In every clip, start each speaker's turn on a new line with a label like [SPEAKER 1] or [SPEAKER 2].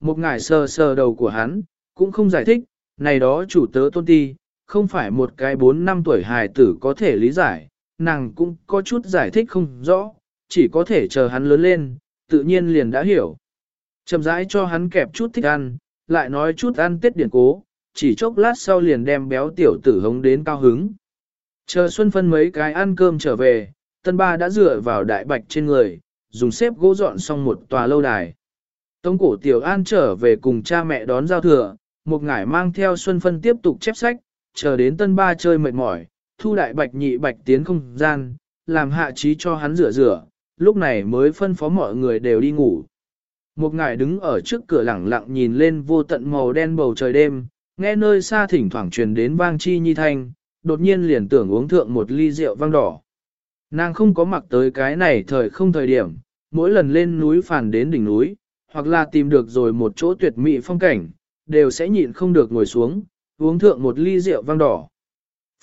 [SPEAKER 1] Một ngải sờ sờ đầu của hắn, cũng không giải thích, này đó chủ tớ tôn ti, không phải một cái 4 năm tuổi hài tử có thể lý giải, nàng cũng có chút giải thích không rõ, chỉ có thể chờ hắn lớn lên, tự nhiên liền đã hiểu. Chậm rãi cho hắn kẹp chút thích ăn, lại nói chút ăn tết điển cố, chỉ chốc lát sau liền đem béo tiểu tử hống đến cao hứng. Chờ Xuân Phân mấy cái ăn cơm trở về, tân ba đã dựa vào đại bạch trên người, dùng xếp gỗ dọn xong một tòa lâu đài. Tống cổ tiểu an trở về cùng cha mẹ đón giao thừa, một ngải mang theo Xuân Phân tiếp tục chép sách, chờ đến tân ba chơi mệt mỏi, thu đại bạch nhị bạch tiến không gian, làm hạ trí cho hắn rửa rửa, lúc này mới phân phó mọi người đều đi ngủ. Một ngải đứng ở trước cửa lẳng lặng nhìn lên vô tận màu đen bầu trời đêm, nghe nơi xa thỉnh thoảng truyền đến vang chi nhi thanh, đột nhiên liền tưởng uống thượng một ly rượu vang đỏ. Nàng không có mặc tới cái này thời không thời điểm, mỗi lần lên núi phản đến đỉnh núi, hoặc là tìm được rồi một chỗ tuyệt mỹ phong cảnh, đều sẽ nhịn không được ngồi xuống, uống thượng một ly rượu vang đỏ.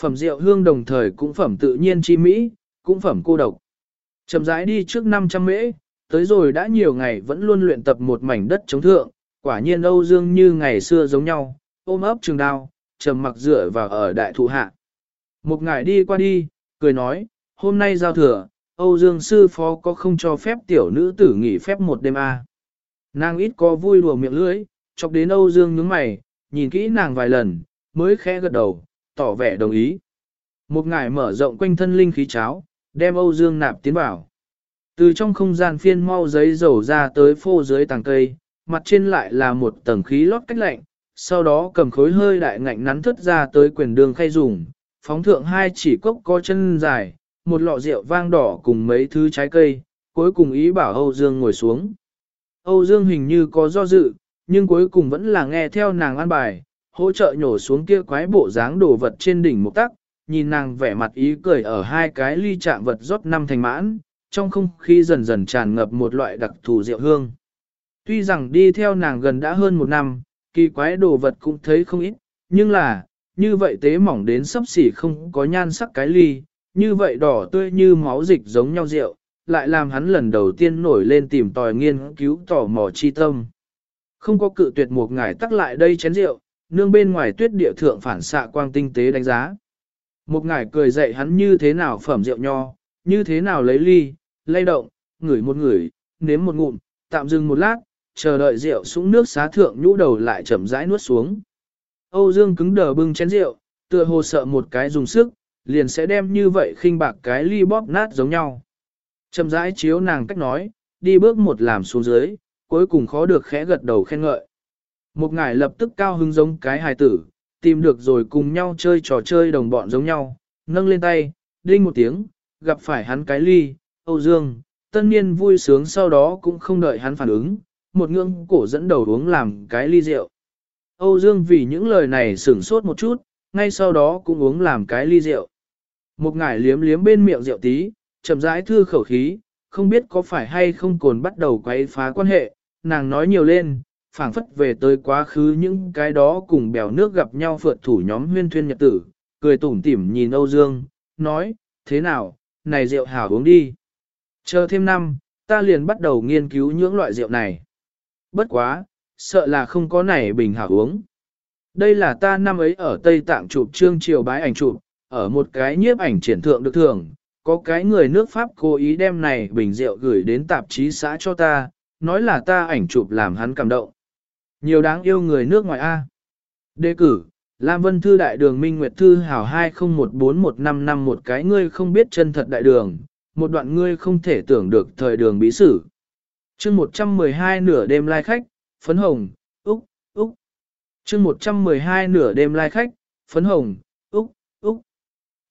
[SPEAKER 1] Phẩm rượu hương đồng thời cũng phẩm tự nhiên chi mỹ, cũng phẩm cô độc. Chậm rãi đi trước 500 mễ, tới rồi đã nhiều ngày vẫn luôn luyện tập một mảnh đất chống thượng, quả nhiên Âu Dương như ngày xưa giống nhau, ôm ấp trường đao, trầm mặc dựa vào ở đại thụ hạ. Một ngày đi qua đi, cười nói, hôm nay giao thừa, Âu Dương sư phó có không cho phép tiểu nữ tử nghỉ phép một đêm à. Nàng ít có vui đùa miệng lưỡi, chọc đến Âu Dương nhướng mày, nhìn kỹ nàng vài lần, mới khẽ gật đầu, tỏ vẻ đồng ý. Một ngải mở rộng quanh thân linh khí cháo, đem Âu Dương nạp tiến vào. Từ trong không gian phiên mau giấy dầu ra tới phô dưới tàng cây, mặt trên lại là một tầng khí lót cách lạnh, sau đó cầm khối hơi đại ngạnh nắn thất ra tới quyền đường khay dùng, phóng thượng hai chỉ cốc có chân dài, một lọ rượu vang đỏ cùng mấy thứ trái cây, cuối cùng ý bảo Âu Dương ngồi xuống. Âu Dương hình như có do dự, nhưng cuối cùng vẫn là nghe theo nàng an bài, hỗ trợ nhổ xuống kia quái bộ dáng đồ vật trên đỉnh một tắc, nhìn nàng vẻ mặt ý cười ở hai cái ly chạm vật rót năm thành mãn, trong không khí dần dần tràn ngập một loại đặc thù rượu hương. Tuy rằng đi theo nàng gần đã hơn một năm, kỳ quái đồ vật cũng thấy không ít, nhưng là, như vậy tế mỏng đến sấp xỉ không có nhan sắc cái ly, như vậy đỏ tươi như máu dịch giống nhau rượu, lại làm hắn lần đầu tiên nổi lên tìm tòi nghiên cứu tò mò chi tâm. Không có cự tuyệt một ngải tắc lại đây chén rượu, nương bên ngoài tuyết địa thượng phản xạ quang tinh tế đánh giá. Một ngải cười dạy hắn như thế nào phẩm rượu nho, như thế nào lấy ly, lay động, ngửi một ngửi, nếm một ngụm, tạm dừng một lát, chờ đợi rượu súng nước xá thượng nhũ đầu lại chậm rãi nuốt xuống. Âu Dương cứng đờ bưng chén rượu, tựa hồ sợ một cái dùng sức, liền sẽ đem như vậy khinh bạc cái ly bóp nát giống nhau. Chậm rãi chiếu nàng cách nói, đi bước một làm xuống dưới, cuối cùng khó được khẽ gật đầu khen ngợi. Một ngải lập tức cao hứng giống cái hài tử, tìm được rồi cùng nhau chơi trò chơi đồng bọn giống nhau, nâng lên tay, đinh một tiếng, gặp phải hắn cái ly, Âu Dương, tân niên vui sướng sau đó cũng không đợi hắn phản ứng, một ngưỡng cổ dẫn đầu uống làm cái ly rượu. Âu Dương vì những lời này sửng sốt một chút, ngay sau đó cũng uống làm cái ly rượu. Một ngải liếm liếm bên miệng rượu tí, chậm rãi thư khẩu khí, không biết có phải hay không cồn bắt đầu quấy phá quan hệ, nàng nói nhiều lên, phảng phất về tới quá khứ những cái đó cùng bèo nước gặp nhau phượt thủ nhóm huyên thuyên nhật tử, cười tủm tỉm nhìn Âu Dương, nói, thế nào, này rượu hảo uống đi. Chờ thêm năm, ta liền bắt đầu nghiên cứu những loại rượu này. Bất quá, sợ là không có này bình hảo uống. Đây là ta năm ấy ở Tây Tạng chụp trương triều bái ảnh chụp, ở một cái nhiếp ảnh triển thượng được thưởng, có cái người nước Pháp cố ý đem này bình rượu gửi đến tạp chí xã cho ta, nói là ta ảnh chụp làm hắn cảm động. Nhiều đáng yêu người nước ngoài A. Đề cử, Lam Vân Thư Đại Đường Minh Nguyệt Thư Hảo 20141555 một cái ngươi không biết chân thật đại đường, một đoạn ngươi không thể tưởng được thời đường bí sử. chương 112 nửa đêm lai khách, phấn hồng, úc, úc. chương 112 nửa đêm lai khách, phấn hồng, úc, úc.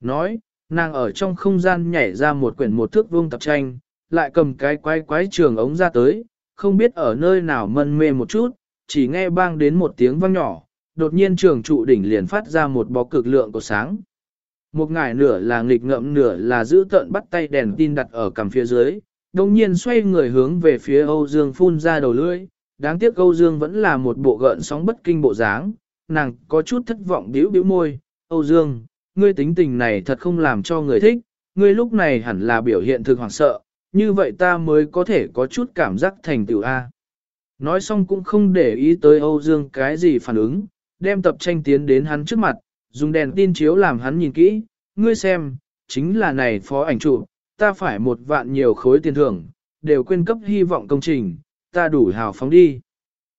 [SPEAKER 1] Nói, nàng ở trong không gian nhảy ra một quyển một thước vuông tập tranh, lại cầm cái quái quái trường ống ra tới, không biết ở nơi nào mân mê một chút, chỉ nghe bang đến một tiếng vang nhỏ, đột nhiên trường trụ đỉnh liền phát ra một bó cực lượng của sáng. Một ngải nửa là nghịch ngậm nửa là giữ tận bắt tay đèn tin đặt ở cằm phía dưới, đồng nhiên xoay người hướng về phía Âu Dương phun ra đầu lưỡi, đáng tiếc Âu Dương vẫn là một bộ gợn sóng bất kinh bộ dáng, nàng có chút thất vọng điếu điếu môi, Âu Dương, ngươi tính tình này thật không làm cho người thích, ngươi lúc này hẳn là biểu hiện thực hoảng sợ, như vậy ta mới có thể có chút cảm giác thành tựu A. Nói xong cũng không để ý tới Âu Dương cái gì phản ứng, đem tập tranh tiến đến hắn trước mặt, dùng đèn tin chiếu làm hắn nhìn kỹ, ngươi xem, chính là này phó ảnh chụp, ta phải một vạn nhiều khối tiền thưởng, đều quên cấp hy vọng công trình, ta đủ hào phóng đi.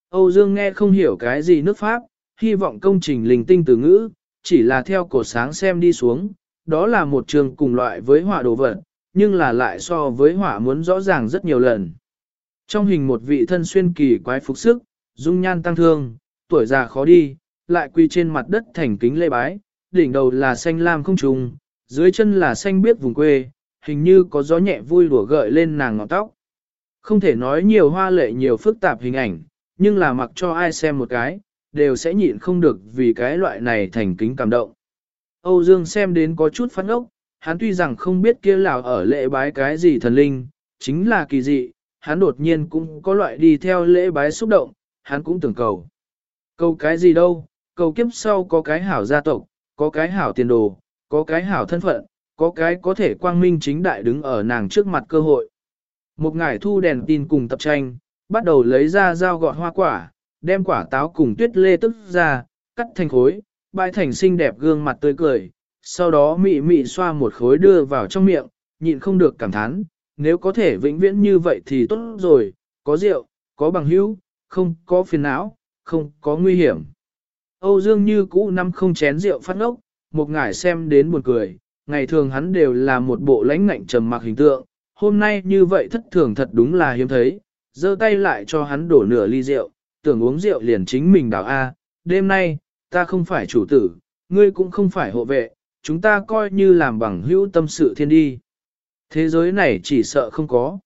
[SPEAKER 1] Âu Dương nghe không hiểu cái gì nước Pháp, hy vọng công trình linh tinh từ ngữ, chỉ là theo cổ sáng xem đi xuống, đó là một trường cùng loại với họa đồ vật, nhưng là lại so với họa muốn rõ ràng rất nhiều lần. Trong hình một vị thân xuyên kỳ quái phục sức, dung nhan tăng thương, tuổi già khó đi, lại quy trên mặt đất thành kính lê bái, đỉnh đầu là xanh lam không trùng, dưới chân là xanh biếc vùng quê, hình như có gió nhẹ vui đùa gợi lên nàng ngọn tóc. Không thể nói nhiều hoa lệ nhiều phức tạp hình ảnh, nhưng là mặc cho ai xem một cái, đều sẽ nhịn không được vì cái loại này thành kính cảm động. Âu Dương xem đến có chút phát ốc, hắn tuy rằng không biết kia lào ở lễ bái cái gì thần linh, chính là kỳ dị, hắn đột nhiên cũng có loại đi theo lễ bái xúc động, hắn cũng tưởng cầu. Cầu cái gì đâu, cầu kiếp sau có cái hảo gia tộc, có cái hảo tiền đồ, có cái hảo thân phận, có cái có thể quang minh chính đại đứng ở nàng trước mặt cơ hội. Một ngải thu đèn tin cùng tập tranh, bắt đầu lấy ra dao gọt hoa quả, đem quả táo cùng tuyết lê tức ra, cắt thành khối, bãi thành xinh đẹp gương mặt tươi cười, sau đó mị mị xoa một khối đưa vào trong miệng, nhịn không được cảm thán, nếu có thể vĩnh viễn như vậy thì tốt rồi, có rượu, có bằng hữu, không có phiền não, không có nguy hiểm. Âu Dương như cũ năm không chén rượu phát ngốc, một ngải xem đến buồn cười, ngày thường hắn đều là một bộ lãnh ngạnh trầm mặc hình tượng, hôm nay như vậy thất thường thật đúng là hiếm thấy, giơ tay lại cho hắn đổ nửa ly rượu, tưởng uống rượu liền chính mình đảo A, đêm nay, ta không phải chủ tử, ngươi cũng không phải hộ vệ, chúng ta coi như làm bằng hữu tâm sự thiên đi. Thế giới này chỉ sợ không có.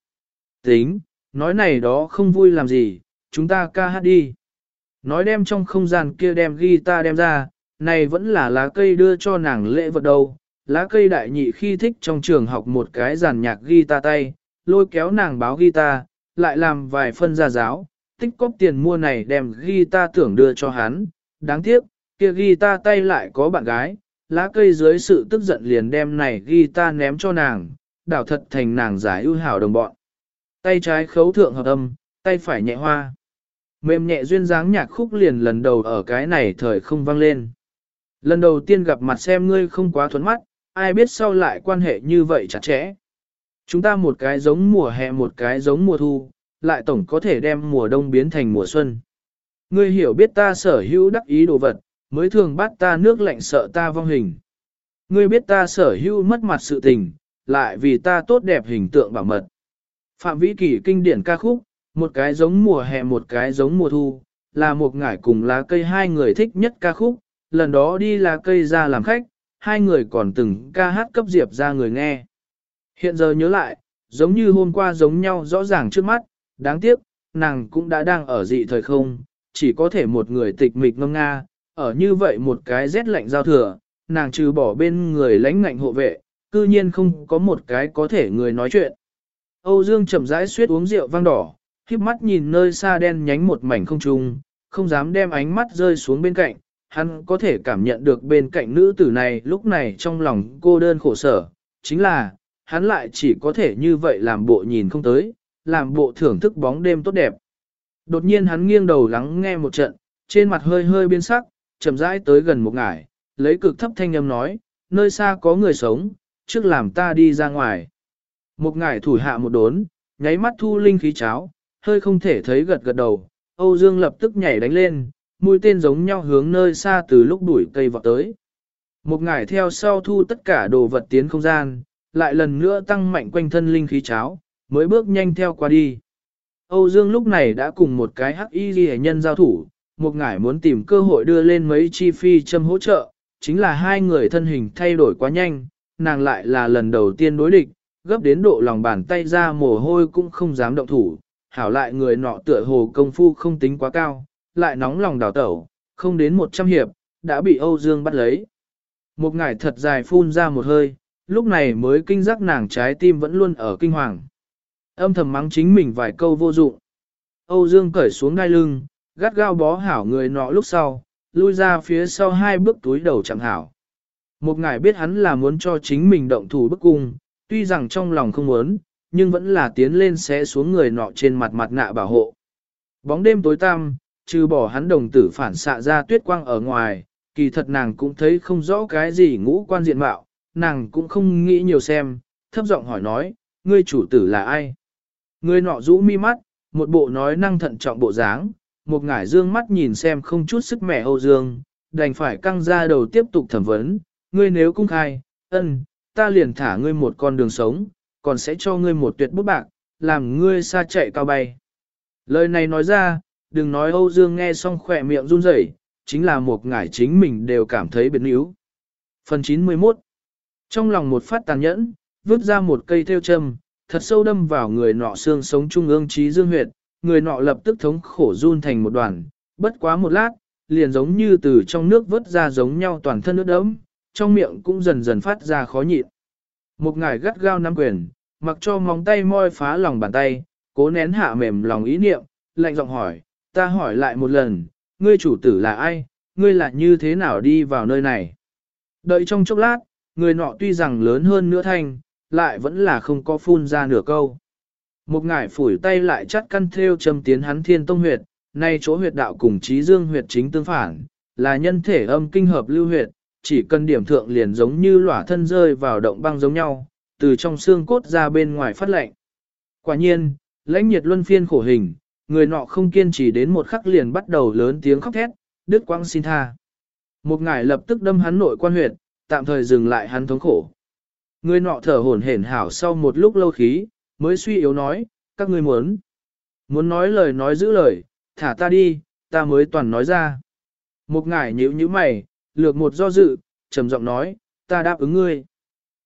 [SPEAKER 1] Tính, nói này đó không vui làm gì, chúng ta ca hát đi. Nói đem trong không gian kia đem guitar đem ra, này vẫn là lá cây đưa cho nàng lễ vật đâu. Lá cây đại nhị khi thích trong trường học một cái giàn nhạc guitar tay, lôi kéo nàng báo guitar, lại làm vài phân ra giáo, tích cóp tiền mua này đem guitar tưởng đưa cho hắn. Đáng tiếc, kia guitar tay lại có bạn gái, lá cây dưới sự tức giận liền đem này guitar ném cho nàng, đảo thật thành nàng giải ưu hảo đồng bọn. Tay trái khấu thượng hợp âm, tay phải nhẹ hoa. Mềm nhẹ duyên dáng nhạc khúc liền lần đầu ở cái này thời không vang lên. Lần đầu tiên gặp mặt xem ngươi không quá thuấn mắt, ai biết sau lại quan hệ như vậy chặt chẽ. Chúng ta một cái giống mùa hè một cái giống mùa thu, lại tổng có thể đem mùa đông biến thành mùa xuân. Ngươi hiểu biết ta sở hữu đắc ý đồ vật, mới thường bắt ta nước lạnh sợ ta vong hình. Ngươi biết ta sở hữu mất mặt sự tình, lại vì ta tốt đẹp hình tượng bảo mật. Phạm vĩ kỳ kinh điển ca khúc, một cái giống mùa hè một cái giống mùa thu, là một ngải cùng lá cây hai người thích nhất ca khúc, lần đó đi lá cây ra làm khách, hai người còn từng ca hát cấp diệp ra người nghe. Hiện giờ nhớ lại, giống như hôm qua giống nhau rõ ràng trước mắt, đáng tiếc, nàng cũng đã đang ở dị thời không, chỉ có thể một người tịch mịch ngâm nga, ở như vậy một cái rét lạnh giao thừa, nàng trừ bỏ bên người lãnh ngạnh hộ vệ, cư nhiên không có một cái có thể người nói chuyện. Âu Dương chậm rãi suyết uống rượu vang đỏ, khiếp mắt nhìn nơi xa đen nhánh một mảnh không trung, không dám đem ánh mắt rơi xuống bên cạnh, hắn có thể cảm nhận được bên cạnh nữ tử này lúc này trong lòng cô đơn khổ sở, chính là, hắn lại chỉ có thể như vậy làm bộ nhìn không tới, làm bộ thưởng thức bóng đêm tốt đẹp. Đột nhiên hắn nghiêng đầu lắng nghe một trận, trên mặt hơi hơi biến sắc, chậm rãi tới gần một ngải, lấy cực thấp thanh âm nói, nơi xa có người sống, trước làm ta đi ra ngoài. Một ngải thủ hạ một đốn, nháy mắt thu linh khí cháo, hơi không thể thấy gật gật đầu, Âu Dương lập tức nhảy đánh lên, mũi tên giống nhau hướng nơi xa từ lúc đuổi cây vọt tới. Một ngải theo sau thu tất cả đồ vật tiến không gian, lại lần nữa tăng mạnh quanh thân linh khí cháo, mới bước nhanh theo qua đi. Âu Dương lúc này đã cùng một cái hắc y ghi nhân giao thủ, một ngải muốn tìm cơ hội đưa lên mấy chi phi châm hỗ trợ, chính là hai người thân hình thay đổi quá nhanh, nàng lại là lần đầu tiên đối địch, gấp đến độ lòng bàn tay ra mồ hôi cũng không dám động thủ, hảo lại người nọ tựa hồ công phu không tính quá cao, lại nóng lòng đào tẩu, không đến 100 hiệp, đã bị Âu Dương bắt lấy. Một ngải thật dài phun ra một hơi, lúc này mới kinh giác nàng trái tim vẫn luôn ở kinh hoàng. Âm thầm mắng chính mình vài câu vô dụng. Âu Dương cởi xuống đai lưng, gắt gao bó hảo người nọ lúc sau, lui ra phía sau hai bước túi đầu chẳng hảo. Một ngài biết hắn là muốn cho chính mình động thủ bức cung, tuy rằng trong lòng không muốn, nhưng vẫn là tiến lên sẽ xuống người nọ trên mặt mặt nạ bảo hộ. Bóng đêm tối tăm, trừ bỏ hắn đồng tử phản xạ ra tuyết quang ở ngoài, kỳ thật nàng cũng thấy không rõ cái gì ngũ quan diện mạo, nàng cũng không nghĩ nhiều xem, thấp giọng hỏi nói, ngươi chủ tử là ai? Ngươi nọ rũ mi mắt, một bộ nói năng thận trọng bộ dáng, một ngải dương mắt nhìn xem không chút sức mẹ Âu Dương, đành phải căng ra đầu tiếp tục thẩm vấn, ngươi nếu cung khai, ân, ta liền thả ngươi một con đường sống, còn sẽ cho ngươi một tuyệt bút bạc, làm ngươi xa chạy cao bay. Lời này nói ra, đừng nói Âu Dương nghe xong khỏe miệng run rẩy, chính là một ngải chính mình đều cảm thấy biến yếu. Phần 91 Trong lòng một phát tàn nhẫn, vứt ra một cây theo châm, thật sâu đâm vào người nọ xương sống trung ương trí dương huyệt, người nọ lập tức thống khổ run thành một đoàn, bất quá một lát, liền giống như từ trong nước vớt ra giống nhau toàn thân nước đẫm, trong miệng cũng dần dần phát ra khó nhịn. Một ngải gắt gao nắm quyền, mặc cho móng tay moi phá lòng bàn tay, cố nén hạ mềm lòng ý niệm, lạnh giọng hỏi, ta hỏi lại một lần, ngươi chủ tử là ai, ngươi là như thế nào đi vào nơi này. Đợi trong chốc lát, người nọ tuy rằng lớn hơn nữa thanh, lại vẫn là không có phun ra nửa câu. Một ngải phủi tay lại chắt căn theo châm tiến hắn thiên tông huyệt, nay chỗ huyệt đạo cùng trí dương huyệt chính tương phản, là nhân thể âm kinh hợp lưu huyệt, chỉ cần điểm thượng liền giống như lỏa thân rơi vào động băng giống nhau, từ trong xương cốt ra bên ngoài phát lạnh. Quả nhiên, lãnh nhiệt luân phiên khổ hình, người nọ không kiên trì đến một khắc liền bắt đầu lớn tiếng khóc thét, đứt quang xin tha. Một ngải lập tức đâm hắn nội quan huyệt, tạm thời dừng lại hắn thống khổ. Người nọ thở hổn hển hảo sau một lúc lâu khí, mới suy yếu nói, các ngươi muốn. Muốn nói lời nói giữ lời, thả ta đi, ta mới toàn nói ra. Một ngải nhíu nhíu mày, lược một do dự, trầm giọng nói, ta đáp ứng ngươi.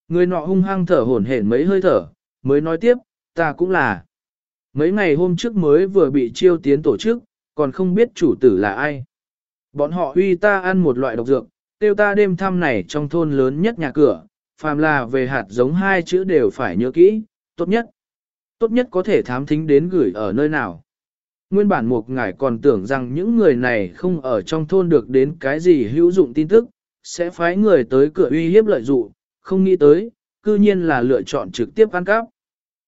[SPEAKER 1] Người nọ hung hăng thở hổn hển mấy hơi thở, mới nói tiếp, ta cũng là. Mấy ngày hôm trước mới vừa bị chiêu tiến tổ chức, còn không biết chủ tử là ai. Bọn họ huy ta ăn một loại độc dược, tiêu ta đêm thăm này trong thôn lớn nhất nhà cửa, phàm là về hạt giống hai chữ đều phải nhớ kỹ, tốt nhất. Tốt nhất có thể thám thính đến gửi ở nơi nào. Nguyên bản một ngài còn tưởng rằng những người này không ở trong thôn được đến cái gì hữu dụng tin tức, sẽ phái người tới cửa uy hiếp lợi dụng, không nghĩ tới, cư nhiên là lựa chọn trực tiếp ăn cắp.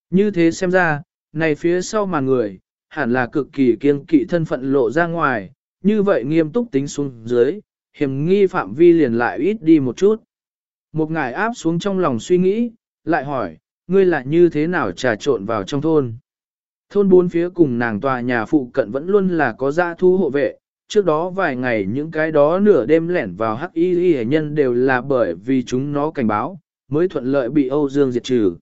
[SPEAKER 1] Như thế xem ra, này phía sau mà người, hẳn là cực kỳ kiên kỵ thân phận lộ ra ngoài, như vậy nghiêm túc tính xuống dưới, hiểm nghi phạm vi liền lại ít đi một chút. Một ngài áp xuống trong lòng suy nghĩ, lại hỏi, ngươi là như thế nào trà trộn vào trong thôn? Thôn bốn phía cùng nàng tòa nhà phụ cận vẫn luôn là có gia thu hộ vệ, trước đó vài ngày những cái đó nửa đêm lẻn vào hắc y y nhân đều là bởi vì chúng nó cảnh báo, mới thuận lợi bị Âu Dương diệt trừ.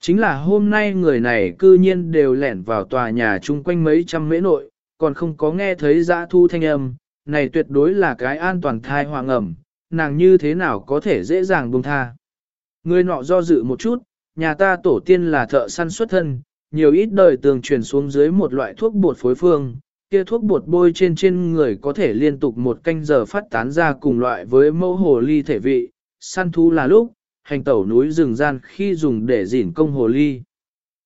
[SPEAKER 1] Chính là hôm nay người này cư nhiên đều lẻn vào tòa nhà chung quanh mấy trăm mễ nội, còn không có nghe thấy dã thu thanh âm, này tuyệt đối là cái an toàn thai hoàng ẩm, nàng như thế nào có thể dễ dàng buông tha. Người nọ do dự một chút, nhà ta tổ tiên là thợ săn xuất thân, nhiều ít đời tường truyền xuống dưới một loại thuốc bột phối phương, kia thuốc bột bôi trên trên người có thể liên tục một canh giờ phát tán ra cùng loại với mẫu hồ ly thể vị, săn thú là lúc, hành tẩu núi rừng gian khi dùng để dỉn công hồ ly.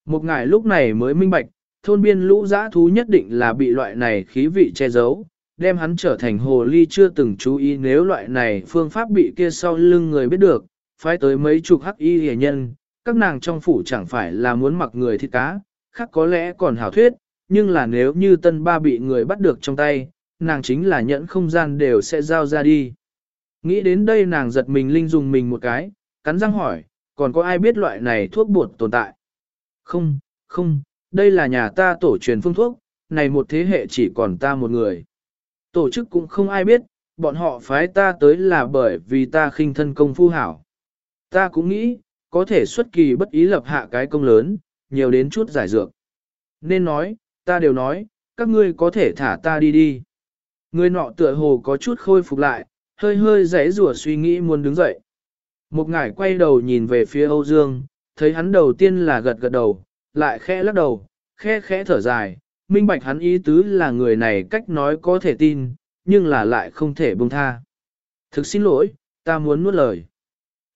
[SPEAKER 1] Một ngày lúc này mới minh bạch, thôn biên lũ giã thú nhất định là bị loại này khí vị che giấu, đem hắn trở thành hồ ly chưa từng chú ý nếu loại này phương pháp bị kia sau lưng người biết được, phái tới mấy chục hắc y hề nhân, các nàng trong phủ chẳng phải là muốn mặc người thịt cá, khác có lẽ còn hảo thuyết, nhưng là nếu như tân ba bị người bắt được trong tay, nàng chính là nhẫn không gian đều sẽ giao ra đi. Nghĩ đến đây nàng giật mình linh dùng mình một cái, cắn răng hỏi, còn có ai biết loại này thuốc bột tồn tại? Không, không, đây là nhà ta tổ truyền phương thuốc, này một thế hệ chỉ còn ta một người. Tổ chức cũng không ai biết, bọn họ phái ta tới là bởi vì ta khinh thân công phu hảo. Ta cũng nghĩ, có thể xuất kỳ bất ý lập hạ cái công lớn, nhiều đến chút giải dược. Nên nói, ta đều nói, các ngươi có thể thả ta đi đi. Người nọ tựa hồ có chút khôi phục lại, hơi hơi rẽ rủa suy nghĩ muốn đứng dậy. Một ngải quay đầu nhìn về phía Âu Dương, thấy hắn đầu tiên là gật gật đầu, lại khẽ lắc đầu, khẽ khẽ thở dài, minh bạch hắn ý tứ là người này cách nói có thể tin, nhưng là lại không thể buông tha. Thực xin lỗi, ta muốn nuốt lời.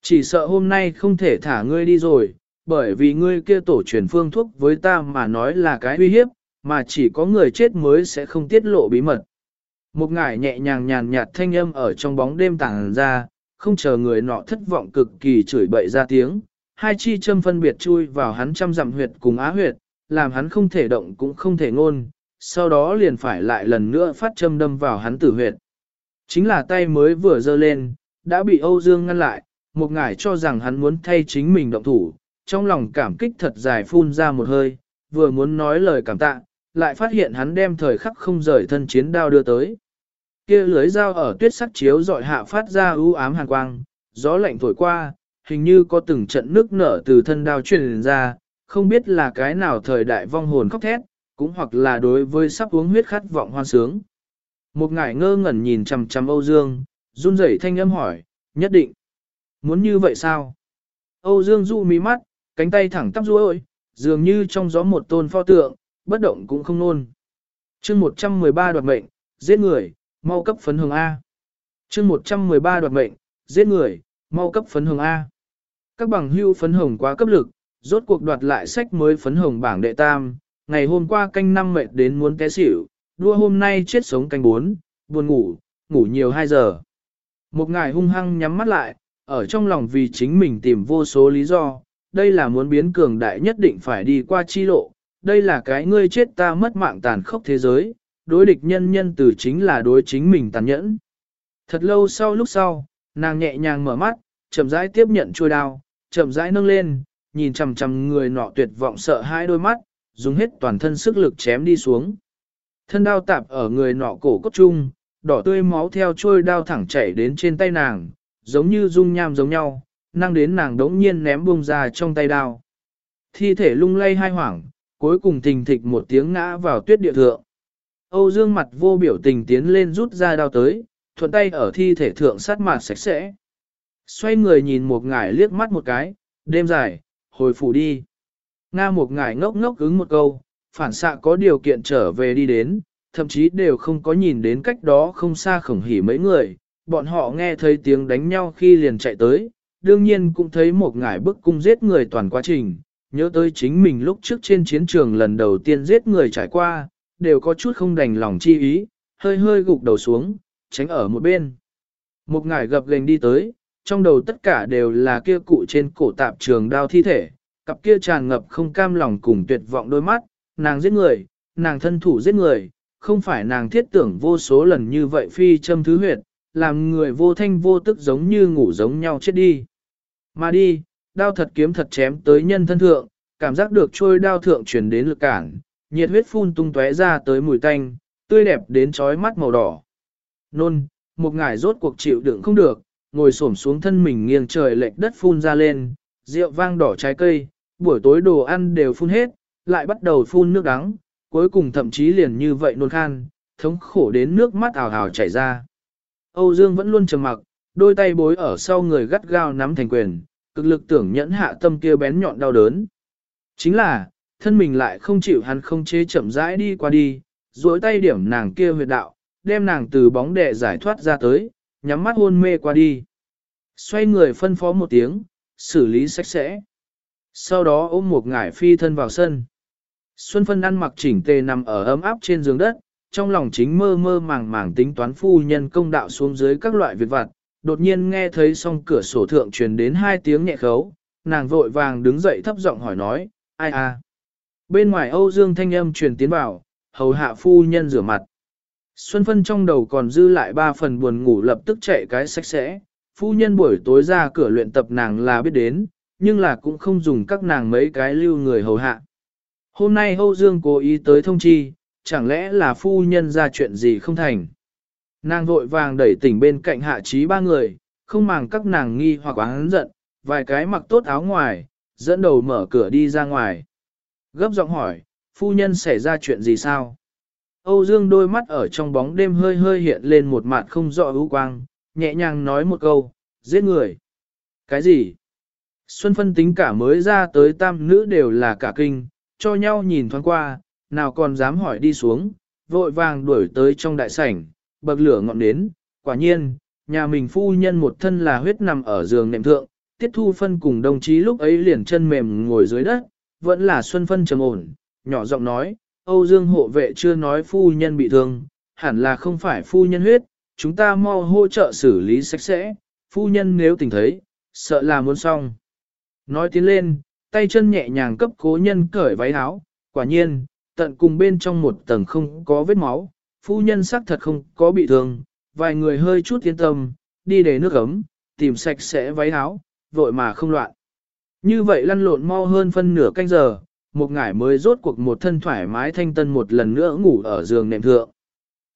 [SPEAKER 1] Chỉ sợ hôm nay không thể thả ngươi đi rồi, bởi vì ngươi kia tổ truyền phương thuốc với ta mà nói là cái uy hiếp, mà chỉ có người chết mới sẽ không tiết lộ bí mật. Một ngải nhẹ nhàng nhàn nhạt thanh âm ở trong bóng đêm tàng ra, không chờ người nọ thất vọng cực kỳ chửi bậy ra tiếng, hai chi châm phân biệt chui vào hắn trăm dặm huyệt cùng á huyệt, làm hắn không thể động cũng không thể ngôn, sau đó liền phải lại lần nữa phát châm đâm vào hắn tử huyệt. Chính là tay mới vừa dơ lên, đã bị Âu Dương ngăn lại, một ngải cho rằng hắn muốn thay chính mình động thủ, trong lòng cảm kích thật dài phun ra một hơi, vừa muốn nói lời cảm tạ, lại phát hiện hắn đem thời khắc không rời thân chiến đao đưa tới. Kia lưới dao ở tuyết sắc chiếu dọi hạ phát ra ưu ám hàn quang, gió lạnh thổi qua, hình như có từng trận nước nở từ thân đao truyền ra, không biết là cái nào thời đại vong hồn khóc thét, cũng hoặc là đối với sắp uống huyết khát vọng hoan sướng. Một ngải ngơ ngẩn nhìn chằm chằm Âu Dương, run rẩy thanh âm hỏi, nhất định. Muốn như vậy sao? Âu Dương dụ mí mắt, cánh tay thẳng tắp ruôi, dường như trong gió một tôn pho tượng, bất động cũng không nôn. chương 113 đoạt mệnh, giết người, mau cấp phấn hồng A. chương 113 đoạt mệnh, giết người, mau cấp phấn hồng A. Các bằng hưu phấn hồng quá cấp lực, rốt cuộc đoạt lại sách mới phấn hồng bảng đệ tam, ngày hôm qua canh năm mệt đến muốn té xỉu, đua hôm nay chết sống canh bốn, buồn ngủ, ngủ nhiều 2 giờ. Một ngày hung hăng nhắm mắt lại, ở trong lòng vì chính mình tìm vô số lý do, đây là muốn biến cường đại nhất định phải đi qua chi lộ, đây là cái ngươi chết ta mất mạng tàn khốc thế giới, đối địch nhân nhân từ chính là đối chính mình tàn nhẫn. Thật lâu sau lúc sau, nàng nhẹ nhàng mở mắt, chậm rãi tiếp nhận chuôi đao, chậm rãi nâng lên, nhìn chằm chằm người nọ tuyệt vọng sợ hai đôi mắt, dùng hết toàn thân sức lực chém đi xuống. Thân đao tạp ở người nọ cổ cốt chung, đỏ tươi máu theo trôi đao thẳng chảy đến trên tay nàng, giống như dung nham giống nhau, năng đến nàng đống nhiên ném bông ra trong tay đao. Thi thể lung lay hai hoảng, cuối cùng thình thịch một tiếng ngã vào tuyết địa thượng. Âu Dương mặt vô biểu tình tiến lên rút ra đao tới, thuận tay ở thi thể thượng sát mặt sạch sẽ. Xoay người nhìn một ngải liếc mắt một cái, đêm dài, hồi phủ đi. Nga một ngải ngốc ngốc ứng một câu, phản xạ có điều kiện trở về đi đến, thậm chí đều không có nhìn đến cách đó không xa khổng hỉ mấy người, bọn họ nghe thấy tiếng đánh nhau khi liền chạy tới, đương nhiên cũng thấy một ngải bức cung giết người toàn quá trình, nhớ tới chính mình lúc trước trên chiến trường lần đầu tiên giết người trải qua, đều có chút không đành lòng chi ý, hơi hơi gục đầu xuống, tránh ở một bên. Một ngải gập gành đi tới, trong đầu tất cả đều là kia cụ trên cổ tạp trường đao thi thể, cặp kia tràn ngập không cam lòng cùng tuyệt vọng đôi mắt, nàng giết người, nàng thân thủ giết người, không phải nàng thiết tưởng vô số lần như vậy phi châm thứ huyệt, làm người vô thanh vô tức giống như ngủ giống nhau chết đi. Mà đi, đao thật kiếm thật chém tới nhân thân thượng, cảm giác được trôi đao thượng truyền đến lực cản, nhiệt huyết phun tung tóe ra tới mùi tanh, tươi đẹp đến trói mắt màu đỏ. Nôn, một ngải rốt cuộc chịu đựng không được, ngồi xổm xuống thân mình nghiêng trời lệch đất phun ra lên, rượu vang đỏ trái cây, buổi tối đồ ăn đều phun hết, lại bắt đầu phun nước đắng, cuối cùng thậm chí liền như vậy nôn khan, thống khổ đến nước mắt ảo ảo chảy ra. Âu Dương vẫn luôn trầm mặc, đôi tay bối ở sau người gắt gao nắm thành quyền, cực lực tưởng nhẫn hạ tâm kia bén nhọn đau đớn. Chính là, thân mình lại không chịu hắn không chế chậm rãi đi qua đi, duỗi tay điểm nàng kia huyệt đạo, đem nàng từ bóng đè giải thoát ra tới, nhắm mắt hôn mê qua đi. Xoay người phân phó một tiếng, xử lý sạch sẽ. Sau đó ôm một ngải phi thân vào sân. Xuân phân ăn mặc chỉnh tề nằm ở ấm áp trên giường đất, trong lòng chính mơ mơ màng màng tính toán phu nhân công đạo xuống dưới các loại việc vặt, đột nhiên nghe thấy song cửa sổ thượng truyền đến hai tiếng nhẹ khấu, nàng vội vàng đứng dậy thấp giọng hỏi nói, ai à. Bên ngoài Âu Dương thanh âm truyền tiến vào, hầu hạ phu nhân rửa mặt. Xuân phân trong đầu còn dư lại ba phần buồn ngủ lập tức chạy cái sạch sẽ, phu nhân buổi tối ra cửa luyện tập nàng là biết đến, nhưng là cũng không dùng các nàng mấy cái lưu người hầu hạ. Hôm nay Âu Dương cố ý tới thông chi, chẳng lẽ là phu nhân ra chuyện gì không thành. Nàng vội vàng đẩy tỉnh bên cạnh hạ trí ba người, không màng các nàng nghi hoặc oán giận, vài cái mặc tốt áo ngoài, dẫn đầu mở cửa đi ra ngoài. Gấp giọng hỏi, phu nhân xảy ra chuyện gì sao? Âu Dương đôi mắt ở trong bóng đêm hơi hơi hiện lên một mặt không rõ ưu quang, nhẹ nhàng nói một câu, giết người. Cái gì? Xuân phân tính cả mới ra tới tam nữ đều là cả kinh, cho nhau nhìn thoáng qua, nào còn dám hỏi đi xuống, vội vàng đuổi tới trong đại sảnh, bậc lửa ngọn đến, quả nhiên, nhà mình phu nhân một thân là huyết nằm ở giường nệm thượng, tiết thu phân cùng đồng chí lúc ấy liền chân mềm ngồi dưới đất, vẫn là xuân phân trầm ổn, nhỏ giọng nói, Âu Dương hộ vệ chưa nói phu nhân bị thương, hẳn là không phải phu nhân huyết, chúng ta mau hỗ trợ xử lý sạch sẽ, phu nhân nếu tỉnh thấy, sợ là muốn xong. Nói tiến lên, tay chân nhẹ nhàng cấp cố nhân cởi váy áo, quả nhiên, tận cùng bên trong một tầng không có vết máu, phu nhân xác thật không có bị thương, vài người hơi chút yên tâm, đi để nước ấm, tìm sạch sẽ váy áo, vội mà không loạn. Như vậy lăn lộn mau hơn phân nửa canh giờ, một ngải mới rốt cuộc một thân thoải mái thanh tân một lần nữa ngủ ở giường nệm thượng.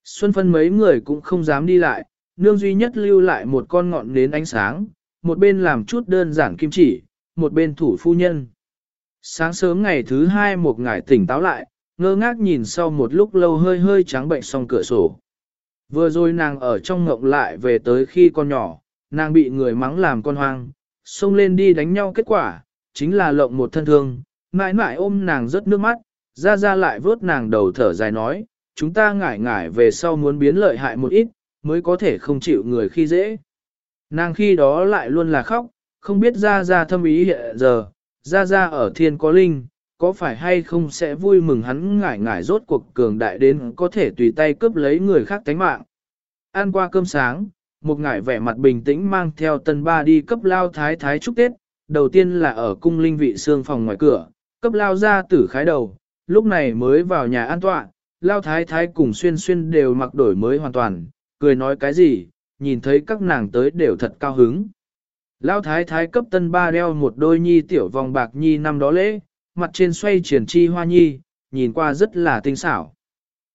[SPEAKER 1] Xuân phân mấy người cũng không dám đi lại, nương duy nhất lưu lại một con ngọn nến ánh sáng, một bên làm chút đơn giản kim chỉ, một bên thủ phu nhân. Sáng sớm ngày thứ hai một ngải tỉnh táo lại, ngơ ngác nhìn sau một lúc lâu hơi hơi trắng bệnh xong cửa sổ. Vừa rồi nàng ở trong ngộng lại về tới khi con nhỏ, nàng bị người mắng làm con hoang, xông lên đi đánh nhau kết quả, chính là lộng một thân thương, mãi mãi ôm nàng rớt nước mắt, ra ra lại vớt nàng đầu thở dài nói, chúng ta ngải ngải về sau muốn biến lợi hại một ít, mới có thể không chịu người khi dễ. Nàng khi đó lại luôn là khóc, không biết ra ra thâm ý hiện giờ, ra ra ở thiên có linh, có phải hay không sẽ vui mừng hắn ngải ngải rốt cuộc cường đại đến có thể tùy tay cướp lấy người khác tánh mạng. Ăn qua cơm sáng, một ngải vẻ mặt bình tĩnh mang theo tân ba đi cấp lao thái thái chúc Tết, đầu tiên là ở cung linh vị xương phòng ngoài cửa, cấp lao ra tử khái đầu, lúc này mới vào nhà an tọa, lao thái thái cùng xuyên xuyên đều mặc đổi mới hoàn toàn, cười nói cái gì, nhìn thấy các nàng tới đều thật cao hứng. Lao thái thái cấp tân ba đeo một đôi nhi tiểu vòng bạc nhi năm đó lễ, mặt trên xoay triển chi hoa nhi, nhìn qua rất là tinh xảo.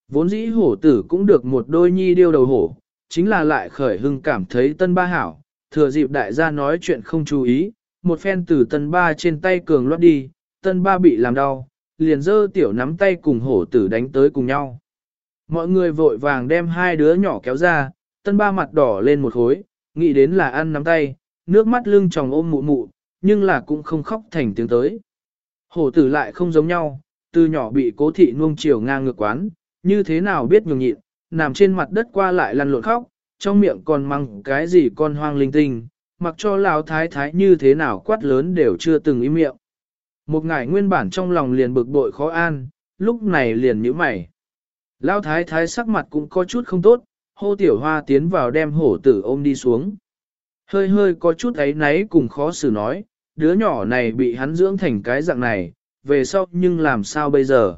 [SPEAKER 1] Vốn dĩ hổ tử cũng được một đôi nhi điêu đầu hổ, chính là lại khởi hưng cảm thấy tân ba hảo, thừa dịp đại gia nói chuyện không chú ý, một phen từ tân ba trên tay cường loát đi, tân ba bị làm đau, liền dơ tiểu nắm tay cùng hổ tử đánh tới cùng nhau. Mọi người vội vàng đem hai đứa nhỏ kéo ra, tân ba mặt đỏ lên một khối, nghĩ đến là ăn nắm tay, nước mắt lưng tròng ôm mụ mụ, nhưng là cũng không khóc thành tiếng tới. Hổ tử lại không giống nhau, từ nhỏ bị cố thị nuông chiều ngang ngược quán, như thế nào biết nhường nhịn, nằm trên mặt đất qua lại lăn lộn khóc, trong miệng còn măng cái gì con hoang linh tinh, mặc cho lão thái thái như thế nào quát lớn đều chưa từng im miệng. Một ngải nguyên bản trong lòng liền bực bội khó an, lúc này liền nhíu mày. Lão thái thái sắc mặt cũng có chút không tốt, hô tiểu hoa tiến vào đem hổ tử ôm đi xuống. Hơi hơi có chút ấy náy cùng khó xử nói, đứa nhỏ này bị hắn dưỡng thành cái dạng này, về sau nhưng làm sao bây giờ?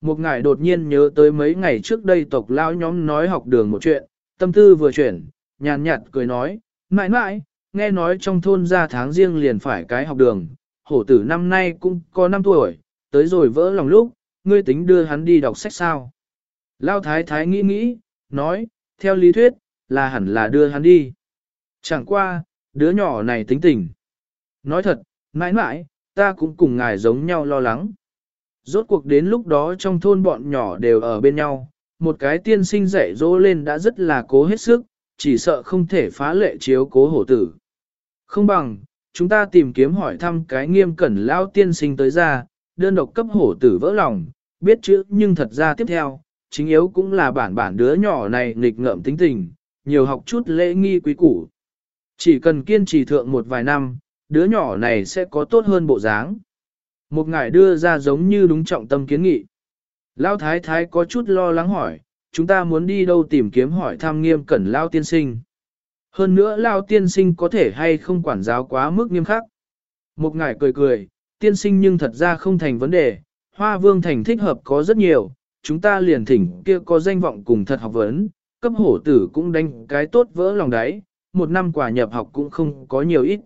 [SPEAKER 1] Một ngài đột nhiên nhớ tới mấy ngày trước đây tộc lão nhóm nói học đường một chuyện, tâm tư vừa chuyển, nhàn nhạt cười nói, mãi mãi, nghe nói trong thôn ra tháng riêng liền phải cái học đường, hổ tử năm nay cũng có 5 tuổi, tới rồi vỡ lòng lúc, ngươi tính đưa hắn đi đọc sách sao. Lao thái thái nghĩ nghĩ, nói, theo lý thuyết, là hẳn là đưa hắn đi. Chẳng qua, đứa nhỏ này tính tình. Nói thật, mãi mãi, ta cũng cùng ngài giống nhau lo lắng. Rốt cuộc đến lúc đó trong thôn bọn nhỏ đều ở bên nhau, một cái tiên sinh dạy dỗ lên đã rất là cố hết sức, chỉ sợ không thể phá lệ chiếu cố hổ tử. Không bằng, chúng ta tìm kiếm hỏi thăm cái nghiêm cẩn lao tiên sinh tới ra, đơn độc cấp hổ tử vỡ lòng, biết chữ nhưng thật ra tiếp theo, chính yếu cũng là bản bản đứa nhỏ này nghịch ngợm tính tình, nhiều học chút lễ nghi quý củ. Chỉ cần kiên trì thượng một vài năm, đứa nhỏ này sẽ có tốt hơn bộ dáng. Một ngài đưa ra giống như đúng trọng tâm kiến nghị. Lao thái thái có chút lo lắng hỏi, chúng ta muốn đi đâu tìm kiếm hỏi thăm nghiêm cẩn Lao tiên sinh. Hơn nữa Lao tiên sinh có thể hay không quản giáo quá mức nghiêm khắc. Một ngài cười cười, tiên sinh nhưng thật ra không thành vấn đề, hoa vương thành thích hợp có rất nhiều, chúng ta liền thỉnh kia có danh vọng cùng thật học vấn, cấp hổ tử cũng đánh cái tốt vỡ lòng đáy, một năm quả nhập học cũng không có nhiều ít.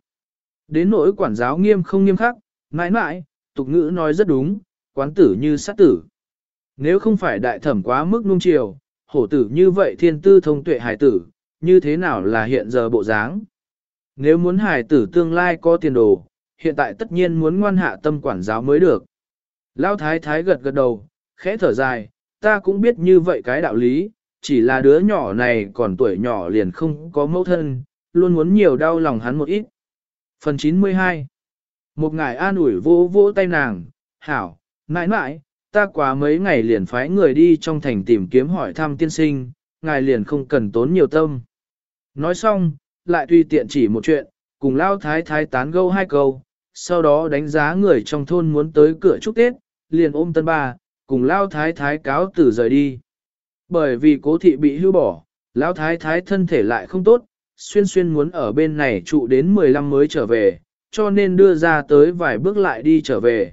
[SPEAKER 1] Đến nỗi quản giáo nghiêm không nghiêm khắc, mãi mãi, tục ngữ nói rất đúng, quán tử như sát tử. Nếu không phải đại thẩm quá mức nung chiều, hổ tử như vậy thiên tư thông tuệ hải tử, như thế nào là hiện giờ bộ dáng? Nếu muốn hài tử tương lai có tiền đồ, hiện tại tất nhiên muốn ngoan hạ tâm quản giáo mới được. Lão thái thái gật gật đầu, khẽ thở dài, ta cũng biết như vậy cái đạo lý, chỉ là đứa nhỏ này còn tuổi nhỏ liền không có mẫu thân, luôn muốn nhiều đau lòng hắn một ít. Phần 92 Một ngài an ủi vô vô tay nàng, hảo, mãi mãi, ta quá mấy ngày liền phái người đi trong thành tìm kiếm hỏi thăm tiên sinh, ngài liền không cần tốn nhiều tâm. Nói xong, lại tùy tiện chỉ một chuyện, cùng lao thái thái tán gâu hai câu, sau đó đánh giá người trong thôn muốn tới cửa chúc Tết, liền ôm tân bà, cùng lao thái thái cáo tử rời đi. Bởi vì cố thị bị hưu bỏ, lao thái thái thân thể lại không tốt, xuyên xuyên muốn ở bên này trụ đến 15 mới trở về, cho nên đưa ra tới vài bước lại đi trở về.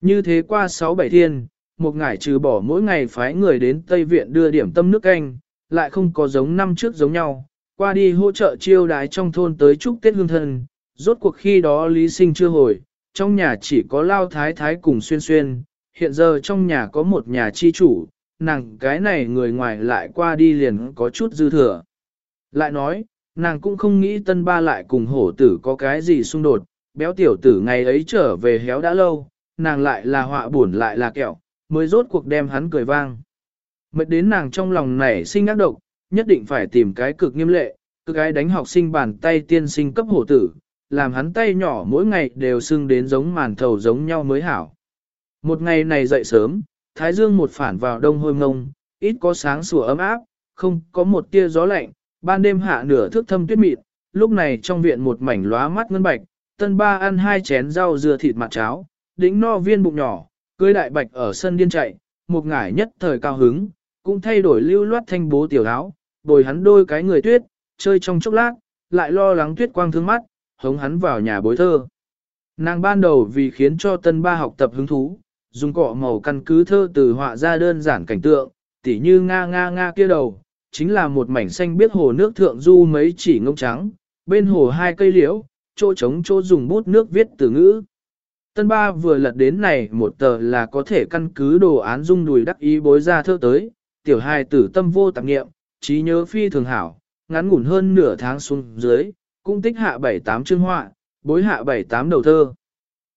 [SPEAKER 1] Như thế qua 6-7 thiên, một ngải trừ bỏ mỗi ngày phái người đến Tây Viện đưa điểm tâm nước canh, lại không có giống năm trước giống nhau, qua đi hỗ trợ chiêu đái trong thôn tới chúc Tết hương thân, rốt cuộc khi đó Lý Sinh chưa hồi, trong nhà chỉ có Lao Thái Thái cùng xuyên xuyên, hiện giờ trong nhà có một nhà chi chủ, nàng cái này người ngoài lại qua đi liền có chút dư thừa. Lại nói, nàng cũng không nghĩ tân ba lại cùng hổ tử có cái gì xung đột, béo tiểu tử ngày ấy trở về héo đã lâu, nàng lại là họa buồn lại là kẹo, mới rốt cuộc đem hắn cười vang. Mệt đến nàng trong lòng nảy sinh ác độc, nhất định phải tìm cái cực nghiêm lệ, cực cái đánh học sinh bàn tay tiên sinh cấp hổ tử, làm hắn tay nhỏ mỗi ngày đều sưng đến giống màn thầu giống nhau mới hảo. Một ngày này dậy sớm, thái dương một phản vào đông hôi ngông, ít có sáng sủa ấm áp, không có một tia gió lạnh, ban đêm hạ nửa thước thâm tuyết mịn, lúc này trong viện một mảnh lóa mắt ngân bạch, tân ba ăn hai chén rau dưa thịt mặt cháo, đĩnh no viên bụng nhỏ, cưới đại bạch ở sân điên chạy, một ngải nhất thời cao hứng, cũng thay đổi lưu loát thanh bố tiểu áo, bồi hắn đôi cái người tuyết, chơi trong chốc lát, lại lo lắng tuyết quang thương mắt, hống hắn vào nhà bối thơ. Nàng ban đầu vì khiến cho tân ba học tập hứng thú, dùng cọ màu căn cứ thơ từ họa ra đơn giản cảnh tượng, tỉ như nga nga nga kia đầu, chính là một mảnh xanh biết hồ nước thượng du mấy chỉ ngông trắng, bên hồ hai cây liễu, chỗ trống chỗ dùng bút nước viết từ ngữ. Tân ba vừa lật đến này một tờ là có thể căn cứ đồ án dung đùi đắc ý bối ra thơ tới, tiểu hài tử tâm vô tạp nghiệm, trí nhớ phi thường hảo, ngắn ngủn hơn nửa tháng xuống dưới, cũng tích hạ bảy tám chương họa, bối hạ bảy tám đầu thơ.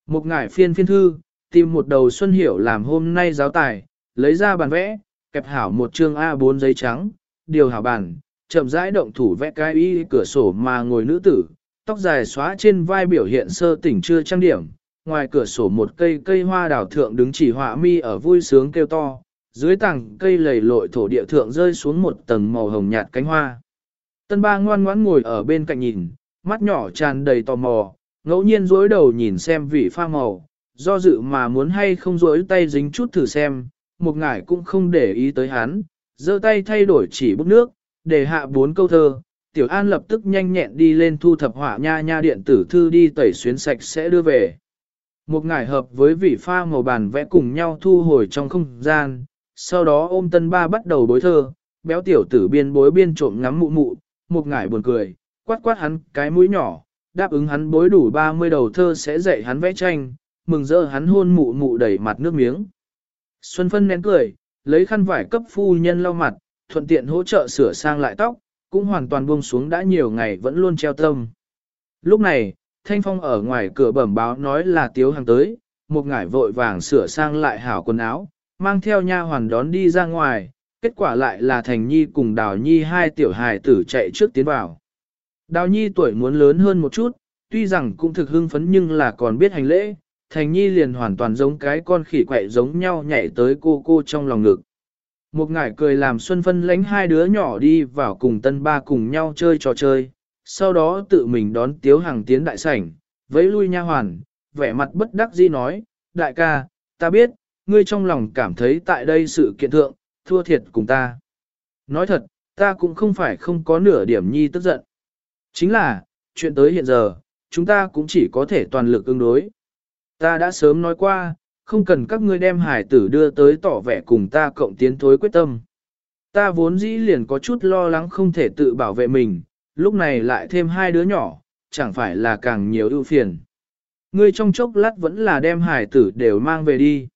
[SPEAKER 1] Một ngải phiên phiên thư, tìm một đầu xuân hiểu làm hôm nay giáo tài, lấy ra bàn vẽ, kẹp hảo một chương A4 giấy trắng, điều hảo bàn, chậm rãi động thủ vẽ cái y cửa sổ mà ngồi nữ tử, tóc dài xóa trên vai biểu hiện sơ tỉnh chưa trang điểm, ngoài cửa sổ một cây cây hoa đào thượng đứng chỉ họa mi ở vui sướng kêu to, dưới tảng cây lầy lội thổ địa thượng rơi xuống một tầng màu hồng nhạt cánh hoa. Tân ba ngoan ngoãn ngồi ở bên cạnh nhìn, mắt nhỏ tràn đầy tò mò, ngẫu nhiên dối đầu nhìn xem vị pha màu, do dự mà muốn hay không dối tay dính chút thử xem, một ngải cũng không để ý tới hắn, giơ tay thay đổi chỉ bút nước, để hạ bốn câu thơ. Tiểu An lập tức nhanh nhẹn đi lên thu thập hỏa nha nha điện tử thư đi tẩy xuyến sạch sẽ đưa về. Một ngải hợp với vị pha màu bàn vẽ cùng nhau thu hồi trong không gian, sau đó ôm tân ba bắt đầu bối thơ, béo tiểu tử biên bối biên trộm ngắm mụ mụ, một ngải buồn cười, quát quát hắn cái mũi nhỏ, đáp ứng hắn bối đủ 30 đầu thơ sẽ dạy hắn vẽ tranh, mừng rỡ hắn hôn mụ mụ đẩy mặt nước miếng. Xuân Phân nén cười, lấy khăn vải cấp phu nhân lau mặt, thuận tiện hỗ trợ sửa sang lại tóc, cũng hoàn toàn buông xuống đã nhiều ngày vẫn luôn treo tâm. Lúc này, Thanh Phong ở ngoài cửa bẩm báo nói là tiếu hàng tới, một ngải vội vàng sửa sang lại hảo quần áo, mang theo nha hoàn đón đi ra ngoài, kết quả lại là Thành Nhi cùng Đào Nhi hai tiểu hài tử chạy trước tiến vào. Đào Nhi tuổi muốn lớn hơn một chút, tuy rằng cũng thực hưng phấn nhưng là còn biết hành lễ, Thành Nhi liền hoàn toàn giống cái con khỉ quậy giống nhau nhảy tới cô cô trong lòng ngực. Một ngải cười làm Xuân Phân lánh hai đứa nhỏ đi vào cùng tân ba cùng nhau chơi trò chơi, sau đó tự mình đón Tiếu Hằng tiến đại sảnh, vẫy lui nha hoàn, vẻ mặt bất đắc dĩ nói, đại ca, ta biết, ngươi trong lòng cảm thấy tại đây sự kiện thượng, thua thiệt cùng ta. Nói thật, ta cũng không phải không có nửa điểm nhi tức giận. Chính là, chuyện tới hiện giờ, chúng ta cũng chỉ có thể toàn lực ứng đối. Ta đã sớm nói qua, không cần các ngươi đem hải tử đưa tới tỏ vẻ cùng ta cộng tiến thối quyết tâm. Ta vốn dĩ liền có chút lo lắng không thể tự bảo vệ mình, lúc này lại thêm hai đứa nhỏ, chẳng phải là càng nhiều ưu phiền. Ngươi trong chốc lát vẫn là đem hải tử đều mang về đi.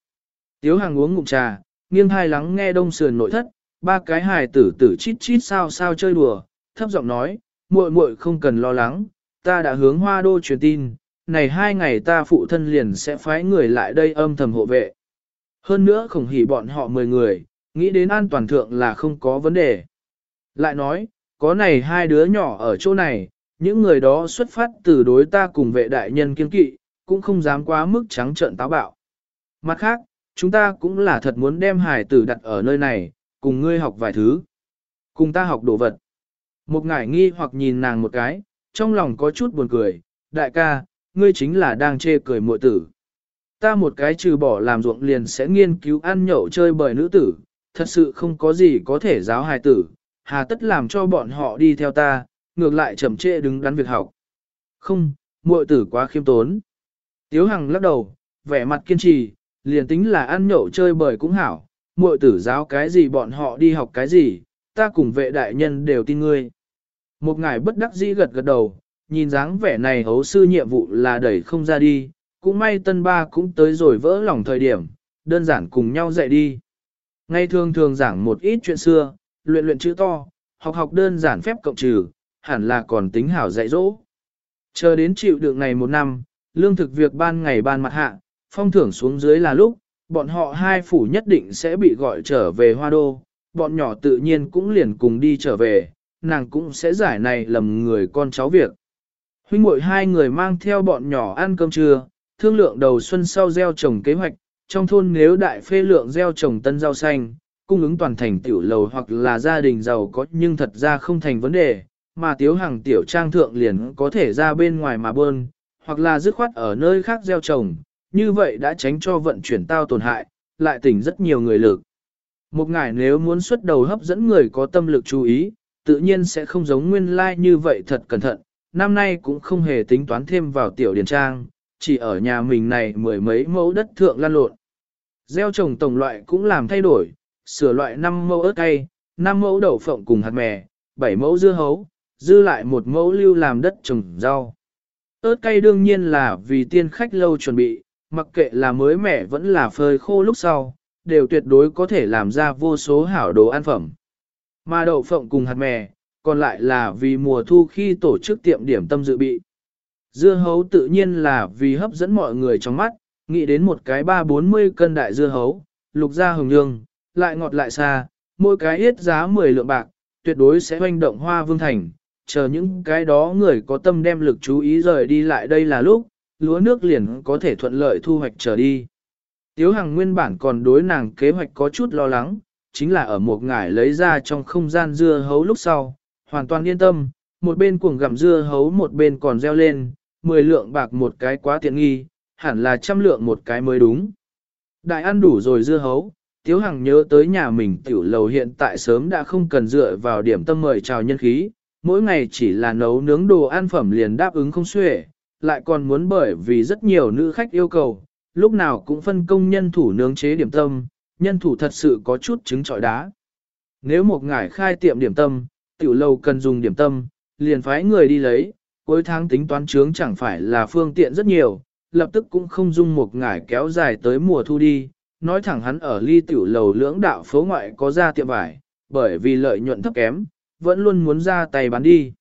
[SPEAKER 1] Tiếu hàng uống ngụm trà, nghiêng hai lắng nghe đông sườn nội thất, ba cái hài tử tử chít chít sao sao chơi đùa, thấp giọng nói, muội muội không cần lo lắng, ta đã hướng hoa đô truyền tin, này hai ngày ta phụ thân liền sẽ phái người lại đây âm thầm hộ vệ. Hơn nữa khổng hỉ bọn họ 10 người, nghĩ đến an toàn thượng là không có vấn đề. Lại nói, có này hai đứa nhỏ ở chỗ này, những người đó xuất phát từ đối ta cùng vệ đại nhân kiên kỵ, cũng không dám quá mức trắng trợn táo bạo. Mặt khác, chúng ta cũng là thật muốn đem hải tử đặt ở nơi này, cùng ngươi học vài thứ. Cùng ta học đồ vật. Một ngải nghi hoặc nhìn nàng một cái, trong lòng có chút buồn cười, đại ca, ngươi chính là đang chê cười muội tử. Ta một cái trừ bỏ làm ruộng liền sẽ nghiên cứu ăn nhậu chơi bời nữ tử, thật sự không có gì có thể giáo hài tử, hà tất làm cho bọn họ đi theo ta, ngược lại chậm trễ đứng đắn việc học. Không, muội tử quá khiêm tốn. Tiếu Hằng lắc đầu, vẻ mặt kiên trì, liền tính là ăn nhậu chơi bời cũng hảo, muội tử giáo cái gì bọn họ đi học cái gì, ta cùng vệ đại nhân đều tin ngươi. Một ngài bất đắc dĩ gật gật đầu, nhìn dáng vẻ này hấu sư nhiệm vụ là đẩy không ra đi, cũng may tân ba cũng tới rồi vỡ lòng thời điểm, đơn giản cùng nhau dạy đi. Ngay thường thường giảng một ít chuyện xưa, luyện luyện chữ to, học học đơn giản phép cộng trừ, hẳn là còn tính hảo dạy dỗ. Chờ đến chịu đựng này một năm, lương thực việc ban ngày ban mặt hạ, phong thưởng xuống dưới là lúc, bọn họ hai phủ nhất định sẽ bị gọi trở về hoa đô, bọn nhỏ tự nhiên cũng liền cùng đi trở về, nàng cũng sẽ giải này lầm người con cháu việc. Huynh muội hai người mang theo bọn nhỏ ăn cơm trưa, thương lượng đầu xuân sau gieo trồng kế hoạch, trong thôn nếu đại phê lượng gieo trồng tân rau xanh, cung ứng toàn thành tiểu lầu hoặc là gia đình giàu có nhưng thật ra không thành vấn đề, mà tiếu hàng tiểu trang thượng liền có thể ra bên ngoài mà bơn, hoặc là dứt khoát ở nơi khác gieo trồng, như vậy đã tránh cho vận chuyển tao tổn hại, lại tỉnh rất nhiều người lực. Một ngài nếu muốn xuất đầu hấp dẫn người có tâm lực chú ý, tự nhiên sẽ không giống nguyên lai like như vậy thật cẩn thận, năm nay cũng không hề tính toán thêm vào tiểu điển trang, chỉ ở nhà mình này mười mấy mẫu đất thượng lan lộn. Gieo trồng tổng loại cũng làm thay đổi, sửa loại 5 mẫu ớt cay, 5 mẫu đậu phộng cùng hạt mè, 7 mẫu dưa hấu, dư lại một mẫu lưu làm đất trồng rau. ớt cay đương nhiên là vì tiên khách lâu chuẩn bị, mặc kệ là mới mẻ vẫn là phơi khô lúc sau, đều tuyệt đối có thể làm ra vô số hảo đồ ăn phẩm. Mà đậu phộng cùng hạt mè, còn lại là vì mùa thu khi tổ chức tiệm điểm tâm dự bị. Dưa hấu tự nhiên là vì hấp dẫn mọi người trong mắt, nghĩ đến một cái ba bốn mươi cân đại dưa hấu, lục ra hồng nhương, lại ngọt lại xa, mỗi cái ít giá 10 lượng bạc, tuyệt đối sẽ hoành động hoa vương thành, chờ những cái đó người có tâm đem lực chú ý rời đi lại đây là lúc, lúa nước liền có thể thuận lợi thu hoạch trở đi. Tiếu Hằng nguyên bản còn đối nàng kế hoạch có chút lo lắng, chính là ở một ngải lấy ra trong không gian dưa hấu lúc sau, hoàn toàn yên tâm, một bên cuồng gặm dưa hấu một bên còn reo lên, 10 lượng bạc một cái quá tiện nghi, hẳn là trăm lượng một cái mới đúng. Đại ăn đủ rồi dưa hấu, Tiếu Hằng nhớ tới nhà mình tiểu lầu hiện tại sớm đã không cần dựa vào điểm tâm mời chào nhân khí, mỗi ngày chỉ là nấu nướng đồ ăn phẩm liền đáp ứng không xuể, lại còn muốn bởi vì rất nhiều nữ khách yêu cầu, lúc nào cũng phân công nhân thủ nướng chế điểm tâm, nhân thủ thật sự có chút trứng trọi đá. Nếu một ngải khai tiệm điểm tâm, tiểu lâu cần dùng điểm tâm, liền phái người đi lấy, cuối tháng tính toán trướng chẳng phải là phương tiện rất nhiều, lập tức cũng không dung một ngải kéo dài tới mùa thu đi, nói thẳng hắn ở ly tiểu lầu lưỡng đạo phố ngoại có ra tiệm vải, bởi vì lợi nhuận thấp kém, vẫn luôn muốn ra tay bán đi.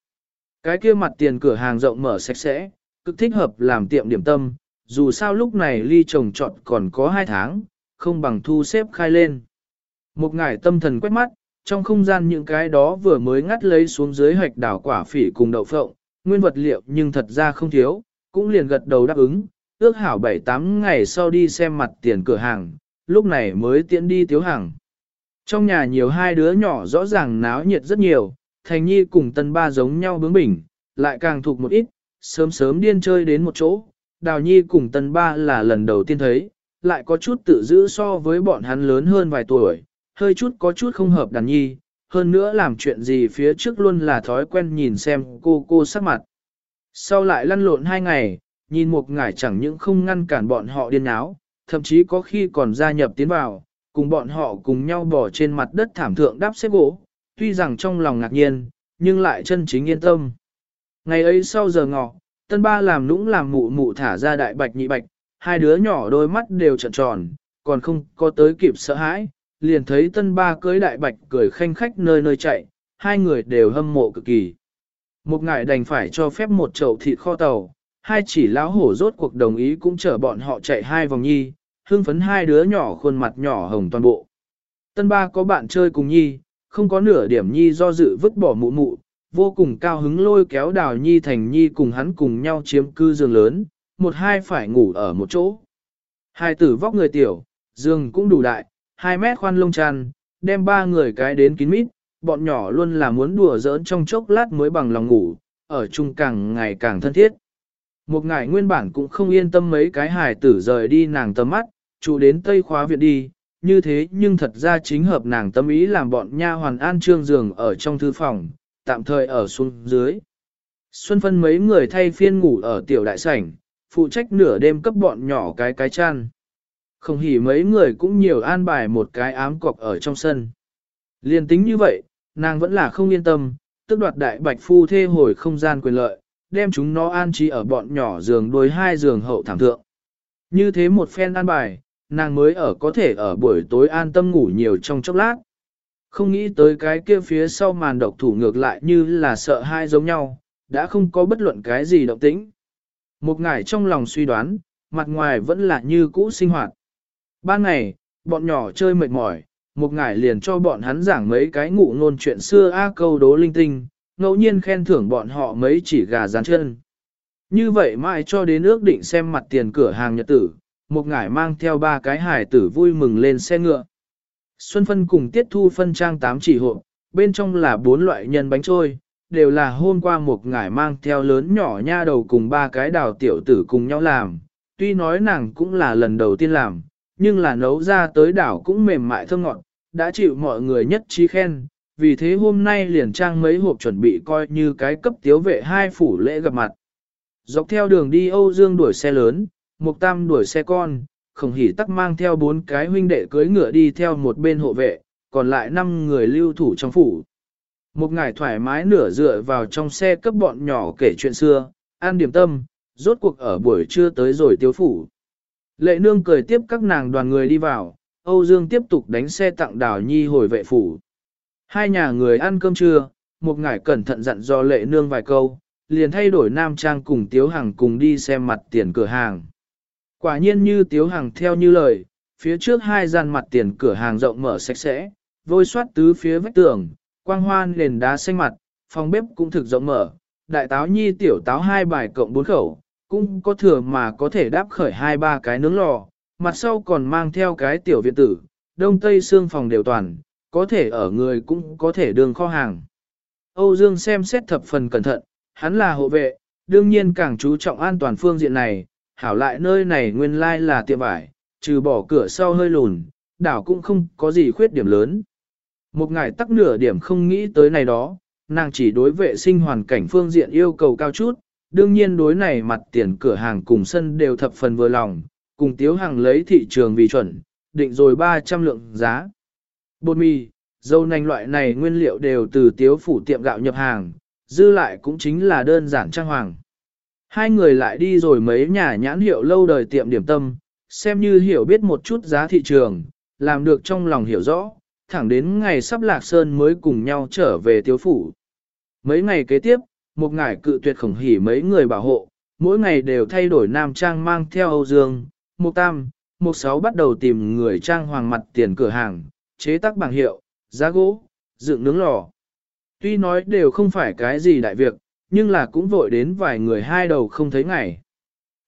[SPEAKER 1] Cái kia mặt tiền cửa hàng rộng mở sạch sẽ, cực thích hợp làm tiệm điểm tâm, dù sao lúc này ly trồng trọt còn có hai tháng, không bằng thu xếp khai lên. Một ngải tâm thần quét mắt, trong không gian những cái đó vừa mới ngắt lấy xuống dưới hạch đảo quả phỉ cùng đậu phộng, nguyên vật liệu nhưng thật ra không thiếu, cũng liền gật đầu đáp ứng, ước hảo 7-8 ngày sau đi xem mặt tiền cửa hàng, lúc này mới tiễn đi tiếu hàng. Trong nhà nhiều hai đứa nhỏ rõ ràng náo nhiệt rất nhiều, Thành Nhi cùng Tân Ba giống nhau bướng bỉnh, lại càng thuộc một ít, sớm sớm điên chơi đến một chỗ. Đào Nhi cùng Tân Ba là lần đầu tiên thấy, lại có chút tự giữ so với bọn hắn lớn hơn vài tuổi, hơi chút có chút không hợp đàn nhi, hơn nữa làm chuyện gì phía trước luôn là thói quen nhìn xem cô cô sắc mặt. Sau lại lăn lộn hai ngày, nhìn một ngải chẳng những không ngăn cản bọn họ điên áo, thậm chí có khi còn gia nhập tiến vào, cùng bọn họ cùng nhau bỏ trên mặt đất thảm thượng đáp xếp gỗ, tuy rằng trong lòng ngạc nhiên, nhưng lại chân chính yên tâm. Ngày ấy sau giờ ngọ, tân ba làm nũng làm mụ mụ thả ra đại bạch nhị bạch, hai đứa nhỏ đôi mắt đều trợn tròn, còn không có tới kịp sợ hãi, liền thấy tân ba cưới đại bạch cười khanh khách nơi nơi chạy, hai người đều hâm mộ cực kỳ. Một ngài đành phải cho phép một chậu thịt kho tàu, hai chỉ lão hổ rốt cuộc đồng ý cũng chở bọn họ chạy hai vòng nhi, hương phấn hai đứa nhỏ khuôn mặt nhỏ hồng toàn bộ. Tân ba có bạn chơi cùng nhi, không có nửa điểm nhi do dự vứt bỏ mụ mụ, vô cùng cao hứng lôi kéo đào nhi thành nhi cùng hắn cùng nhau chiếm cư giường lớn, một hai phải ngủ ở một chỗ. Hai tử vóc người tiểu, giường cũng đủ đại, hai mét khoan lông tràn, đem ba người cái đến kín mít, bọn nhỏ luôn là muốn đùa giỡn trong chốc lát mới bằng lòng ngủ, ở chung càng ngày càng thân thiết. Một ngày nguyên bản cũng không yên tâm mấy cái hài tử rời đi nàng tầm mắt, chủ đến Tây khóa viện đi, như thế nhưng thật ra chính hợp nàng tâm ý làm bọn nha hoàn an trương giường ở trong thư phòng, tạm thời ở xuống dưới. Xuân phân mấy người thay phiên ngủ ở tiểu đại sảnh, phụ trách nửa đêm cấp bọn nhỏ cái cái chăn. Không hỉ mấy người cũng nhiều an bài một cái ám cọc ở trong sân. Liên tính như vậy, nàng vẫn là không yên tâm, tức đoạt đại bạch phu thê hồi không gian quyền lợi, đem chúng nó an trí ở bọn nhỏ giường đôi hai giường hậu thảm thượng. Như thế một phen an bài, nàng mới ở có thể ở buổi tối an tâm ngủ nhiều trong chốc lát. Không nghĩ tới cái kia phía sau màn độc thủ ngược lại như là sợ hai giống nhau, đã không có bất luận cái gì động tĩnh. Một ngải trong lòng suy đoán, mặt ngoài vẫn là như cũ sinh hoạt. Ban ngày, bọn nhỏ chơi mệt mỏi, một ngải liền cho bọn hắn giảng mấy cái ngụ ngôn chuyện xưa a câu đố linh tinh, ngẫu nhiên khen thưởng bọn họ mấy chỉ gà rán chân. Như vậy mãi cho đến ước định xem mặt tiền cửa hàng nhật tử, một ngải mang theo ba cái hải tử vui mừng lên xe ngựa. Xuân phân cùng tiết thu phân trang tám chỉ hộp, bên trong là bốn loại nhân bánh trôi, đều là hôm qua một ngải mang theo lớn nhỏ nha đầu cùng ba cái đào tiểu tử cùng nhau làm. Tuy nói nàng cũng là lần đầu tiên làm, nhưng là nấu ra tới đảo cũng mềm mại thơm ngọt, đã chịu mọi người nhất trí khen. Vì thế hôm nay liền trang mấy hộp chuẩn bị coi như cái cấp tiếu vệ hai phủ lễ gặp mặt. Dọc theo đường đi Âu Dương đuổi xe lớn, Mục Tam đuổi xe con, khổng hỉ tắc mang theo bốn cái huynh đệ cưới ngựa đi theo một bên hộ vệ, còn lại năm người lưu thủ trong phủ. Một ngải thoải mái nửa dựa vào trong xe cấp bọn nhỏ kể chuyện xưa, an điểm tâm, rốt cuộc ở buổi trưa tới rồi tiêu phủ. Lệ nương cười tiếp các nàng đoàn người đi vào, Âu Dương tiếp tục đánh xe tặng đào nhi hồi vệ phủ. Hai nhà người ăn cơm trưa, một ngải cẩn thận dặn do lệ nương vài câu, liền thay đổi nam trang cùng tiếu hàng cùng đi xem mặt tiền cửa hàng. Quả nhiên như tiếu hàng theo như lời, phía trước hai gian mặt tiền cửa hàng rộng mở sạch sẽ, vôi soát tứ phía vách tường, quang hoan nền đá xanh mặt, phòng bếp cũng thực rộng mở, đại táo nhi tiểu táo hai bài cộng bốn khẩu, cũng có thừa mà có thể đáp khởi hai ba cái nướng lò, mặt sau còn mang theo cái tiểu viện tử, đông tây xương phòng đều toàn, có thể ở người cũng có thể đường kho hàng. Âu Dương xem xét thập phần cẩn thận, hắn là hộ vệ, đương nhiên càng chú trọng an toàn phương diện này, hảo lại nơi này nguyên lai là tiệm vải, trừ bỏ cửa sau hơi lùn, đảo cũng không có gì khuyết điểm lớn. Một ngày tắc nửa điểm không nghĩ tới này đó, nàng chỉ đối vệ sinh hoàn cảnh phương diện yêu cầu cao chút, đương nhiên đối này mặt tiền cửa hàng cùng sân đều thập phần vừa lòng, cùng tiếu hàng lấy thị trường vì chuẩn, định rồi 300 lượng giá. Bột mì, dâu nành loại này nguyên liệu đều từ tiếu phủ tiệm gạo nhập hàng, dư lại cũng chính là đơn giản trang hoàng. Hai người lại đi rồi mấy nhà nhãn hiệu lâu đời tiệm điểm tâm, xem như hiểu biết một chút giá thị trường, làm được trong lòng hiểu rõ, thẳng đến ngày sắp lạc sơn mới cùng nhau trở về tiếu phủ. Mấy ngày kế tiếp, một ngải cự tuyệt khổng hỉ mấy người bảo hộ, mỗi ngày đều thay đổi nam trang mang theo Âu Dương, một tam, một sáu bắt đầu tìm người trang hoàng mặt tiền cửa hàng, chế tác bảng hiệu, giá gỗ, dựng nướng lò. Tuy nói đều không phải cái gì đại việc, nhưng là cũng vội đến vài người hai đầu không thấy ngày.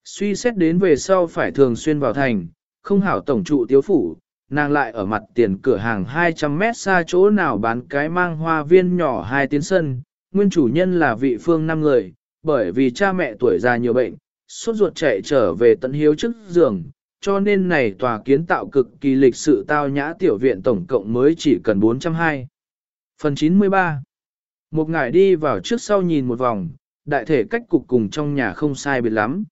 [SPEAKER 1] Suy xét đến về sau phải thường xuyên vào thành, không hảo tổng trụ tiếu phủ, nàng lại ở mặt tiền cửa hàng 200 mét xa chỗ nào bán cái mang hoa viên nhỏ hai tiến sân, nguyên chủ nhân là vị phương năm người, bởi vì cha mẹ tuổi già nhiều bệnh, suốt ruột chạy trở về tận hiếu trước giường, cho nên này tòa kiến tạo cực kỳ lịch sự tao nhã tiểu viện tổng cộng mới chỉ cần 420. Phần 93 một ngải đi vào trước sau nhìn một vòng, đại thể cách cục cùng trong nhà không sai biệt lắm.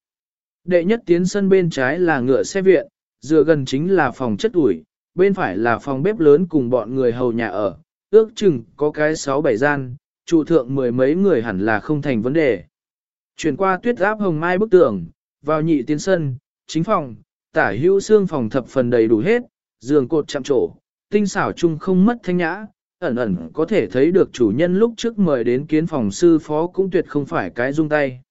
[SPEAKER 1] Đệ nhất tiến sân bên trái là ngựa xe viện, dựa gần chính là phòng chất ủi, bên phải là phòng bếp lớn cùng bọn người hầu nhà ở, ước chừng có cái 6-7 gian, trụ thượng mười mấy người hẳn là không thành vấn đề. Chuyển qua tuyết áp hồng mai bức tường, vào nhị tiến sân, chính phòng, tả hữu xương phòng thập phần đầy đủ hết, giường cột chạm trổ, tinh xảo chung không mất thanh nhã, ẩn ẩn có thể thấy được chủ nhân lúc trước mời đến kiến phòng sư phó cũng tuyệt không phải cái dung tay.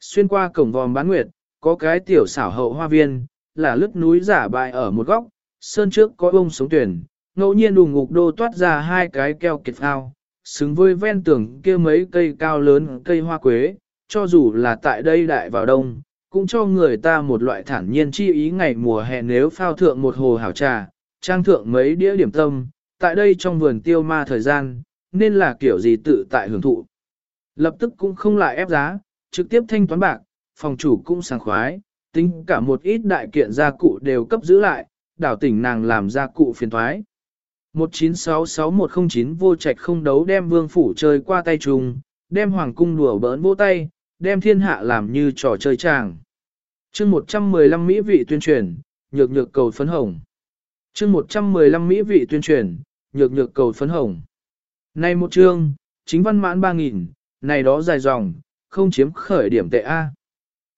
[SPEAKER 1] Xuyên qua cổng vòm bán nguyệt, có cái tiểu xảo hậu hoa viên, là lướt núi giả bại ở một góc, sơn trước có ông sống tuyển, ngẫu nhiên đùng ngục đô toát ra hai cái keo kiệt ao, xứng với ven tường kia mấy cây cao lớn cây hoa quế, cho dù là tại đây đại vào đông, cũng cho người ta một loại thản nhiên chi ý ngày mùa hè nếu phao thượng một hồ hảo trà, trang thượng mấy đĩa điểm tâm, tại đây trong vườn tiêu ma thời gian, nên là kiểu gì tự tại hưởng thụ. Lập tức cũng không lại ép giá, trực tiếp thanh toán bạc, phòng chủ cũng sảng khoái, tính cả một ít đại kiện gia cụ đều cấp giữ lại, đảo tỉnh nàng làm gia cụ phiền thoái. 1966109 vô trạch không đấu đem vương phủ chơi qua tay trùng, đem hoàng cung đùa bỡn vô tay, đem thiên hạ làm như trò chơi chàng. chương 115 Mỹ vị tuyên truyền, nhược nhược cầu phấn hồng. chương 115 Mỹ vị tuyên truyền, nhược nhược cầu phấn hồng. Này một chương, chính văn mãn 3.000, này đó dài dòng, không chiếm khởi điểm tệ A.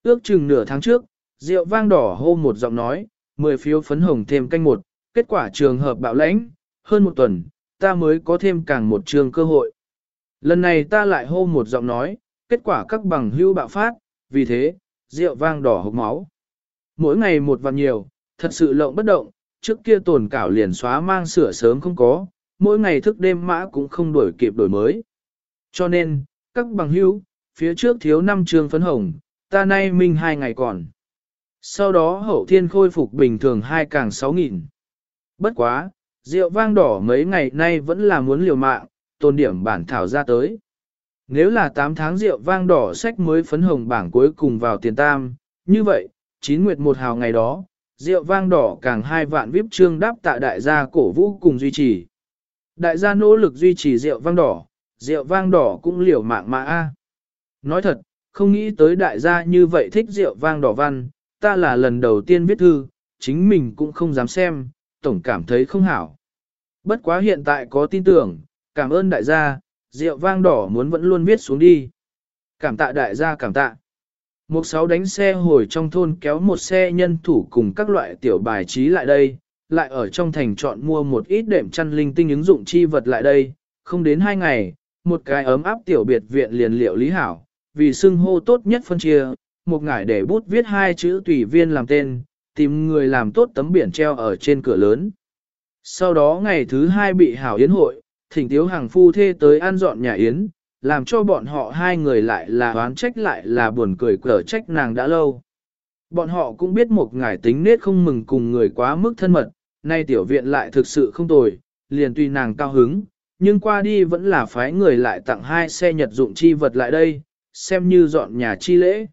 [SPEAKER 1] Ước chừng nửa tháng trước, rượu vang đỏ hô một giọng nói, 10 phiếu phấn hồng thêm canh một, kết quả trường hợp bạo lãnh, hơn một tuần, ta mới có thêm càng một trường cơ hội. Lần này ta lại hô một giọng nói, kết quả các bằng hưu bạo phát, vì thế, rượu vang đỏ hộp máu. Mỗi ngày một vạn nhiều, thật sự lộng bất động, trước kia tồn cảo liền xóa mang sửa sớm không có, mỗi ngày thức đêm mã cũng không đổi kịp đổi mới. Cho nên, các bằng hữu phía trước thiếu năm trường phấn hồng, ta nay minh hai ngày còn. Sau đó hậu thiên khôi phục bình thường hai càng sáu nghìn. Bất quá, rượu vang đỏ mấy ngày nay vẫn là muốn liều mạng, tôn điểm bản thảo ra tới. Nếu là 8 tháng rượu vang đỏ sách mới phấn hồng bảng cuối cùng vào tiền tam, như vậy, chín nguyệt một hào ngày đó, rượu vang đỏ càng hai vạn vip trương đáp tạ đại gia cổ vũ cùng duy trì. Đại gia nỗ lực duy trì rượu vang đỏ, rượu vang đỏ cũng liều mạng mà a. Nói thật, không nghĩ tới đại gia như vậy thích rượu vang đỏ văn, ta là lần đầu tiên viết thư, chính mình cũng không dám xem, tổng cảm thấy không hảo. Bất quá hiện tại có tin tưởng, cảm ơn đại gia, rượu vang đỏ muốn vẫn luôn viết xuống đi. Cảm tạ đại gia cảm tạ. Một sáu đánh xe hồi trong thôn kéo một xe nhân thủ cùng các loại tiểu bài trí lại đây, lại ở trong thành chọn mua một ít đệm chăn linh tinh ứng dụng chi vật lại đây, không đến hai ngày, một cái ấm áp tiểu biệt viện liền liệu lý hảo, vì xưng hô tốt nhất phân chia, một ngải để bút viết hai chữ tùy viên làm tên, tìm người làm tốt tấm biển treo ở trên cửa lớn. Sau đó ngày thứ hai bị hảo yến hội, thỉnh tiếu hàng phu thê tới ăn dọn nhà yến, làm cho bọn họ hai người lại là oán trách lại là buồn cười cở trách nàng đã lâu. Bọn họ cũng biết một ngải tính nết không mừng cùng người quá mức thân mật, nay tiểu viện lại thực sự không tồi, liền tuy nàng cao hứng, nhưng qua đi vẫn là phái người lại tặng hai xe nhật dụng chi vật lại đây, xem như dọn nhà chi lễ.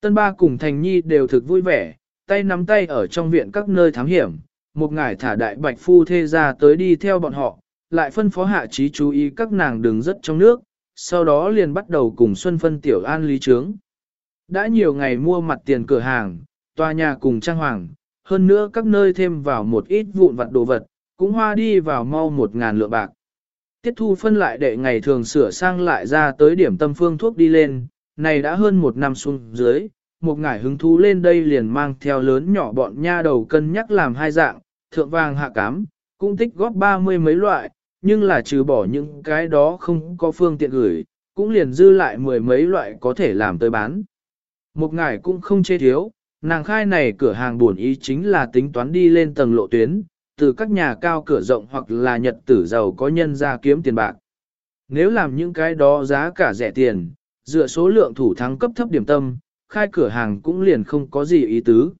[SPEAKER 1] Tân ba cùng Thành Nhi đều thực vui vẻ, tay nắm tay ở trong viện các nơi thám hiểm, một ngải thả đại bạch phu thê ra tới đi theo bọn họ, lại phân phó hạ trí chú ý các nàng đường rất trong nước, sau đó liền bắt đầu cùng Xuân phân tiểu an lý trướng. Đã nhiều ngày mua mặt tiền cửa hàng, tòa nhà cùng trang hoàng, hơn nữa các nơi thêm vào một ít vụn vặt đồ vật, cũng hoa đi vào mau một ngàn lượng bạc. Tiết thu phân lại để ngày thường sửa sang lại ra tới điểm tâm phương thuốc đi lên, này đã hơn một năm xuống dưới, một ngải hứng thú lên đây liền mang theo lớn nhỏ bọn nha đầu cân nhắc làm hai dạng, thượng vàng hạ cám, cũng tích góp ba mươi mấy loại, nhưng là trừ bỏ những cái đó không có phương tiện gửi, cũng liền dư lại mười mấy loại có thể làm tới bán. Một ngải cũng không chê thiếu, nàng khai này cửa hàng buồn ý chính là tính toán đi lên tầng lộ tuyến, từ các nhà cao cửa rộng hoặc là nhật tử giàu có nhân ra kiếm tiền bạc. Nếu làm những cái đó giá cả rẻ tiền, dựa số lượng thủ thắng cấp thấp điểm tâm, khai cửa hàng cũng liền không có gì ý tứ.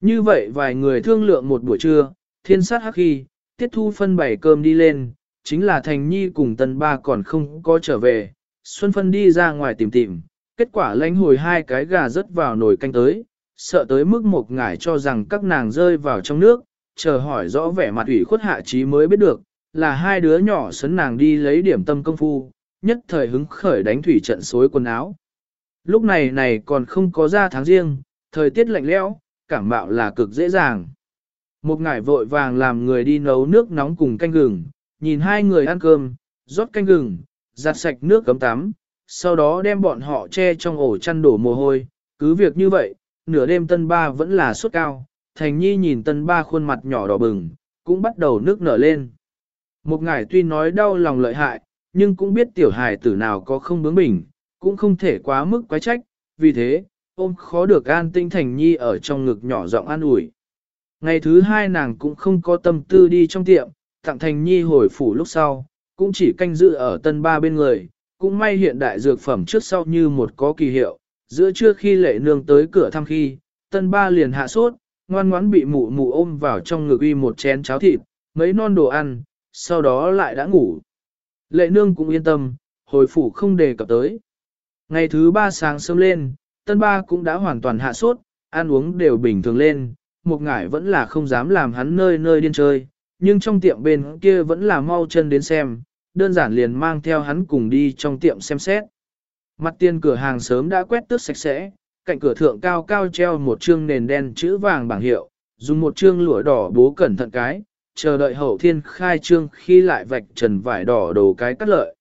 [SPEAKER 1] Như vậy vài người thương lượng một buổi trưa, thiên sát hắc khi, tiết thu phân bảy cơm đi lên, chính là Thành Nhi cùng Tân Ba còn không có trở về, Xuân Phân đi ra ngoài tìm tìm, kết quả lãnh hồi hai cái gà rớt vào nồi canh tới, sợ tới mức một ngải cho rằng các nàng rơi vào trong nước, chờ hỏi rõ vẻ mặt ủy khuất hạ trí mới biết được, là hai đứa nhỏ sấn nàng đi lấy điểm tâm công phu, nhất thời hứng khởi đánh thủy trận xối quần áo. Lúc này này còn không có ra tháng riêng, thời tiết lạnh lẽo, cảm mạo là cực dễ dàng. Một ngải vội vàng làm người đi nấu nước nóng cùng canh gừng, nhìn hai người ăn cơm, rót canh gừng, giặt sạch nước cấm tắm, sau đó đem bọn họ che trong ổ chăn đổ mồ hôi, cứ việc như vậy, nửa đêm tân ba vẫn là suốt cao, thành nhi nhìn tân ba khuôn mặt nhỏ đỏ bừng, cũng bắt đầu nước nở lên. Một ngải tuy nói đau lòng lợi hại, nhưng cũng biết tiểu hài tử nào có không bướng bỉnh, cũng không thể quá mức quái trách, vì thế, ôm khó được an tinh thành nhi ở trong ngực nhỏ giọng an ủi. Ngày thứ hai nàng cũng không có tâm tư đi trong tiệm, tặng thành nhi hồi phủ lúc sau, cũng chỉ canh giữ ở tân ba bên người, cũng may hiện đại dược phẩm trước sau như một có kỳ hiệu, giữa trưa khi lệ nương tới cửa thăm khi, tân ba liền hạ sốt, ngoan ngoãn bị mụ mụ ôm vào trong ngực uy một chén cháo thịt, mấy non đồ ăn, sau đó lại đã ngủ. Lệ nương cũng yên tâm, hồi phủ không đề cập tới. Ngày thứ ba sáng sớm lên, tân ba cũng đã hoàn toàn hạ sốt, ăn uống đều bình thường lên, một ngải vẫn là không dám làm hắn nơi nơi điên chơi, nhưng trong tiệm bên kia vẫn là mau chân đến xem, đơn giản liền mang theo hắn cùng đi trong tiệm xem xét. Mặt tiền cửa hàng sớm đã quét tước sạch sẽ, cạnh cửa thượng cao cao treo một chương nền đen chữ vàng bảng hiệu, dùng một chương lụa đỏ bố cẩn thận cái, chờ đợi hậu thiên khai trương khi lại vạch trần vải đỏ đồ cái cắt lợi.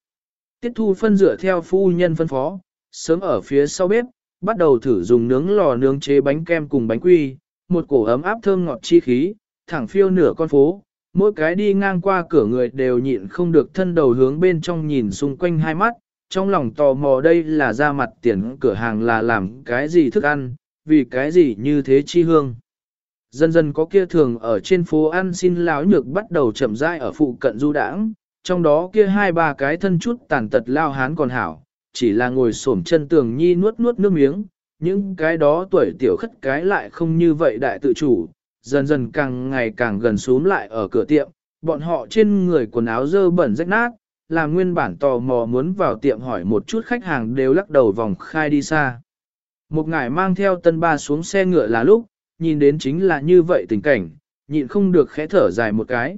[SPEAKER 1] Tiết thu phân dựa theo phu nhân phân phó, sớm ở phía sau bếp, bắt đầu thử dùng nướng lò nướng chế bánh kem cùng bánh quy, một cổ ấm áp thơm ngọt chi khí, thẳng phiêu nửa con phố, mỗi cái đi ngang qua cửa người đều nhịn không được thân đầu hướng bên trong nhìn xung quanh hai mắt, trong lòng tò mò đây là ra mặt tiền cửa hàng là làm cái gì thức ăn, vì cái gì như thế chi hương. Dần dần có kia thường ở trên phố ăn xin lão nhược bắt đầu chậm rãi ở phụ cận du đãng, trong đó kia hai ba cái thân chút tàn tật lao hán còn hảo, chỉ là ngồi xổm chân tường nhi nuốt nuốt nước miếng, những cái đó tuổi tiểu khất cái lại không như vậy đại tự chủ, dần dần càng ngày càng gần xuống lại ở cửa tiệm, bọn họ trên người quần áo dơ bẩn rách nát, làm nguyên bản tò mò muốn vào tiệm hỏi một chút khách hàng đều lắc đầu vòng khai đi xa. Một ngải mang theo tân ba xuống xe ngựa là lúc, nhìn đến chính là như vậy tình cảnh, nhịn không được khẽ thở dài một cái.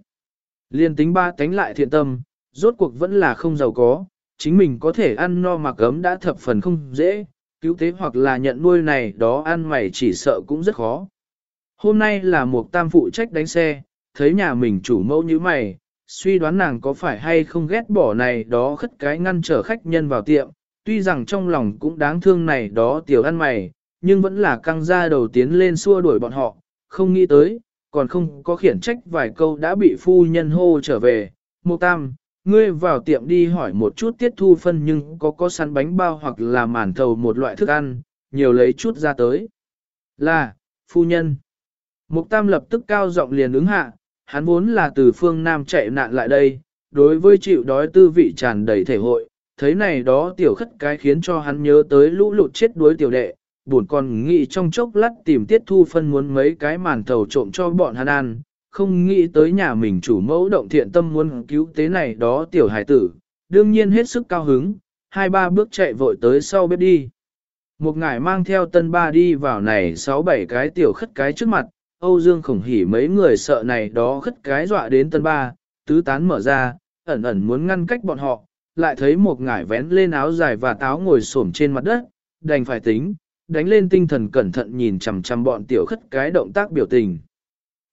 [SPEAKER 1] Liên tính ba tánh lại thiện tâm, rốt cuộc vẫn là không giàu có, chính mình có thể ăn no mặc ấm đã thập phần không dễ, cứu tế hoặc là nhận nuôi này đó ăn mày chỉ sợ cũng rất khó. Hôm nay là một tam phụ trách đánh xe, thấy nhà mình chủ mẫu như mày, suy đoán nàng có phải hay không ghét bỏ này đó khất cái ngăn trở khách nhân vào tiệm, tuy rằng trong lòng cũng đáng thương này đó tiểu ăn mày, nhưng vẫn là căng ra đầu tiến lên xua đuổi bọn họ, không nghĩ tới, còn không có khiển trách vài câu đã bị phu nhân hô trở về. Một tam, ngươi vào tiệm đi hỏi một chút tiết thu phân nhưng có có săn bánh bao hoặc là màn thầu một loại thức ăn, nhiều lấy chút ra tới. Là, phu nhân. Mục tam lập tức cao giọng liền ứng hạ, hắn vốn là từ phương Nam chạy nạn lại đây, đối với chịu đói tư vị tràn đầy thể hội, thấy này đó tiểu khất cái khiến cho hắn nhớ tới lũ lụt chết đuối tiểu đệ, buồn còn nghĩ trong chốc lát tìm tiết thu phân muốn mấy cái màn thầu trộm cho bọn hắn ăn, không nghĩ tới nhà mình chủ mẫu động thiện tâm muốn cứu tế này đó tiểu hải tử, đương nhiên hết sức cao hứng, hai ba bước chạy vội tới sau bếp đi. Một ngải mang theo tân ba đi vào này sáu bảy cái tiểu khất cái trước mặt, Âu Dương khổng hỉ mấy người sợ này đó khất cái dọa đến tân ba, tứ tán mở ra, ẩn ẩn muốn ngăn cách bọn họ, lại thấy một ngải vén lên áo dài và táo ngồi xổm trên mặt đất, đành phải tính, đánh lên tinh thần cẩn thận nhìn chằm chằm bọn tiểu khất cái động tác biểu tình.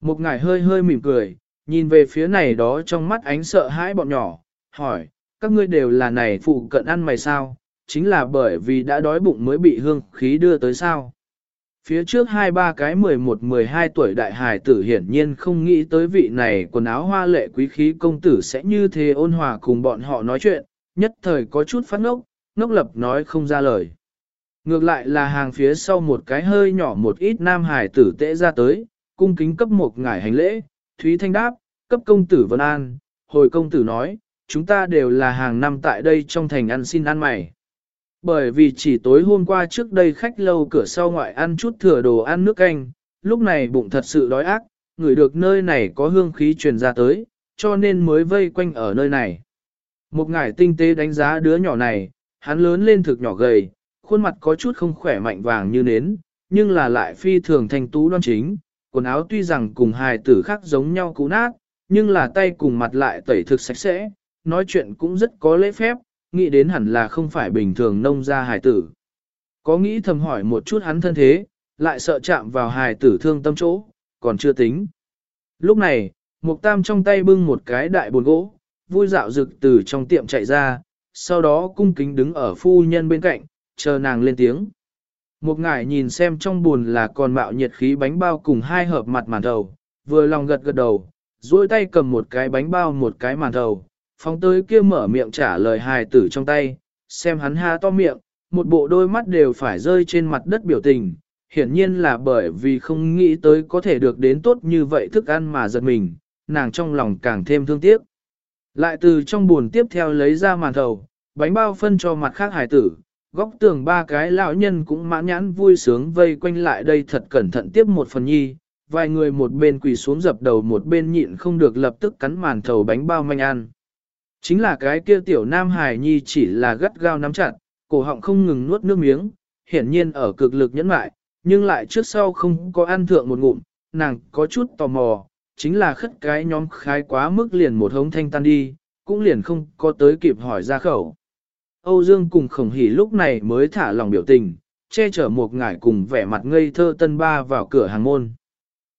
[SPEAKER 1] Một ngải hơi hơi mỉm cười, nhìn về phía này đó trong mắt ánh sợ hãi bọn nhỏ, hỏi, các ngươi đều là này phụ cận ăn mày sao, chính là bởi vì đã đói bụng mới bị hương khí đưa tới sao. Phía trước hai ba cái 11-12 tuổi đại hài tử hiển nhiên không nghĩ tới vị này quần áo hoa lệ quý khí công tử sẽ như thế ôn hòa cùng bọn họ nói chuyện, nhất thời có chút phát ngốc, ngốc lập nói không ra lời. Ngược lại là hàng phía sau một cái hơi nhỏ một ít nam hài tử tễ ra tới, cung kính cấp một ngải hành lễ, Thúy Thanh đáp, cấp công tử Vân An, hồi công tử nói, chúng ta đều là hàng năm tại đây trong thành ăn xin ăn mày. Bởi vì chỉ tối hôm qua trước đây khách lâu cửa sau ngoại ăn chút thừa đồ ăn nước canh, lúc này bụng thật sự đói ác, người được nơi này có hương khí truyền ra tới, cho nên mới vây quanh ở nơi này. Một ngải tinh tế đánh giá đứa nhỏ này, hắn lớn lên thực nhỏ gầy, khuôn mặt có chút không khỏe mạnh vàng như nến, nhưng là lại phi thường thành tú đoan chính, quần áo tuy rằng cùng hài tử khác giống nhau cũ nát, nhưng là tay cùng mặt lại tẩy thực sạch sẽ, nói chuyện cũng rất có lễ phép, nghĩ đến hẳn là không phải bình thường nông gia hài tử. Có nghĩ thầm hỏi một chút hắn thân thế, lại sợ chạm vào hài tử thương tâm chỗ, còn chưa tính. Lúc này, Mục Tam trong tay bưng một cái đại bồn gỗ, vui dạo rực từ trong tiệm chạy ra, sau đó cung kính đứng ở phu nhân bên cạnh, chờ nàng lên tiếng. Một ngải nhìn xem trong buồn là còn mạo nhiệt khí bánh bao cùng hai hộp mặt màn thầu, vừa lòng gật gật đầu, duỗi tay cầm một cái bánh bao một cái màn thầu, phóng tới kia mở miệng trả lời hài tử trong tay, xem hắn ha to miệng, một bộ đôi mắt đều phải rơi trên mặt đất biểu tình, hiển nhiên là bởi vì không nghĩ tới có thể được đến tốt như vậy thức ăn mà giật mình, nàng trong lòng càng thêm thương tiếc. Lại từ trong buồn tiếp theo lấy ra màn thầu, bánh bao phân cho mặt khác hài tử, góc tường ba cái lão nhân cũng mãn nhãn vui sướng vây quanh lại đây thật cẩn thận tiếp một phần nhi, vài người một bên quỳ xuống dập đầu một bên nhịn không được lập tức cắn màn thầu bánh bao manh ăn. Chính là cái kia tiểu nam hài nhi chỉ là gắt gao nắm chặt, cổ họng không ngừng nuốt nước miếng, hiển nhiên ở cực lực nhẫn mại, nhưng lại trước sau không có ăn thượng một ngụm, nàng có chút tò mò, chính là khất cái nhóm khái quá mức liền một hống thanh tan đi, cũng liền không có tới kịp hỏi ra khẩu. Âu Dương cùng khổng hỉ lúc này mới thả lòng biểu tình, che chở một ngải cùng vẻ mặt ngây thơ tân ba vào cửa hàng môn.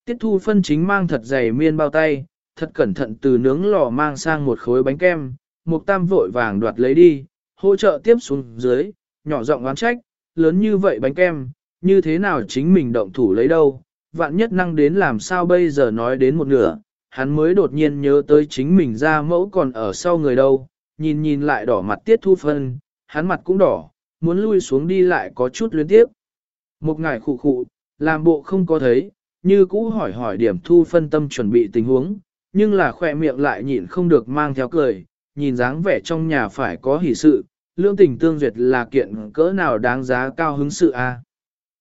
[SPEAKER 1] Tiết thu phân chính mang thật dày miên bao tay, thật cẩn thận từ nướng lò mang sang một khối bánh kem, Mục Tam vội vàng đoạt lấy đi, hỗ trợ tiếp xuống dưới, nhỏ giọng oán trách, lớn như vậy bánh kem, như thế nào chính mình động thủ lấy đâu, vạn nhất năng đến làm sao bây giờ nói đến một nửa, hắn mới đột nhiên nhớ tới chính mình ra mẫu còn ở sau người đâu, nhìn nhìn lại đỏ mặt tiết thu phân, hắn mặt cũng đỏ, muốn lui xuống đi lại có chút luyến tiếp. Một ngày khụ khụ, làm bộ không có thấy, như cũ hỏi hỏi điểm thu phân tâm chuẩn bị tình huống, nhưng là khỏe miệng lại nhịn không được mang theo cười, nhìn dáng vẻ trong nhà phải có hỷ sự, lương tình tương duyệt là kiện cỡ nào đáng giá cao hứng sự a.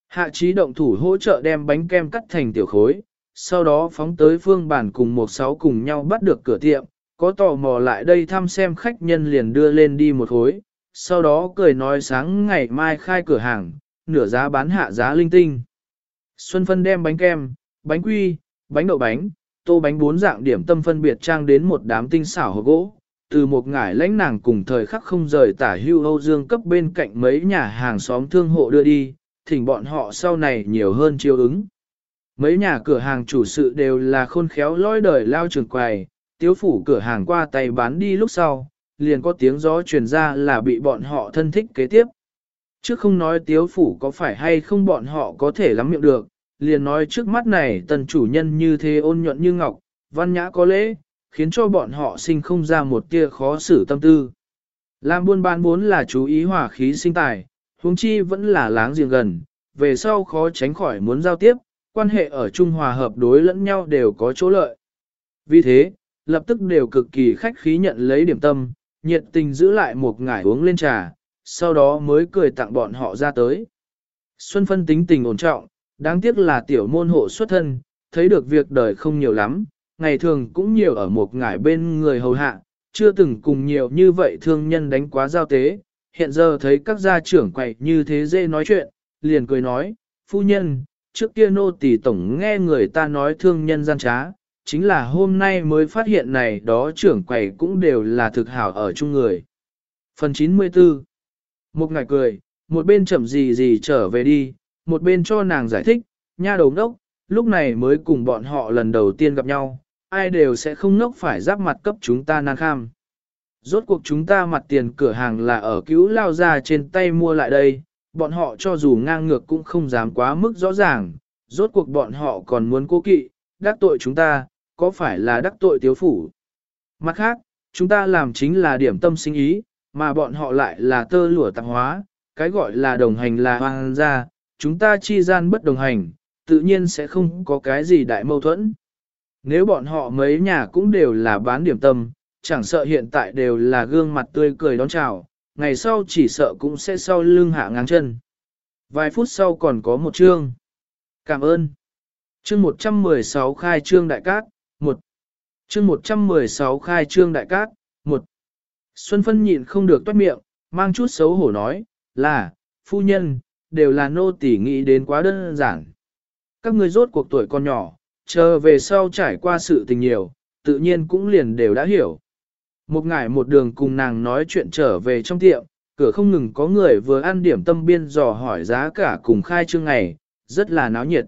[SPEAKER 1] Hạ trí động thủ hỗ trợ đem bánh kem cắt thành tiểu khối, sau đó phóng tới phương bản cùng một sáu cùng nhau bắt được cửa tiệm, có tò mò lại đây thăm xem khách nhân liền đưa lên đi một khối, sau đó cười nói sáng ngày mai khai cửa hàng, nửa giá bán hạ giá linh tinh. Xuân phân đem bánh kem, bánh quy, bánh đậu bánh, tô bánh bốn dạng điểm tâm phân biệt trang đến một đám tinh xảo hộp gỗ, từ một ngải lãnh nàng cùng thời khắc không rời tả hưu Âu Dương cấp bên cạnh mấy nhà hàng xóm thương hộ đưa đi, thỉnh bọn họ sau này nhiều hơn chiêu ứng. Mấy nhà cửa hàng chủ sự đều là khôn khéo lôi đời lao trường quầy, tiếu phủ cửa hàng qua tay bán đi lúc sau, liền có tiếng gió truyền ra là bị bọn họ thân thích kế tiếp. Trước không nói tiếu phủ có phải hay không bọn họ có thể lắm miệng được, liền nói trước mắt này tần chủ nhân như thế ôn nhuận như ngọc, văn nhã có lễ, khiến cho bọn họ sinh không ra một tia khó xử tâm tư. Làm buôn bán vốn là chú ý hòa khí sinh tài, huống chi vẫn là láng giềng gần, về sau khó tránh khỏi muốn giao tiếp, quan hệ ở Trung Hòa hợp đối lẫn nhau đều có chỗ lợi. Vì thế, lập tức đều cực kỳ khách khí nhận lấy điểm tâm, nhiệt tình giữ lại một ngải uống lên trà, sau đó mới cười tặng bọn họ ra tới. Xuân phân tính tình ổn trọng, đáng tiếc là tiểu môn hộ xuất thân, thấy được việc đời không nhiều lắm, ngày thường cũng nhiều ở một ngải bên người hầu hạ, chưa từng cùng nhiều như vậy thương nhân đánh quá giao tế, hiện giờ thấy các gia trưởng quậy như thế dễ nói chuyện, liền cười nói, phu nhân, trước kia nô tỳ tổng nghe người ta nói thương nhân gian trá, chính là hôm nay mới phát hiện này đó trưởng quầy cũng đều là thực hảo ở chung người. Phần 94 Một ngày cười, một bên chậm gì gì trở về đi, một bên cho nàng giải thích, nha đầu ngốc, lúc này mới cùng bọn họ lần đầu tiên gặp nhau, ai đều sẽ không ngốc phải giáp mặt cấp chúng ta nan kham. Rốt cuộc chúng ta mặt tiền cửa hàng là ở cứu lao ra trên tay mua lại đây, bọn họ cho dù ngang ngược cũng không dám quá mức rõ ràng, rốt cuộc bọn họ còn muốn cố kỵ, đắc tội chúng ta, có phải là đắc tội tiếu phủ. Mặt khác, chúng ta làm chính là điểm tâm sinh ý, mà bọn họ lại là tơ lụa tạp hóa, cái gọi là đồng hành là hoàng gia, chúng ta chi gian bất đồng hành, tự nhiên sẽ không có cái gì đại mâu thuẫn. Nếu bọn họ mấy nhà cũng đều là bán điểm tâm, chẳng sợ hiện tại đều là gương mặt tươi cười đón chào, ngày sau chỉ sợ cũng sẽ sau lưng hạ ngang chân. Vài phút sau còn có một chương. Cảm ơn. Chương 116 khai trương đại cát, 1. Chương 116 khai trương đại cát, 1. Xuân Phân nhịn không được toát miệng, mang chút xấu hổ nói, là, phu nhân, đều là nô tỉ nghĩ đến quá đơn giản. Các người rốt cuộc tuổi còn nhỏ, chờ về sau trải qua sự tình nhiều, tự nhiên cũng liền đều đã hiểu. Một ngày một đường cùng nàng nói chuyện trở về trong tiệm, cửa không ngừng có người vừa ăn điểm tâm biên dò hỏi giá cả cùng khai trương ngày, rất là náo nhiệt.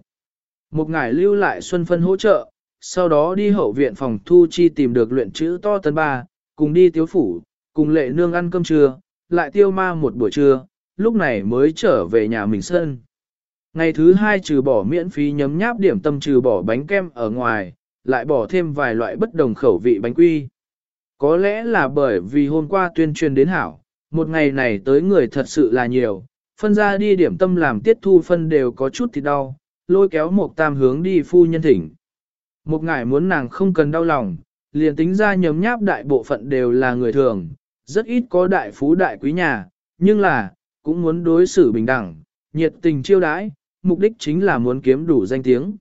[SPEAKER 1] Một ngày lưu lại Xuân Phân hỗ trợ, sau đó đi hậu viện phòng thu chi tìm được luyện chữ to tấn ba, cùng đi tiếu phủ, cùng lệ nương ăn cơm trưa, lại tiêu ma một buổi trưa, lúc này mới trở về nhà mình sơn Ngày thứ hai trừ bỏ miễn phí nhấm nháp điểm tâm trừ bỏ bánh kem ở ngoài, lại bỏ thêm vài loại bất đồng khẩu vị bánh quy. Có lẽ là bởi vì hôm qua tuyên truyền đến hảo, một ngày này tới người thật sự là nhiều, phân ra đi điểm tâm làm tiết thu phân đều có chút thì đau, lôi kéo một tam hướng đi phu nhân thỉnh. Một ngải muốn nàng không cần đau lòng, liền tính ra nhấm nháp đại bộ phận đều là người thường, rất ít có đại phú đại quý nhà, nhưng là, cũng muốn đối xử bình đẳng, nhiệt tình chiêu đãi, mục đích chính là muốn kiếm đủ danh tiếng.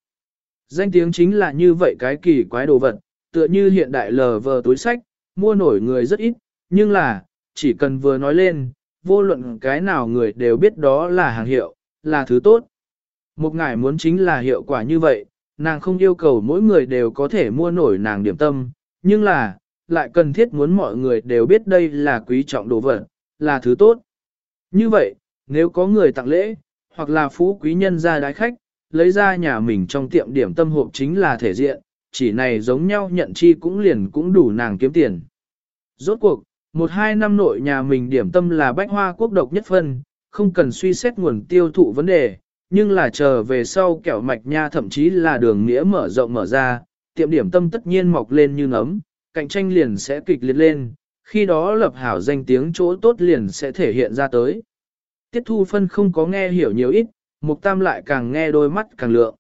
[SPEAKER 1] Danh tiếng chính là như vậy cái kỳ quái đồ vật, tựa như hiện đại lờ vờ túi sách, mua nổi người rất ít, nhưng là, chỉ cần vừa nói lên, vô luận cái nào người đều biết đó là hàng hiệu, là thứ tốt. Một ngài muốn chính là hiệu quả như vậy, nàng không yêu cầu mỗi người đều có thể mua nổi nàng điểm tâm, nhưng là, lại cần thiết muốn mọi người đều biết đây là quý trọng đồ vật, là thứ tốt. Như vậy, nếu có người tặng lễ, hoặc là phú quý nhân ra đái khách, lấy ra nhà mình trong tiệm điểm tâm hộp chính là thể diện, chỉ này giống nhau nhận chi cũng liền cũng đủ nàng kiếm tiền. Rốt cuộc, một hai năm nội nhà mình điểm tâm là bách hoa quốc độc nhất phân, không cần suy xét nguồn tiêu thụ vấn đề, nhưng là chờ về sau kẹo mạch nha thậm chí là đường nghĩa mở rộng mở ra, tiệm điểm tâm tất nhiên mọc lên như nấm, cạnh tranh liền sẽ kịch liệt lên, khi đó lập hảo danh tiếng chỗ tốt liền sẽ thể hiện ra tới. Tiết thu phân không có nghe hiểu nhiều ít, mục tam lại càng nghe đôi mắt càng lượng.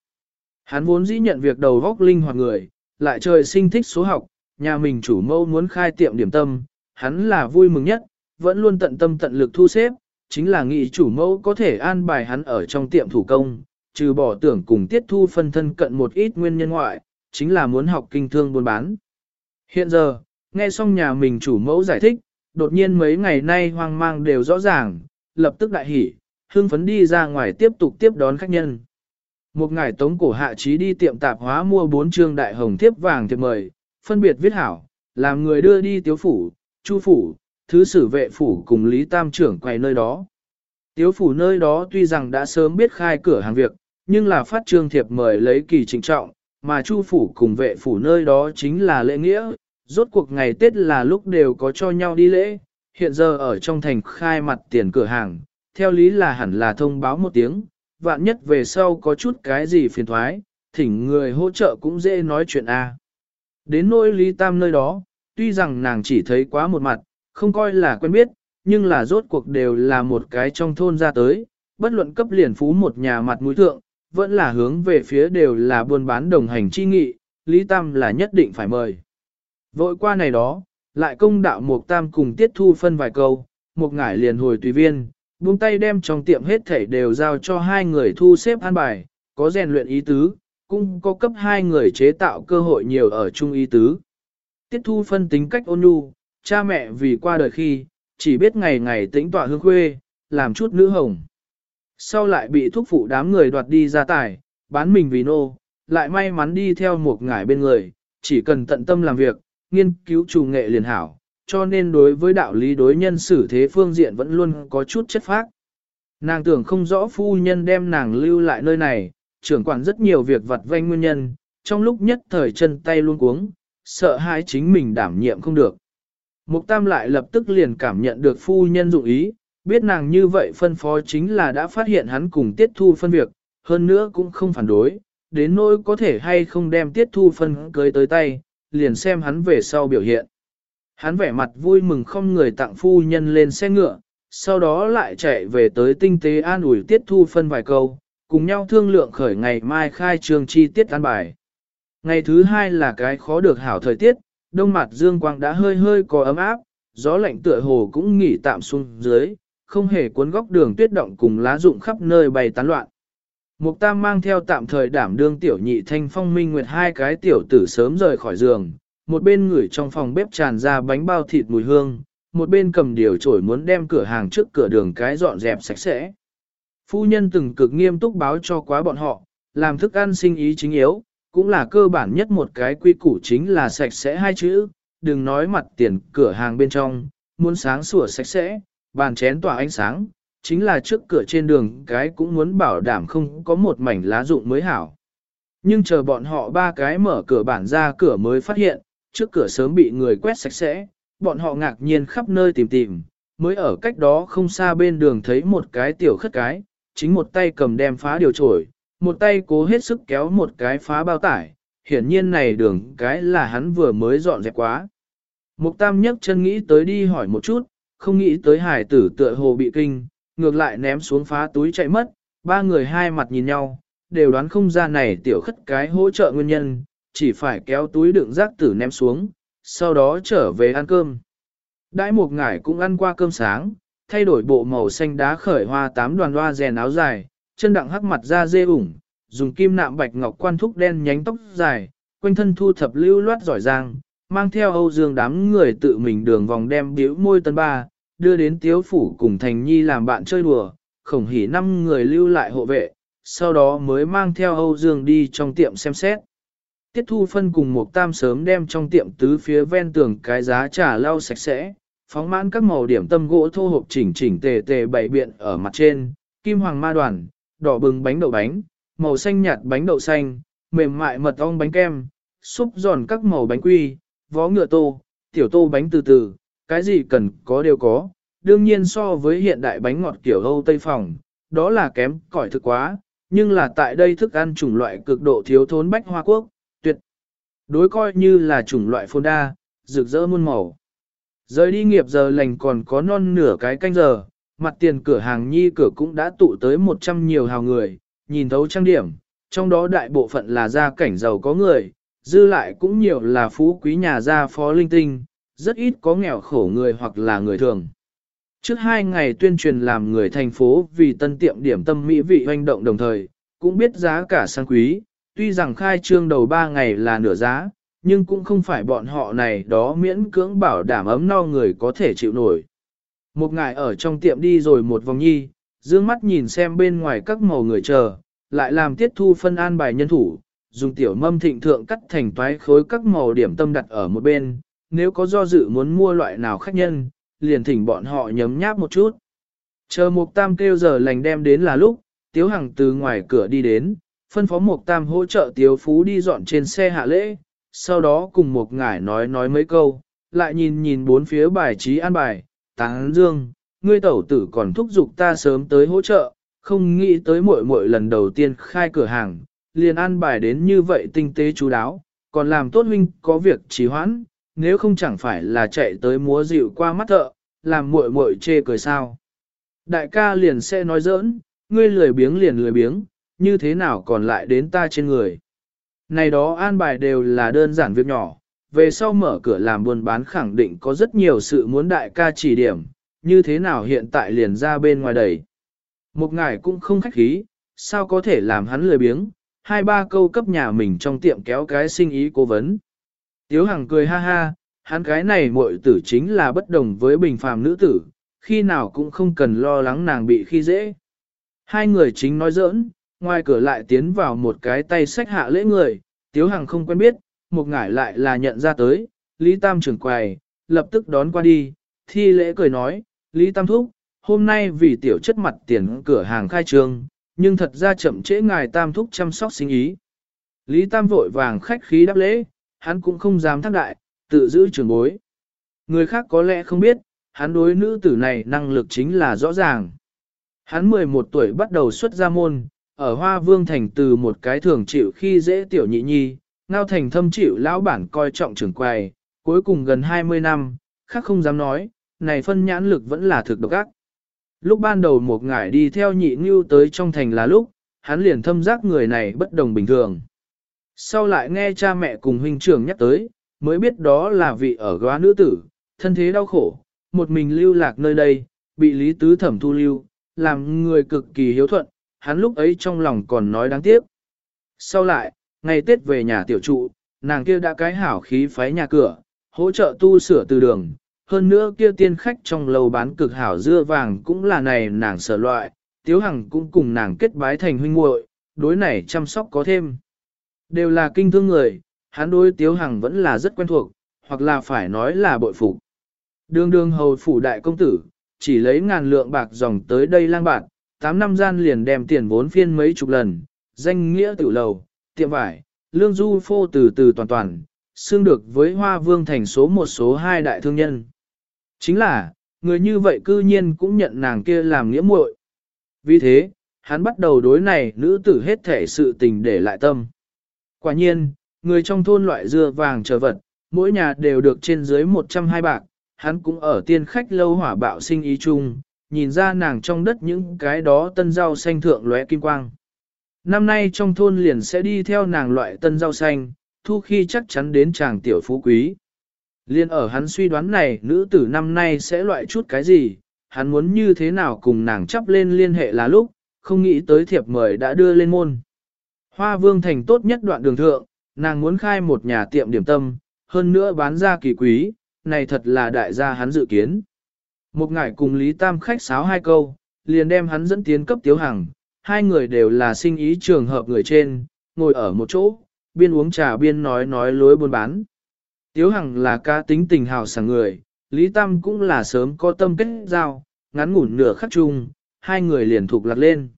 [SPEAKER 1] Hắn vốn dĩ nhận việc đầu góc linh hoạt người, lại trời sinh thích số học, nhà mình chủ mâu muốn khai tiệm điểm tâm, hắn là vui mừng nhất, vẫn luôn tận tâm tận lực thu xếp, chính là nghĩ chủ mẫu có thể an bài hắn ở trong tiệm thủ công, trừ bỏ tưởng cùng tiết thu phân thân cận một ít nguyên nhân ngoại, chính là muốn học kinh thương buôn bán. Hiện giờ, nghe xong nhà mình chủ mẫu giải thích, đột nhiên mấy ngày nay hoang mang đều rõ ràng, lập tức đại hỉ, hưng phấn đi ra ngoài tiếp tục tiếp đón khách nhân. Một ngày tống cổ hạ trí đi tiệm tạp hóa mua bốn trương đại hồng thiếp vàng thiệp mời, phân biệt viết hảo, làm người đưa đi tiếu phủ, chu phủ, thứ sử vệ phủ cùng Lý Tam trưởng quay nơi đó. Tiếu phủ nơi đó tuy rằng đã sớm biết khai cửa hàng việc, nhưng là phát trương thiệp mời lấy kỳ trịnh trọng, mà chu phủ cùng vệ phủ nơi đó chính là lễ nghĩa, rốt cuộc ngày Tết là lúc đều có cho nhau đi lễ, hiện giờ ở trong thành khai mặt tiền cửa hàng, theo lý là hẳn là thông báo một tiếng, vạn nhất về sau có chút cái gì phiền thoái, thỉnh người hỗ trợ cũng dễ nói chuyện A. Đến nỗi Lý Tam nơi đó, tuy rằng nàng chỉ thấy quá một mặt, không coi là quen biết, nhưng là rốt cuộc đều là một cái trong thôn ra tới, bất luận cấp liền phú một nhà mặt mũi thượng, vẫn là hướng về phía đều là buôn bán đồng hành chi nghị, Lý Tam là nhất định phải mời. Vội qua này đó, lại công đạo Mục Tam cùng Tiết Thu phân vài câu, một ngải liền hồi tùy viên, buông tay đem trong tiệm hết thảy đều giao cho hai người thu xếp an bài, có rèn luyện ý tứ, cũng có cấp hai người chế tạo cơ hội nhiều ở chung ý tứ. Tiết Thu phân tính cách ôn nhu, cha mẹ vì qua đời khi, chỉ biết ngày ngày tĩnh tọa hương khuê, làm chút nữ hồng. Sau lại bị thúc phụ đám người đoạt đi ra tài, bán mình vì nô, lại may mắn đi theo một ngải bên người, chỉ cần tận tâm làm việc, nghiên cứu chủ nghệ liền hảo, cho nên đối với đạo lý đối nhân xử thế phương diện vẫn luôn có chút chất phác. Nàng tưởng không rõ phu nhân đem nàng lưu lại nơi này, trưởng quản rất nhiều việc vặt vanh nguyên nhân, trong lúc nhất thời chân tay luôn cuống, sợ hãi chính mình đảm nhiệm không được. Mục Tam lại lập tức liền cảm nhận được phu nhân dụng ý, biết nàng như vậy phân phó chính là đã phát hiện hắn cùng tiết thu phân việc, hơn nữa cũng không phản đối, đến nỗi có thể hay không đem tiết thu phân cưới tới tay, liền xem hắn về sau biểu hiện. Hắn vẻ mặt vui mừng không người tặng phu nhân lên xe ngựa, sau đó lại chạy về tới tinh tế an ủi tiết thu phân vài câu, cùng nhau thương lượng khởi ngày mai khai trường chi tiết an bài. Ngày thứ hai là cái khó được hảo thời tiết, đông mặt dương quang đã hơi hơi có ấm áp, gió lạnh tựa hồ cũng nghỉ tạm xuống dưới, không hề cuốn góc đường tuyết động cùng lá rụng khắp nơi bày tán loạn. Mục Tam mang theo tạm thời đảm đương tiểu nhị thanh phong minh nguyệt hai cái tiểu tử sớm rời khỏi giường, một bên ngửi trong phòng bếp tràn ra bánh bao thịt mùi hương, một bên cầm điều chổi muốn đem cửa hàng trước cửa đường cái dọn dẹp sạch sẽ. Phu nhân từng cực nghiêm túc báo cho quá bọn họ, làm thức ăn sinh ý chính yếu, cũng là cơ bản nhất một cái quy củ chính là sạch sẽ hai chữ, đừng nói mặt tiền cửa hàng bên trong, muốn sáng sủa sạch sẽ, bàn chén tỏa ánh sáng, chính là trước cửa trên đường cái cũng muốn bảo đảm không có một mảnh lá rụng mới hảo. Nhưng chờ bọn họ ba cái mở cửa bản ra cửa mới phát hiện, trước cửa sớm bị người quét sạch sẽ, bọn họ ngạc nhiên khắp nơi tìm tìm, mới ở cách đó không xa bên đường thấy một cái tiểu khất cái, chính một tay cầm đem phá điều trổi, một tay cố hết sức kéo một cái phá bao tải, hiển nhiên này đường cái là hắn vừa mới dọn dẹp quá. Mục tam nhấc chân nghĩ tới đi hỏi một chút, không nghĩ tới hải tử tựa hồ bị kinh, ngược lại ném xuống phá túi chạy mất, ba người hai mặt nhìn nhau, đều đoán không ra này tiểu khất cái hỗ trợ nguyên nhân, chỉ phải kéo túi đựng rác tử ném xuống, sau đó trở về ăn cơm. Đãi một ngải cũng ăn qua cơm sáng, thay đổi bộ màu xanh đá khởi hoa tám đoàn hoa rèn áo dài, chân đặng hắc mặt da dê ủng, dùng kim nạm bạch ngọc quan thúc đen nhánh tóc dài, quanh thân thu thập lưu loát giỏi giang, mang theo Âu Dương đám người tự mình đường vòng đem biểu môi tân ba, đưa đến tiếu phủ cùng thành nhi làm bạn chơi đùa, khổng hỉ năm người lưu lại hộ vệ, sau đó mới mang theo Âu Dương đi trong tiệm xem xét. Tiết thu phân cùng một tam sớm đem trong tiệm tứ phía ven tường cái giá trà lau sạch sẽ, phóng mãn các màu điểm tâm gỗ thô hộp chỉnh chỉnh tề tề bày biện ở mặt trên, kim hoàng ma đoàn, đỏ bừng bánh đậu bánh, màu xanh nhạt bánh đậu xanh, mềm mại mật ong bánh kem, súp giòn các màu bánh quy, vó ngựa tô, tiểu tô bánh từ từ, cái gì cần có đều có. Đương nhiên so với hiện đại bánh ngọt kiểu Âu Tây Phòng, đó là kém cỏi thực quá, nhưng là tại đây thức ăn chủng loại cực độ thiếu thốn bách hoa quốc, tuyệt. Đối coi như là chủng loại phôn đa, rực rỡ muôn màu. Rời đi nghiệp giờ lành còn có non nửa cái canh giờ, mặt tiền cửa hàng nhi cửa cũng đã tụ tới 100 nhiều hào người, nhìn thấu trang điểm, trong đó đại bộ phận là gia cảnh giàu có người, dư lại cũng nhiều là phú quý nhà gia phó linh tinh, rất ít có nghèo khổ người hoặc là người thường. Trước hai ngày tuyên truyền làm người thành phố vì tân tiệm điểm tâm mỹ vị hoành động đồng thời, cũng biết giá cả sang quý, tuy rằng khai trương đầu ba ngày là nửa giá, nhưng cũng không phải bọn họ này đó miễn cưỡng bảo đảm ấm no người có thể chịu nổi. Một ngày ở trong tiệm đi rồi một vòng nhi, dương mắt nhìn xem bên ngoài các màu người chờ, lại làm tiết thu phân an bài nhân thủ, dùng tiểu mâm thịnh thượng cắt thành toái khối các màu điểm tâm đặt ở một bên, nếu có do dự muốn mua loại nào khách nhân, liền thỉnh bọn họ nhấm nháp một chút. Chờ Mục Tam kêu giờ lành đem đến là lúc, Tiếu Hằng từ ngoài cửa đi đến, phân phó Mục Tam hỗ trợ Tiếu Phú đi dọn trên xe hạ lễ, sau đó cùng một ngải nói nói mấy câu, lại nhìn nhìn bốn phía bài trí an bài, táng dương, ngươi tẩu tử còn thúc giục ta sớm tới hỗ trợ, không nghĩ tới mỗi mỗi lần đầu tiên khai cửa hàng, liền an bài đến như vậy tinh tế chú đáo, còn làm tốt huynh có việc trì hoãn, nếu không chẳng phải là chạy tới múa dịu qua mắt thợ, làm muội muội chê cười sao. Đại ca liền sẽ nói giỡn, ngươi lười biếng liền lười biếng, như thế nào còn lại đến ta trên người. Này đó an bài đều là đơn giản việc nhỏ, về sau mở cửa làm buôn bán khẳng định có rất nhiều sự muốn đại ca chỉ điểm, như thế nào hiện tại liền ra bên ngoài đẩy. Một ngài cũng không khách khí, sao có thể làm hắn lười biếng, hai ba câu cấp nhà mình trong tiệm kéo cái sinh ý cố vấn. Tiếu Hằng cười ha ha, hắn cái này muội tử chính là bất đồng với bình phàm nữ tử, khi nào cũng không cần lo lắng nàng bị khi dễ. Hai người chính nói giỡn, ngoài cửa lại tiến vào một cái tay sách hạ lễ người, Tiếu Hằng không quen biết, một ngải lại là nhận ra tới, Lý Tam trưởng quầy, lập tức đón qua đi, thi lễ cười nói, Lý Tam thúc, hôm nay vì tiểu chất mặt tiền cửa hàng khai trương, nhưng thật ra chậm trễ ngài Tam thúc chăm sóc sinh ý. Lý Tam vội vàng khách khí đáp lễ, hắn cũng không dám thác đại, tự giữ trường bối. Người khác có lẽ không biết, hắn đối nữ tử này năng lực chính là rõ ràng. Hắn 11 tuổi bắt đầu xuất gia môn, ở Hoa Vương Thành từ một cái thường chịu khi dễ tiểu nhị nhi, ngao thành thâm chịu lão bản coi trọng trưởng quầy, cuối cùng gần 20 năm, khác không dám nói, này phân nhãn lực vẫn là thực độc ác. Lúc ban đầu một ngải đi theo nhị ngưu tới trong thành là lúc, hắn liền thâm giác người này bất đồng bình thường. Sau lại nghe cha mẹ cùng huynh trưởng nhắc tới, mới biết đó là vị ở góa nữ tử, thân thế đau khổ, một mình lưu lạc nơi đây, bị lý tứ thẩm thu lưu, làm người cực kỳ hiếu thuận, hắn lúc ấy trong lòng còn nói đáng tiếc. Sau lại, ngày Tết về nhà tiểu trụ, nàng kia đã cái hảo khí phái nhà cửa, hỗ trợ tu sửa từ đường, hơn nữa kia tiên khách trong lầu bán cực hảo dưa vàng cũng là này nàng sở loại, tiếu hằng cũng cùng nàng kết bái thành huynh muội, đối này chăm sóc có thêm. Đều là kinh thương người, hắn đối tiếu hằng vẫn là rất quen thuộc, hoặc là phải nói là bội phục. Đường đường hầu phủ đại công tử, chỉ lấy ngàn lượng bạc dòng tới đây lang bạc, 8 năm gian liền đem tiền vốn phiên mấy chục lần, danh nghĩa tiểu lầu, tiệm vải, lương du phô từ từ toàn toàn, xương được với hoa vương thành số một số hai đại thương nhân. Chính là, người như vậy cư nhiên cũng nhận nàng kia làm nghĩa muội. Vì thế, hắn bắt đầu đối này nữ tử hết thể sự tình để lại tâm. Quả nhiên, người trong thôn loại dưa vàng chờ vật, mỗi nhà đều được trên dưới 120 bạc, hắn cũng ở tiên khách lâu hỏa bạo sinh ý chung, nhìn ra nàng trong đất những cái đó tân rau xanh thượng lóe kim quang. Năm nay trong thôn liền sẽ đi theo nàng loại tân rau xanh, thu khi chắc chắn đến chàng tiểu phú quý. Liên ở hắn suy đoán này nữ tử năm nay sẽ loại chút cái gì, hắn muốn như thế nào cùng nàng chấp lên liên hệ là lúc, không nghĩ tới thiệp mời đã đưa lên môn. Hoa vương thành tốt nhất đoạn đường thượng, nàng muốn khai một nhà tiệm điểm tâm, hơn nữa bán ra kỳ quý, này thật là đại gia hắn dự kiến. Một ngải cùng Lý Tam khách sáo hai câu, liền đem hắn dẫn tiến cấp tiếu hằng, hai người đều là sinh ý trường hợp người trên, ngồi ở một chỗ, biên uống trà biên nói nói lối buôn bán. Tiếu Hằng là ca tính tình hào sảng người, Lý Tam cũng là sớm có tâm kết giao, ngắn ngủn nửa khắc chung, hai người liền thuộc lạc lên.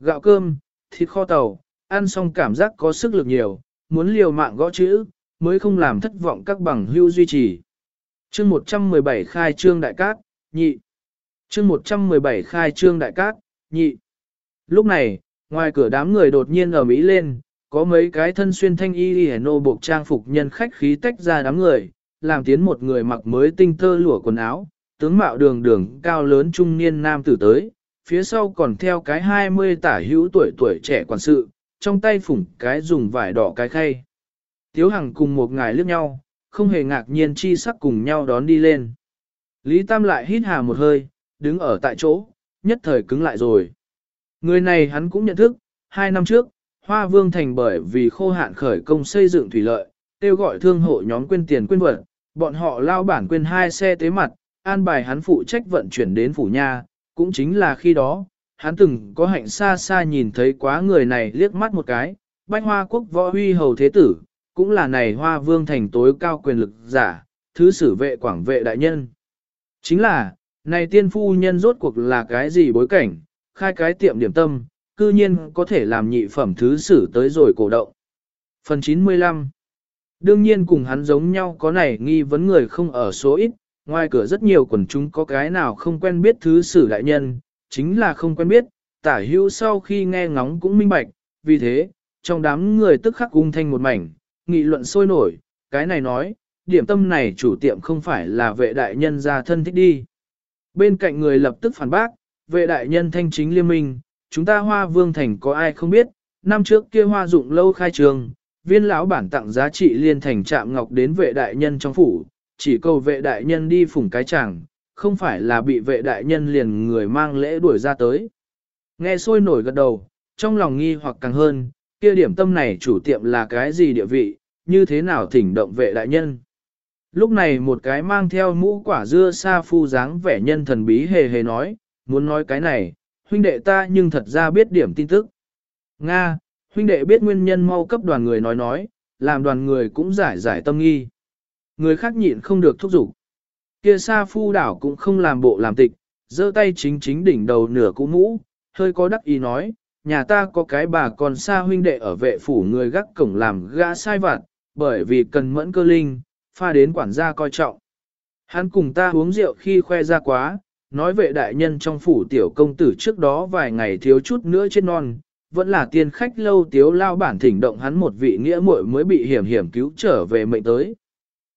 [SPEAKER 1] Gạo cơm, thịt kho tàu, ăn xong cảm giác có sức lực nhiều, muốn liều mạng gõ chữ, mới không làm thất vọng các bằng hưu duy trì. Chương 117 khai trương đại cát, nhị. Chương 117 khai trương đại cát, nhị. Lúc này, ngoài cửa đám người đột nhiên ở Mỹ lên, có mấy cái thân xuyên thanh y y nô buộc trang phục nhân khách khí tách ra đám người, làm tiến một người mặc mới tinh tơ lụa quần áo, tướng mạo đường đường cao lớn trung niên nam tử tới, phía sau còn theo cái 20 tả hữu tuổi tuổi trẻ quản sự, trong tay phủng cái dùng vải đỏ cái khay. Tiếu Hằng cùng một ngài liếc nhau, không hề ngạc nhiên chi sắc cùng nhau đón đi lên. Lý Tam lại hít hà một hơi, đứng ở tại chỗ, nhất thời cứng lại rồi. Người này hắn cũng nhận thức, hai năm trước, Hoa Vương Thành bởi vì khô hạn khởi công xây dựng thủy lợi, kêu gọi thương hộ nhóm quên tiền quên vật, bọn họ lao bản quên hai xe tế mặt, an bài hắn phụ trách vận chuyển đến phủ nha, cũng chính là khi đó, hắn từng có hạnh xa xa nhìn thấy quá người này liếc mắt một cái, bách hoa quốc võ huy hầu thế tử, cũng là này hoa vương thành tối cao quyền lực giả, thứ sử vệ quảng vệ đại nhân. Chính là, này tiên phu nhân rốt cuộc là cái gì bối cảnh, khai cái tiệm điểm tâm, cư nhiên có thể làm nhị phẩm thứ sử tới rồi cổ động. Phần 95 Đương nhiên cùng hắn giống nhau có này nghi vấn người không ở số ít, ngoài cửa rất nhiều quần chúng có cái nào không quen biết thứ sử đại nhân, chính là không quen biết, tả hữu sau khi nghe ngóng cũng minh bạch, vì thế, trong đám người tức khắc cung thanh một mảnh, nghị luận sôi nổi, cái này nói, điểm tâm này chủ tiệm không phải là vệ đại nhân ra thân thích đi. Bên cạnh người lập tức phản bác, vệ đại nhân thanh chính liên minh, chúng ta hoa vương thành có ai không biết, năm trước kia hoa dụng lâu khai trường, viên lão bản tặng giá trị liên thành trạm ngọc đến vệ đại nhân trong phủ, chỉ cầu vệ đại nhân đi phủng cái chẳng, không phải là bị vệ đại nhân liền người mang lễ đuổi ra tới. Nghe sôi nổi gật đầu, trong lòng nghi hoặc càng hơn, kia điểm tâm này chủ tiệm là cái gì địa vị, như thế nào thỉnh động vệ đại nhân. Lúc này một cái mang theo mũ quả dưa sa phu dáng vẻ nhân thần bí hề hề nói, muốn nói cái này, huynh đệ ta nhưng thật ra biết điểm tin tức. Nga, huynh đệ biết nguyên nhân mau cấp đoàn người nói nói, làm đoàn người cũng giải giải tâm nghi. Người khác nhịn không được thúc giục. Kia sa phu đảo cũng không làm bộ làm tịch, giơ tay chính chính đỉnh đầu nửa cũ mũ, hơi có đắc ý nói, nhà ta có cái bà còn xa huynh đệ ở vệ phủ người gác cổng làm gã sai vặt, bởi vì cần mẫn cơ linh, pha đến quản gia coi trọng. Hắn cùng ta uống rượu khi khoe ra quá, nói vệ đại nhân trong phủ tiểu công tử trước đó vài ngày thiếu chút nữa chết non, vẫn là tiên khách lâu tiếu lao bản thỉnh động hắn một vị nghĩa muội mới bị hiểm hiểm cứu trở về mệnh tới.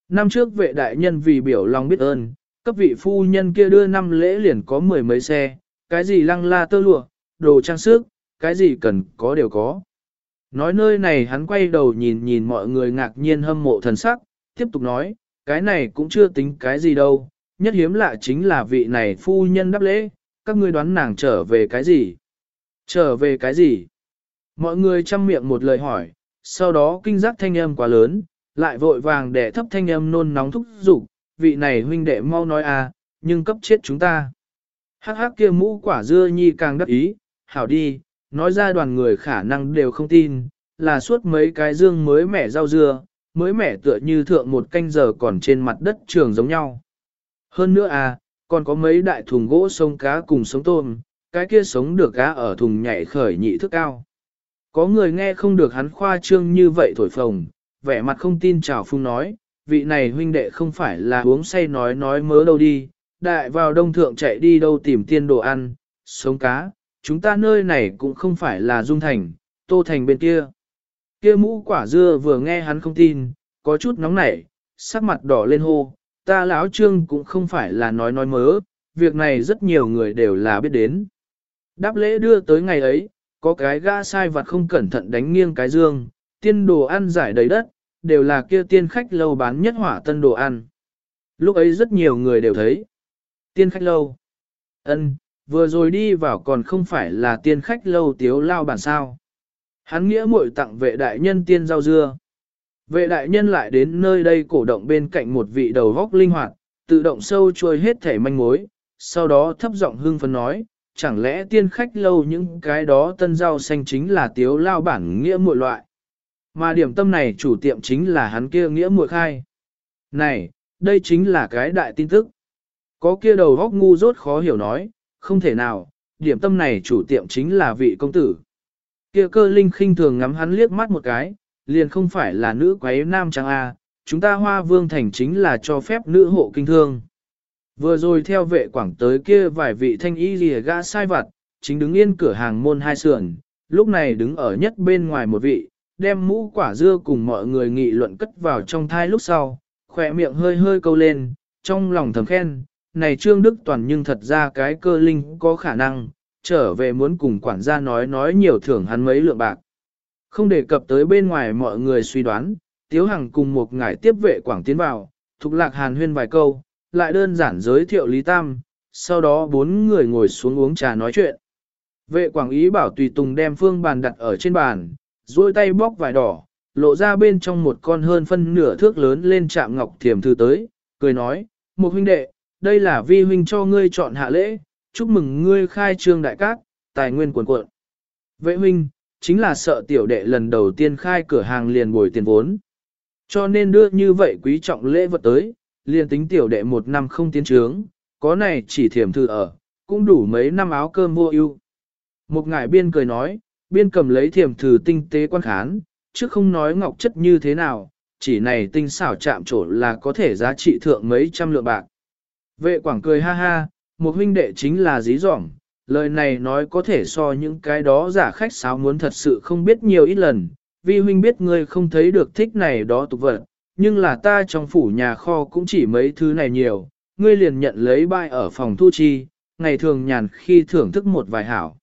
[SPEAKER 1] Năm trước vệ đại nhân vì biểu lòng biết ơn, cấp vị phu nhân kia đưa năm lễ liền có mười mấy xe, cái gì lăng la tơ lụa, đồ trang sức, cái gì cần có đều có. Nói nơi này hắn quay đầu nhìn nhìn mọi người ngạc nhiên hâm mộ thần sắc, tiếp tục nói, cái này cũng chưa tính cái gì đâu, nhất hiếm lạ chính là vị này phu nhân đáp lễ, các ngươi đoán nàng trở về cái gì? Trở về cái gì? Mọi người chăm miệng một lời hỏi, sau đó kinh giác thanh âm quá lớn, lại vội vàng để thấp thanh âm nôn nóng thúc giục, vị này huynh đệ mau nói à, nhưng cấp chết chúng ta. Hắc hắc kia mũ quả dưa nhi càng đắc ý, hảo đi, nói ra đoàn người khả năng đều không tin, là suốt mấy cái dương mới mẻ rau dưa, mới mẻ tựa như thượng một canh giờ còn trên mặt đất trường giống nhau. Hơn nữa à, còn có mấy đại thùng gỗ sông cá cùng sống tôm, cái kia sống được cá ở thùng nhảy khởi nhị thức cao. Có người nghe không được hắn khoa trương như vậy thổi phồng, vẻ mặt không tin chào phung nói, vị này huynh đệ không phải là uống say nói nói mớ đâu đi, đại vào đông thượng chạy đi đâu tìm tiên đồ ăn, sống cá, chúng ta nơi này cũng không phải là dung thành, tô thành bên kia. Kia mũ quả dưa vừa nghe hắn không tin, có chút nóng nảy, sắc mặt đỏ lên hô, ta lão trương cũng không phải là nói nói mớ, việc này rất nhiều người đều là biết đến. Đáp lễ đưa tới ngày ấy, có cái ga sai vặt không cẩn thận đánh nghiêng cái dương, tiên đồ ăn giải đầy đất, đều là kia tiên khách lâu bán nhất hỏa tân đồ ăn. Lúc ấy rất nhiều người đều thấy. Tiên khách lâu. ân vừa rồi đi vào còn không phải là tiên khách lâu tiếu lao bản sao. Hắn nghĩa muội tặng vệ đại nhân tiên rau dưa. Vệ đại nhân lại đến nơi đây cổ động bên cạnh một vị đầu góc linh hoạt, tự động sâu trôi hết thể manh mối, sau đó thấp giọng hưng phấn nói, chẳng lẽ tiên khách lâu những cái đó tân rau xanh chính là tiếu lao bản nghĩa muội loại. Mà điểm tâm này chủ tiệm chính là hắn kia nghĩa muội khai. Này, đây chính là cái đại tin tức. Có kia đầu góc ngu dốt khó hiểu nói, không thể nào, điểm tâm này chủ tiệm chính là vị công tử. Kia cơ linh khinh thường ngắm hắn liếc mắt một cái, liền không phải là nữ quái nam trang A, chúng ta hoa vương thành chính là cho phép nữ hộ kinh thương. Vừa rồi theo vệ quảng tới kia vài vị thanh y lìa gã sai vặt, chính đứng yên cửa hàng môn hai sườn, lúc này đứng ở nhất bên ngoài một vị, đem mũ quả dưa cùng mọi người nghị luận cất vào trong thai lúc sau, khỏe miệng hơi hơi câu lên, trong lòng thầm khen, này Trương Đức Toàn nhưng thật ra cái cơ linh có khả năng, trở về muốn cùng quản gia nói nói nhiều thưởng hắn mấy lượng bạc. Không đề cập tới bên ngoài mọi người suy đoán, Tiếu Hằng cùng một ngải tiếp vệ quảng tiến vào, thục lạc hàn huyên vài câu, lại đơn giản giới thiệu Lý Tam, sau đó bốn người ngồi xuống uống trà nói chuyện. Vệ quảng ý bảo tùy tùng đem phương bàn đặt ở trên bàn, duỗi tay bóc vải đỏ, lộ ra bên trong một con hơn phân nửa thước lớn lên chạm ngọc thiềm thư tới, cười nói, một huynh đệ, đây là vi huynh cho ngươi chọn hạ lễ, chúc mừng ngươi khai trương đại cát, tài nguyên cuồn cuộn. Vệ huynh, chính là sợ tiểu đệ lần đầu tiên khai cửa hàng liền bồi tiền vốn. Cho nên đưa như vậy quý trọng lễ vật tới, liền tính tiểu đệ một năm không tiến trướng, có này chỉ thiểm thư ở, cũng đủ mấy năm áo cơm mua ưu. Một ngải biên cười nói, biên cầm lấy thiềm thử tinh tế quan khán, chứ không nói ngọc chất như thế nào, chỉ này tinh xảo chạm trổ là có thể giá trị thượng mấy trăm lượng bạc. Vệ quảng cười ha ha, một huynh đệ chính là dí dỏm, lời này nói có thể so những cái đó giả khách sáo muốn thật sự không biết nhiều ít lần, vi huynh biết ngươi không thấy được thích này đó tục vật, nhưng là ta trong phủ nhà kho cũng chỉ mấy thứ này nhiều, ngươi liền nhận lấy bai ở phòng thu chi, ngày thường nhàn khi thưởng thức một vài hảo.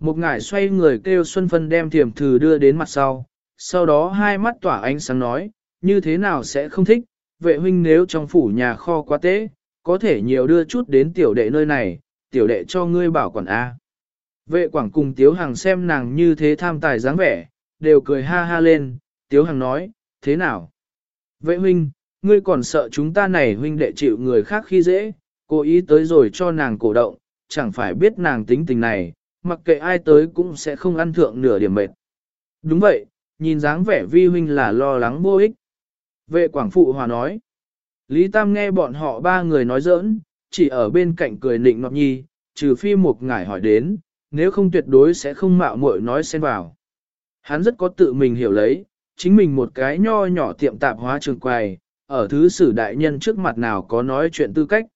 [SPEAKER 1] Một ngải xoay người kêu Xuân Phân đem thiềm thử đưa đến mặt sau, sau đó hai mắt tỏa ánh sáng nói, như thế nào sẽ không thích, vệ huynh nếu trong phủ nhà kho quá tế, có thể nhiều đưa chút đến tiểu đệ nơi này, tiểu đệ cho ngươi bảo quản A. Vệ quảng cùng Tiếu Hằng xem nàng như thế tham tài dáng vẻ, đều cười ha ha lên, Tiếu Hằng nói, thế nào? Vệ huynh, ngươi còn sợ chúng ta này huynh đệ chịu người khác khi dễ, cố ý tới rồi cho nàng cổ động, chẳng phải biết nàng tính tình này, mặc kệ ai tới cũng sẽ không ăn thượng nửa điểm mệt. Đúng vậy, nhìn dáng vẻ vi huynh là lo lắng vô ích. Vệ quảng phụ hòa nói, Lý Tam nghe bọn họ ba người nói giỡn, chỉ ở bên cạnh cười nịnh nọt nhi, trừ phi một ngải hỏi đến, nếu không tuyệt đối sẽ không mạo muội nói xen vào. Hắn rất có tự mình hiểu lấy, chính mình một cái nho nhỏ tiệm tạp hóa trường quầy, ở thứ sử đại nhân trước mặt nào có nói chuyện tư cách.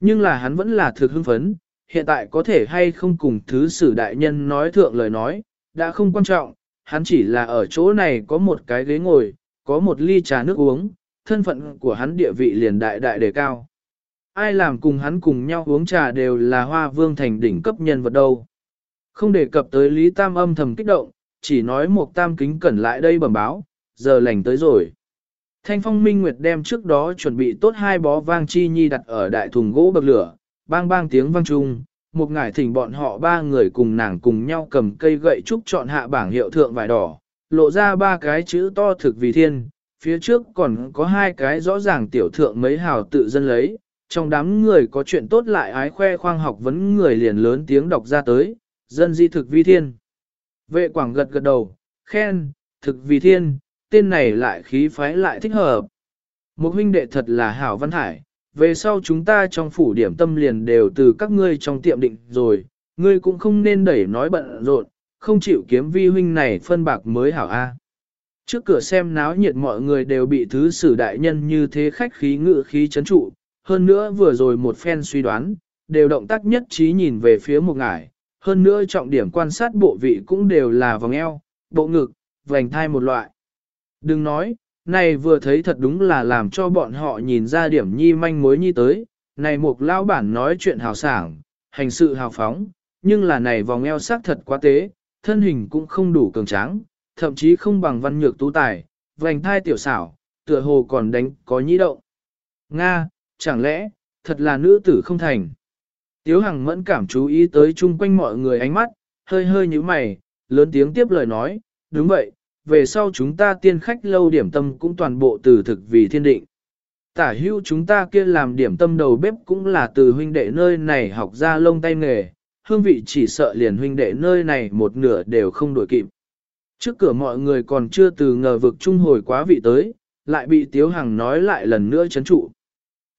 [SPEAKER 1] Nhưng là hắn vẫn là thực hưng phấn, hiện tại có thể hay không cùng thứ sử đại nhân nói thượng lời nói, đã không quan trọng, hắn chỉ là ở chỗ này có một cái ghế ngồi, có một ly trà nước uống, thân phận của hắn địa vị liền đại đại đề cao. Ai làm cùng hắn cùng nhau uống trà đều là hoa vương thành đỉnh cấp nhân vật đâu. Không đề cập tới Lý Tam âm thầm kích động, chỉ nói một tam kính cẩn lại đây bẩm báo, giờ lành tới rồi. Thanh phong minh nguyệt đem trước đó chuẩn bị tốt hai bó vang chi nhi đặt ở đại thùng gỗ bậc lửa, bang bang tiếng vang chung, một ngải thỉnh bọn họ ba người cùng nàng cùng nhau cầm cây gậy trúc chọn hạ bảng hiệu thượng vải đỏ, lộ ra ba cái chữ to thực vì thiên, phía trước còn có hai cái rõ ràng tiểu thượng mấy hào tự dân lấy, trong đám người có chuyện tốt lại ái khoe khoang học vấn người liền lớn tiếng đọc ra tới, dân di thực vi thiên. Vệ quảng gật gật đầu, khen, thực vi thiên, tên này lại khí phái lại thích hợp. Một huynh đệ thật là hảo văn hải, về sau chúng ta trong phủ điểm tâm liền đều từ các ngươi trong tiệm định rồi, ngươi cũng không nên đẩy nói bận rộn, không chịu kiếm vi huynh này phân bạc mới hảo a. Trước cửa xem náo nhiệt mọi người đều bị thứ sử đại nhân như thế khách khí ngự khí chấn trụ, hơn nữa vừa rồi một phen suy đoán, đều động tác nhất trí nhìn về phía một ngải, hơn nữa trọng điểm quan sát bộ vị cũng đều là vòng eo, bộ ngực, vành thai một loại. Đừng nói, này vừa thấy thật đúng là làm cho bọn họ nhìn ra điểm nhi manh mối nhi tới, này một lao bản nói chuyện hào sảng, hành sự hào phóng, nhưng là này vòng eo sắc thật quá tế, thân hình cũng không đủ cường tráng, thậm chí không bằng văn nhược tú tài, vành thai tiểu xảo, tựa hồ còn đánh có nhĩ động. Nga, chẳng lẽ, thật là nữ tử không thành. Tiếu Hằng mẫn cảm chú ý tới chung quanh mọi người ánh mắt, hơi hơi như mày, lớn tiếng tiếp lời nói, đúng vậy, về sau chúng ta tiên khách lâu điểm tâm cũng toàn bộ từ thực vì thiên định. Tả hưu chúng ta kia làm điểm tâm đầu bếp cũng là từ huynh đệ nơi này học ra lông tay nghề, hương vị chỉ sợ liền huynh đệ nơi này một nửa đều không đổi kịp. Trước cửa mọi người còn chưa từ ngờ vực trung hồi quá vị tới, lại bị Tiếu Hằng nói lại lần nữa chấn trụ.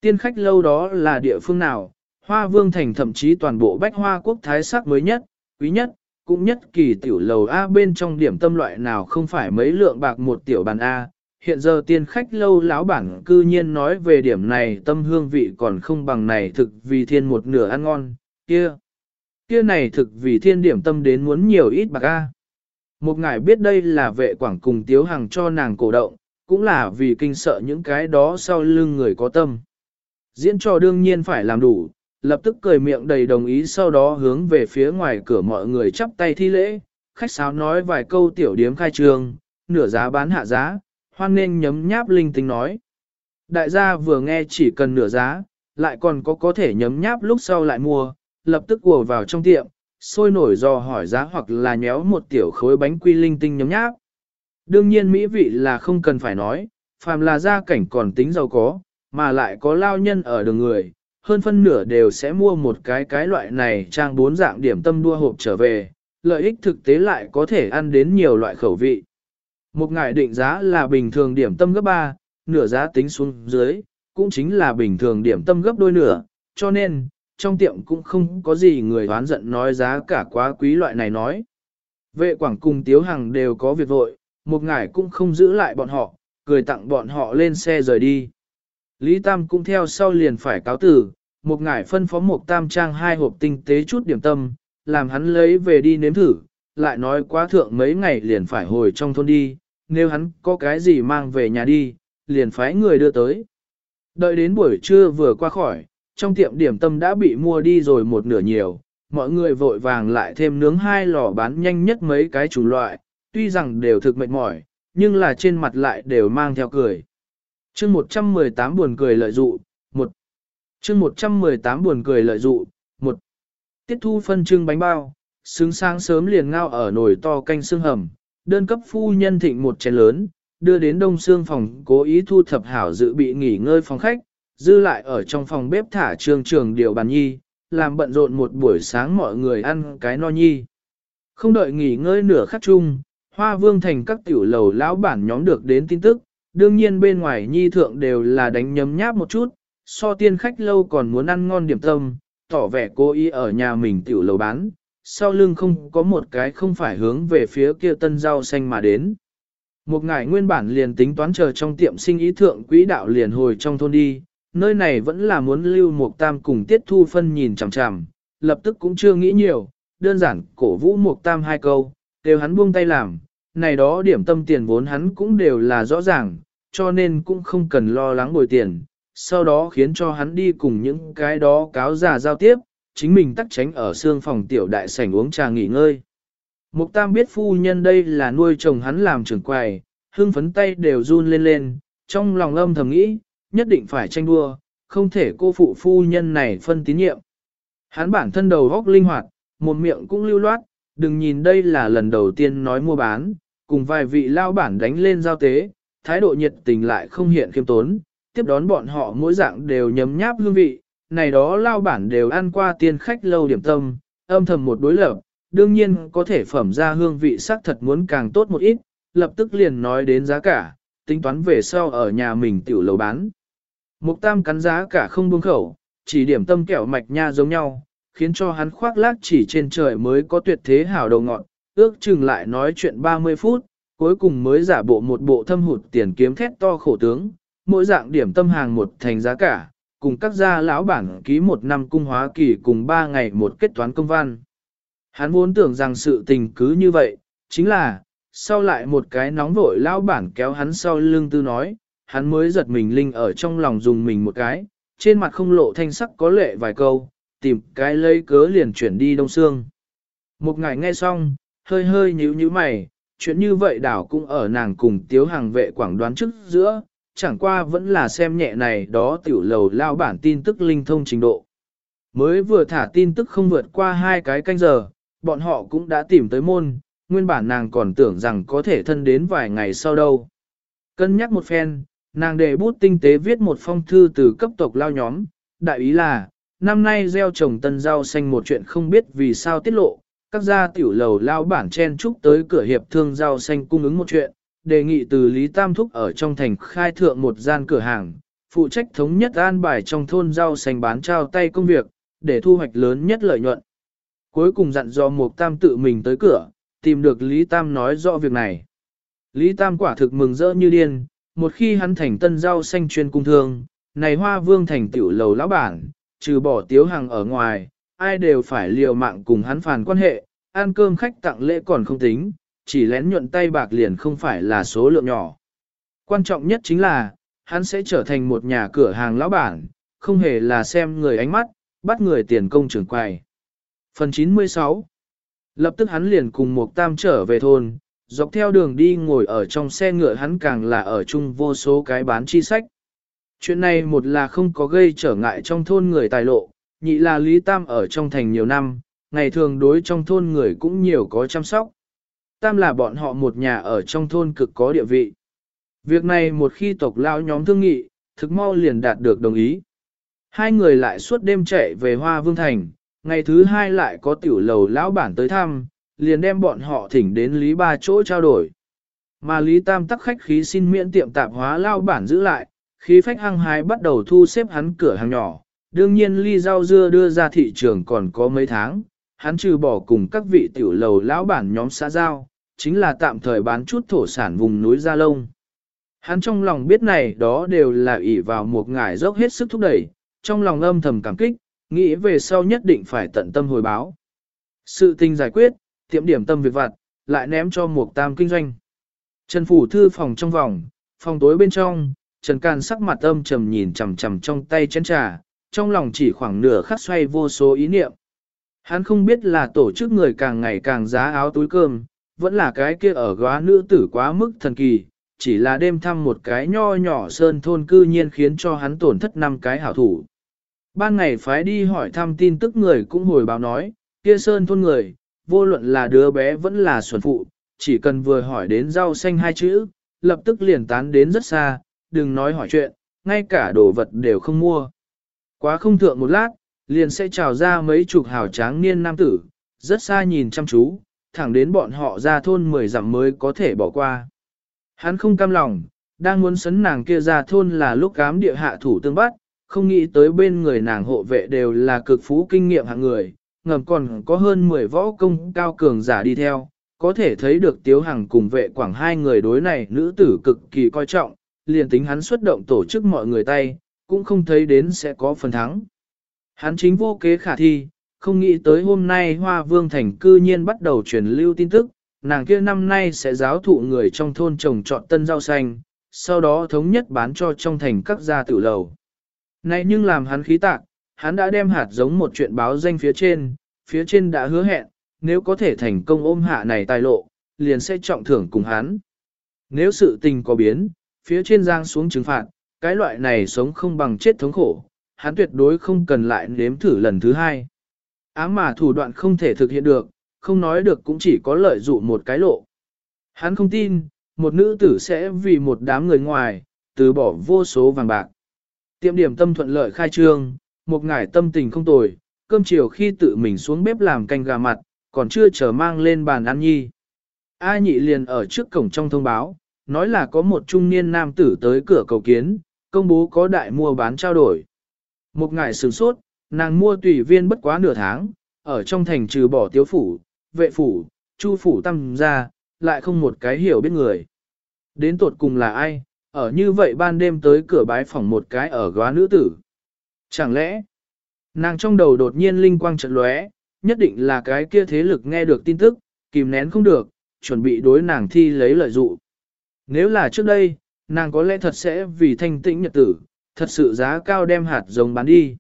[SPEAKER 1] Tiên khách lâu đó là địa phương nào, Hoa Vương Thành thậm chí toàn bộ bách hoa quốc thái sắc mới nhất, quý nhất, cũng nhất kỳ tiểu lầu A bên trong điểm tâm loại nào không phải mấy lượng bạc một tiểu bàn A. Hiện giờ tiên khách lâu lão bản cư nhiên nói về điểm này tâm hương vị còn không bằng này thực vì thiên một nửa ăn ngon, kia. Kia này thực vì thiên điểm tâm đến muốn nhiều ít bạc A. Một ngài biết đây là vệ quảng cùng tiếu hàng cho nàng cổ động, cũng là vì kinh sợ những cái đó sau lưng người có tâm. Diễn trò đương nhiên phải làm đủ, lập tức cười miệng đầy đồng ý sau đó hướng về phía ngoài cửa mọi người chắp tay thi lễ, khách sáo nói vài câu tiểu điếm khai trương, nửa giá bán hạ giá, hoan nên nhấm nháp linh tinh nói. Đại gia vừa nghe chỉ cần nửa giá, lại còn có có thể nhấm nháp lúc sau lại mua, lập tức ùa vào trong tiệm, sôi nổi do hỏi giá hoặc là nhéo một tiểu khối bánh quy linh tinh nhấm nháp. Đương nhiên mỹ vị là không cần phải nói, phàm là gia cảnh còn tính giàu có, mà lại có lao nhân ở đường người, hơn phân nửa đều sẽ mua một cái cái loại này trang bốn dạng điểm tâm đua hộp trở về, lợi ích thực tế lại có thể ăn đến nhiều loại khẩu vị. Một ngày định giá là bình thường điểm tâm gấp 3, nửa giá tính xuống dưới, cũng chính là bình thường điểm tâm gấp đôi nửa, cho nên, trong tiệm cũng không có gì người đoán giận nói giá cả quá quý loại này nói. Vệ quảng cùng tiếu hằng đều có việc vội, một ngải cũng không giữ lại bọn họ, cười tặng bọn họ lên xe rời đi. Lý Tam cũng theo sau liền phải cáo tử, một ngải phân phó một tam trang hai hộp tinh tế chút điểm tâm, làm hắn lấy về đi nếm thử, lại nói quá thượng mấy ngày liền phải hồi trong thôn đi, nếu hắn có cái gì mang về nhà đi, liền phái người đưa tới. Đợi đến buổi trưa vừa qua khỏi, trong tiệm điểm tâm đã bị mua đi rồi một nửa nhiều, mọi người vội vàng lại thêm nướng hai lò bán nhanh nhất mấy cái chủ loại, tuy rằng đều thực mệt mỏi, nhưng là trên mặt lại đều mang theo cười chương 118 buồn cười lợi dụ, một chương 118 buồn cười lợi dụ, một Tiết thu phân trưng bánh bao, xứng sáng sớm liền ngao ở nồi to canh xương hầm, đơn cấp phu nhân thịnh một chén lớn, đưa đến đông xương phòng cố ý thu thập hảo dự bị nghỉ ngơi phòng khách, dư lại ở trong phòng bếp thả trường trường điều bàn nhi, làm bận rộn một buổi sáng mọi người ăn cái no nhi. Không đợi nghỉ ngơi nửa khắc chung, hoa vương thành các tiểu lầu lão bản nhóm được đến tin tức, đương nhiên bên ngoài nhi thượng đều là đánh nhấm nháp một chút, so tiên khách lâu còn muốn ăn ngon điểm tâm, tỏ vẻ cố ý ở nhà mình tiểu lầu bán, sau lưng không có một cái không phải hướng về phía kia tân rau xanh mà đến. Một ngày nguyên bản liền tính toán chờ trong tiệm sinh ý thượng quỹ đạo liền hồi trong thôn đi, nơi này vẫn là muốn lưu một tam cùng tiết thu phân nhìn chằm chằm, lập tức cũng chưa nghĩ nhiều, đơn giản cổ vũ một tam hai câu, đều hắn buông tay làm, này đó điểm tâm tiền vốn hắn cũng đều là rõ ràng, cho nên cũng không cần lo lắng bồi tiền, sau đó khiến cho hắn đi cùng những cái đó cáo già giao tiếp, chính mình tắc tránh ở xương phòng tiểu đại sảnh uống trà nghỉ ngơi. Mục Tam biết phu nhân đây là nuôi chồng hắn làm trưởng quầy, hưng phấn tay đều run lên lên, trong lòng âm thầm nghĩ, nhất định phải tranh đua, không thể cô phụ phu nhân này phân tín nhiệm. Hắn bản thân đầu góc linh hoạt, một miệng cũng lưu loát, đừng nhìn đây là lần đầu tiên nói mua bán, cùng vài vị lao bản đánh lên giao tế, thái độ nhiệt tình lại không hiện khiêm tốn, tiếp đón bọn họ mỗi dạng đều nhấm nháp hương vị, này đó lao bản đều ăn qua tiên khách lâu điểm tâm, âm thầm một đối lập, đương nhiên có thể phẩm ra hương vị sắc thật muốn càng tốt một ít, lập tức liền nói đến giá cả, tính toán về sau ở nhà mình tiểu lầu bán. Mục tam cắn giá cả không buông khẩu, chỉ điểm tâm kẹo mạch nha giống nhau, khiến cho hắn khoác lác chỉ trên trời mới có tuyệt thế hảo đầu ngọn, ước chừng lại nói chuyện 30 phút, cuối cùng mới giả bộ một bộ thâm hụt tiền kiếm thét to khổ tướng, mỗi dạng điểm tâm hàng một thành giá cả, cùng các gia lão bản ký một năm cung hóa kỳ cùng ba ngày một kết toán công văn. Hắn vốn tưởng rằng sự tình cứ như vậy, chính là, sau lại một cái nóng vội lão bản kéo hắn sau lưng tư nói, hắn mới giật mình linh ở trong lòng dùng mình một cái, trên mặt không lộ thanh sắc có lệ vài câu, tìm cái lấy cớ liền chuyển đi đông xương. Một ngày nghe xong, hơi hơi nhíu nhíu mày, chuyện như vậy đảo cũng ở nàng cùng tiếu hàng vệ quảng đoán trước giữa, chẳng qua vẫn là xem nhẹ này đó tiểu lầu lao bản tin tức linh thông trình độ. Mới vừa thả tin tức không vượt qua hai cái canh giờ, bọn họ cũng đã tìm tới môn, nguyên bản nàng còn tưởng rằng có thể thân đến vài ngày sau đâu. Cân nhắc một phen, nàng để bút tinh tế viết một phong thư từ cấp tộc lao nhóm, đại ý là, năm nay gieo trồng tân rau xanh một chuyện không biết vì sao tiết lộ, các gia tiểu lầu lao bản chen chúc tới cửa hiệp thương rau xanh cung ứng một chuyện, đề nghị từ Lý Tam Thúc ở trong thành khai thượng một gian cửa hàng, phụ trách thống nhất an bài trong thôn rau xanh bán trao tay công việc, để thu hoạch lớn nhất lợi nhuận. Cuối cùng dặn dò Mục Tam tự mình tới cửa, tìm được Lý Tam nói rõ việc này. Lý Tam quả thực mừng rỡ như điên, một khi hắn thành tân rau xanh chuyên cung thương, này hoa vương thành tiểu lầu lão bản, trừ bỏ tiếu hàng ở ngoài, ai đều phải liều mạng cùng hắn phàn quan hệ, ăn cơm khách tặng lễ còn không tính, chỉ lén nhuận tay bạc liền không phải là số lượng nhỏ. Quan trọng nhất chính là, hắn sẽ trở thành một nhà cửa hàng lão bản, không hề là xem người ánh mắt, bắt người tiền công trưởng quầy. Phần 96 Lập tức hắn liền cùng một tam trở về thôn, dọc theo đường đi ngồi ở trong xe ngựa hắn càng là ở chung vô số cái bán chi sách. Chuyện này một là không có gây trở ngại trong thôn người tài lộ, nhị là Lý Tam ở trong thành nhiều năm, ngày thường đối trong thôn người cũng nhiều có chăm sóc. Tam là bọn họ một nhà ở trong thôn cực có địa vị. Việc này một khi tộc lao nhóm thương nghị, thực mau liền đạt được đồng ý. Hai người lại suốt đêm chạy về Hoa Vương Thành, ngày thứ hai lại có tiểu lầu lão bản tới thăm, liền đem bọn họ thỉnh đến Lý Ba chỗ trao đổi. Mà Lý Tam tắc khách khí xin miễn tiệm tạp hóa lao bản giữ lại, khí phách hăng hái bắt đầu thu xếp hắn cửa hàng nhỏ. Đương nhiên ly rau dưa đưa ra thị trường còn có mấy tháng, hắn trừ bỏ cùng các vị tiểu lầu lão bản nhóm xã giao, chính là tạm thời bán chút thổ sản vùng núi Gia Lông. Hắn trong lòng biết này đó đều là ỷ vào một ngải dốc hết sức thúc đẩy, trong lòng âm thầm cảm kích, nghĩ về sau nhất định phải tận tâm hồi báo. Sự tình giải quyết, tiệm điểm tâm việc vặt, lại ném cho một tam kinh doanh. Trần Phủ thư phòng trong vòng, phòng tối bên trong, Trần Can sắc mặt âm trầm nhìn chằm chằm trong tay chén trà, trong lòng chỉ khoảng nửa khắc xoay vô số ý niệm. Hắn không biết là tổ chức người càng ngày càng giá áo túi cơm, vẫn là cái kia ở góa nữ tử quá mức thần kỳ, chỉ là đêm thăm một cái nho nhỏ sơn thôn cư nhiên khiến cho hắn tổn thất năm cái hảo thủ. Ban ngày phái đi hỏi thăm tin tức người cũng hồi báo nói, kia sơn thôn người, vô luận là đứa bé vẫn là xuẩn phụ, chỉ cần vừa hỏi đến rau xanh hai chữ, lập tức liền tán đến rất xa, đừng nói hỏi chuyện, ngay cả đồ vật đều không mua. Quá không thượng một lát, liền sẽ trào ra mấy chục hào tráng niên nam tử, rất xa nhìn chăm chú, thẳng đến bọn họ ra thôn mười dặm mới có thể bỏ qua. Hắn không cam lòng, đang muốn sấn nàng kia ra thôn là lúc cám địa hạ thủ tương bắt, không nghĩ tới bên người nàng hộ vệ đều là cực phú kinh nghiệm hạng người, ngầm còn có hơn 10 võ công cao cường giả đi theo, có thể thấy được Tiếu Hằng cùng vệ quảng hai người đối này nữ tử cực kỳ coi trọng, liền tính hắn xuất động tổ chức mọi người tay, cũng không thấy đến sẽ có phần thắng. Hắn chính vô kế khả thi, không nghĩ tới hôm nay Hoa Vương Thành cư nhiên bắt đầu truyền lưu tin tức, nàng kia năm nay sẽ giáo thụ người trong thôn trồng trọt tân rau xanh, sau đó thống nhất bán cho trong thành các gia tử lầu. Này nhưng làm hắn khí tạc, hắn đã đem hạt giống một chuyện báo danh phía trên, phía trên đã hứa hẹn, nếu có thể thành công ôm hạ này tài lộ, liền sẽ trọng thưởng cùng hắn. Nếu sự tình có biến, phía trên giang xuống trừng phạt, cái loại này sống không bằng chết thống khổ, hắn tuyệt đối không cần lại nếm thử lần thứ hai. Ám mà thủ đoạn không thể thực hiện được, không nói được cũng chỉ có lợi dụ một cái lộ. Hắn không tin, một nữ tử sẽ vì một đám người ngoài, từ bỏ vô số vàng bạc. Tiệm điểm tâm thuận lợi khai trương, một ngải tâm tình không tồi, cơm chiều khi tự mình xuống bếp làm canh gà mặt, còn chưa chờ mang lên bàn ăn nhi. A nhị liền ở trước cổng trong thông báo, nói là có một trung niên nam tử tới cửa cầu kiến, công bố có đại mua bán trao đổi. Một ngày sửng sốt, nàng mua tùy viên bất quá nửa tháng, ở trong thành trừ bỏ tiếu phủ, vệ phủ, chu phủ tăng ra, lại không một cái hiểu biết người. Đến tột cùng là ai, ở như vậy ban đêm tới cửa bái phòng một cái ở góa nữ tử. Chẳng lẽ, nàng trong đầu đột nhiên linh quang trận lóe, nhất định là cái kia thế lực nghe được tin tức, kìm nén không được, chuẩn bị đối nàng thi lấy lợi dụ. Nếu là trước đây, nàng có lẽ thật sẽ vì thanh tĩnh nhật tử, thật sự giá cao đem hạt giống bán đi.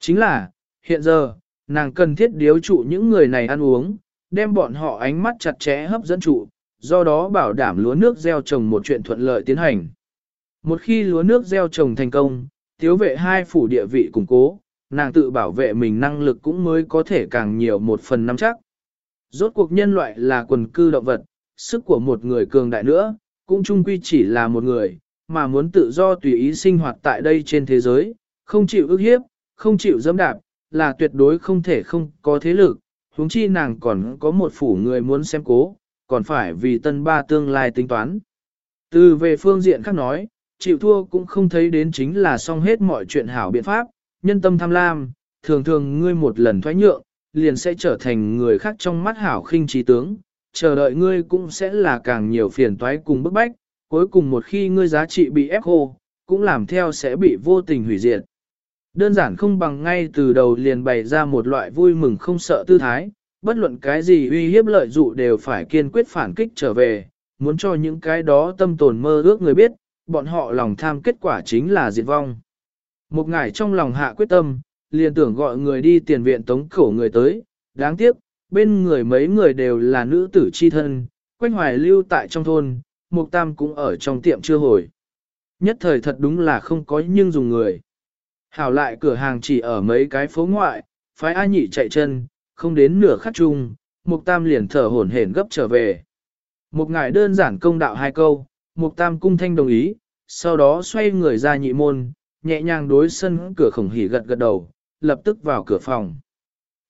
[SPEAKER 1] Chính là, hiện giờ, nàng cần thiết điếu trụ những người này ăn uống, đem bọn họ ánh mắt chặt chẽ hấp dẫn trụ, do đó bảo đảm lúa nước gieo trồng một chuyện thuận lợi tiến hành. Một khi lúa nước gieo trồng thành công, thiếu vệ hai phủ địa vị củng cố, nàng tự bảo vệ mình năng lực cũng mới có thể càng nhiều một phần năm chắc. Rốt cuộc nhân loại là quần cư động vật, sức của một người cường đại nữa, cũng chung quy chỉ là một người, mà muốn tự do tùy ý sinh hoạt tại đây trên thế giới, không chịu ức hiếp, không chịu dẫm đạp, là tuyệt đối không thể không có thế lực, huống chi nàng còn có một phủ người muốn xem cố, còn phải vì tân ba tương lai tính toán. Từ về phương diện khác nói, chịu thua cũng không thấy đến chính là xong hết mọi chuyện hảo biện pháp, nhân tâm tham lam, thường thường ngươi một lần thoái nhượng, liền sẽ trở thành người khác trong mắt hảo khinh trí tướng, chờ đợi ngươi cũng sẽ là càng nhiều phiền toái cùng bức bách, cuối cùng một khi ngươi giá trị bị ép khô, cũng làm theo sẽ bị vô tình hủy diệt. Đơn giản không bằng ngay từ đầu liền bày ra một loại vui mừng không sợ tư thái, bất luận cái gì uy hiếp lợi dụ đều phải kiên quyết phản kích trở về, muốn cho những cái đó tâm tồn mơ ước người biết, bọn họ lòng tham kết quả chính là diệt vong. Một ngải trong lòng hạ quyết tâm, liền tưởng gọi người đi tiền viện tống khổ người tới, đáng tiếc, bên người mấy người đều là nữ tử chi thân, quanh hoài lưu tại trong thôn, Mục Tam cũng ở trong tiệm chưa hồi. Nhất thời thật đúng là không có nhưng dùng người. Hảo lại cửa hàng chỉ ở mấy cái phố ngoại, phái A nhị chạy chân, không đến nửa khắc chung, Mục Tam liền thở hổn hển gấp trở về. Một ngài đơn giản công đạo hai câu, Mục Tam cung thanh đồng ý, sau đó xoay người ra nhị môn, nhẹ nhàng đối sân cửa khổng hỉ gật gật đầu, lập tức vào cửa phòng.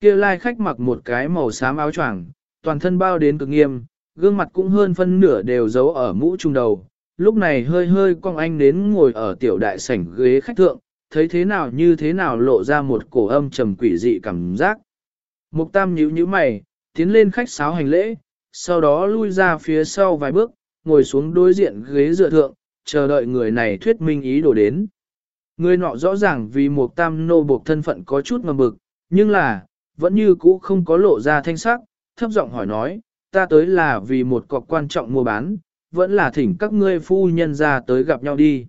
[SPEAKER 1] Kia lai khách mặc một cái màu xám áo choàng, toàn thân bao đến cực nghiêm, gương mặt cũng hơn phân nửa đều giấu ở mũ trung đầu. Lúc này hơi hơi cong anh đến ngồi ở tiểu đại sảnh ghế khách thượng, thấy thế nào như thế nào lộ ra một cổ âm trầm quỷ dị cảm giác. Mục tam nhíu nhíu mày, tiến lên khách sáo hành lễ, sau đó lui ra phía sau vài bước, ngồi xuống đối diện ghế dựa thượng, chờ đợi người này thuyết minh ý đồ đến. Người nọ rõ ràng vì Mục tam nô buộc thân phận có chút ngầm bực, nhưng là, vẫn như cũ không có lộ ra thanh sắc, thấp giọng hỏi nói, ta tới là vì một cọc quan trọng mua bán, vẫn là thỉnh các ngươi phu nhân ra tới gặp nhau đi.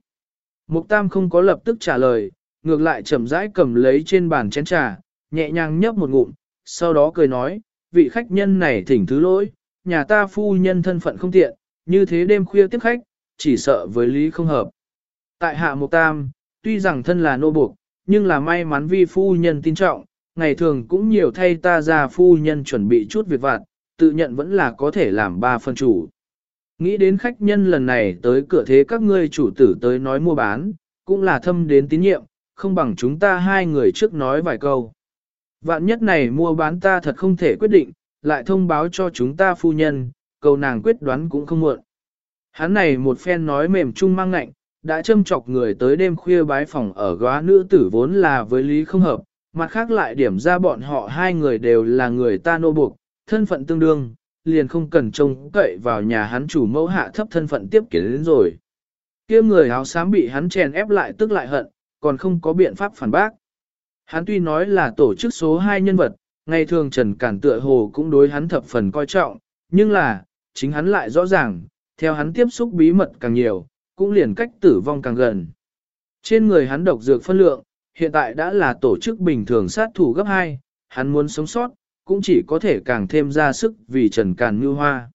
[SPEAKER 1] Mục tam không có lập tức trả lời, ngược lại chậm rãi cầm lấy trên bàn chén trà, nhẹ nhàng nhấp một ngụm, sau đó cười nói, vị khách nhân này thỉnh thứ lỗi, nhà ta phu nhân thân phận không tiện, như thế đêm khuya tiếp khách, chỉ sợ với lý không hợp. Tại hạ mục tam, tuy rằng thân là nô buộc, nhưng là may mắn vi phu nhân tin trọng, ngày thường cũng nhiều thay ta ra phu nhân chuẩn bị chút việc vặt, tự nhận vẫn là có thể làm ba phân chủ. Nghĩ đến khách nhân lần này tới cửa thế các ngươi chủ tử tới nói mua bán, cũng là thâm đến tín nhiệm, không bằng chúng ta hai người trước nói vài câu. Vạn nhất này mua bán ta thật không thể quyết định, lại thông báo cho chúng ta phu nhân, cầu nàng quyết đoán cũng không muộn. Hắn này một phen nói mềm chung mang ngạnh, đã châm chọc người tới đêm khuya bái phòng ở góa nữ tử vốn là với lý không hợp, mặt khác lại điểm ra bọn họ hai người đều là người ta nô buộc, thân phận tương đương, liền không cần trông cậy vào nhà hắn chủ mẫu hạ thấp thân phận tiếp kiến đến rồi. kia người áo xám bị hắn chèn ép lại tức lại hận, còn không có biện pháp phản bác. Hắn tuy nói là tổ chức số 2 nhân vật, ngày thường Trần Cản tựa hồ cũng đối hắn thập phần coi trọng, nhưng là, chính hắn lại rõ ràng, theo hắn tiếp xúc bí mật càng nhiều, cũng liền cách tử vong càng gần. Trên người hắn độc dược phân lượng, hiện tại đã là tổ chức bình thường sát thủ gấp 2, hắn muốn sống sót, cũng chỉ có thể càng thêm ra sức vì Trần Càn như hoa.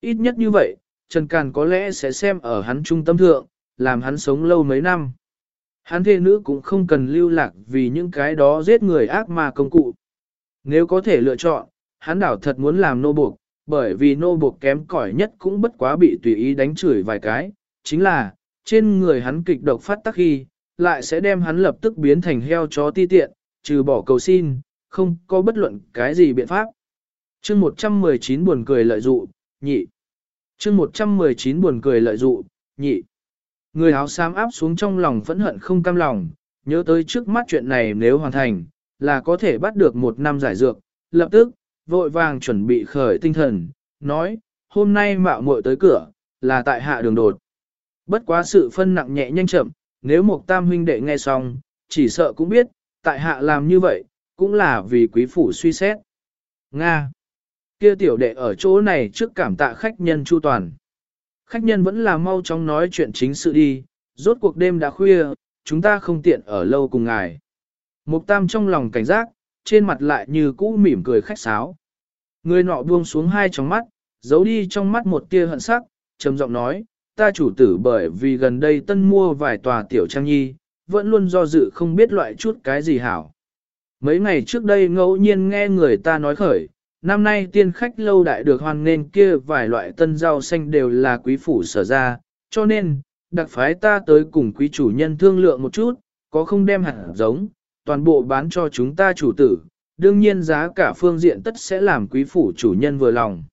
[SPEAKER 1] Ít nhất như vậy, Trần Càn có lẽ sẽ xem ở hắn trung tâm thượng, làm hắn sống lâu mấy năm. Hắn thê nữ cũng không cần lưu lạc vì những cái đó giết người ác mà công cụ. Nếu có thể lựa chọn, hắn đảo thật muốn làm nô buộc, bởi vì nô buộc kém cỏi nhất cũng bất quá bị tùy ý đánh chửi vài cái, chính là, trên người hắn kịch độc phát tắc khi, lại sẽ đem hắn lập tức biến thành heo chó ti tiện, trừ bỏ cầu xin, không có bất luận cái gì biện pháp. chương 119 buồn cười lợi dụ, nhị. chương 119 buồn cười lợi dụ, nhị. Người áo xám áp xuống trong lòng phẫn hận không cam lòng, nhớ tới trước mắt chuyện này nếu hoàn thành, là có thể bắt được một năm giải dược, lập tức, vội vàng chuẩn bị khởi tinh thần, nói, hôm nay mạo muội tới cửa, là tại hạ đường đột. Bất quá sự phân nặng nhẹ nhanh chậm, nếu một tam huynh đệ nghe xong, chỉ sợ cũng biết, tại hạ làm như vậy, cũng là vì quý phủ suy xét. Nga. Kia tiểu đệ ở chỗ này trước cảm tạ khách nhân chu toàn. Khách nhân vẫn là mau chóng nói chuyện chính sự đi, rốt cuộc đêm đã khuya, chúng ta không tiện ở lâu cùng ngài. Mục tam trong lòng cảnh giác, trên mặt lại như cũ mỉm cười khách sáo. Người nọ buông xuống hai tròng mắt, giấu đi trong mắt một tia hận sắc, trầm giọng nói, ta chủ tử bởi vì gần đây tân mua vài tòa tiểu trang nhi, vẫn luôn do dự không biết loại chút cái gì hảo. Mấy ngày trước đây ngẫu nhiên nghe người ta nói khởi, năm nay tiên khách lâu đại được hoan nên kia vài loại tân rau xanh đều là quý phủ sở ra, cho nên, đặc phái ta tới cùng quý chủ nhân thương lượng một chút, có không đem hạt giống, toàn bộ bán cho chúng ta chủ tử, đương nhiên giá cả phương diện tất sẽ làm quý phủ chủ nhân vừa lòng.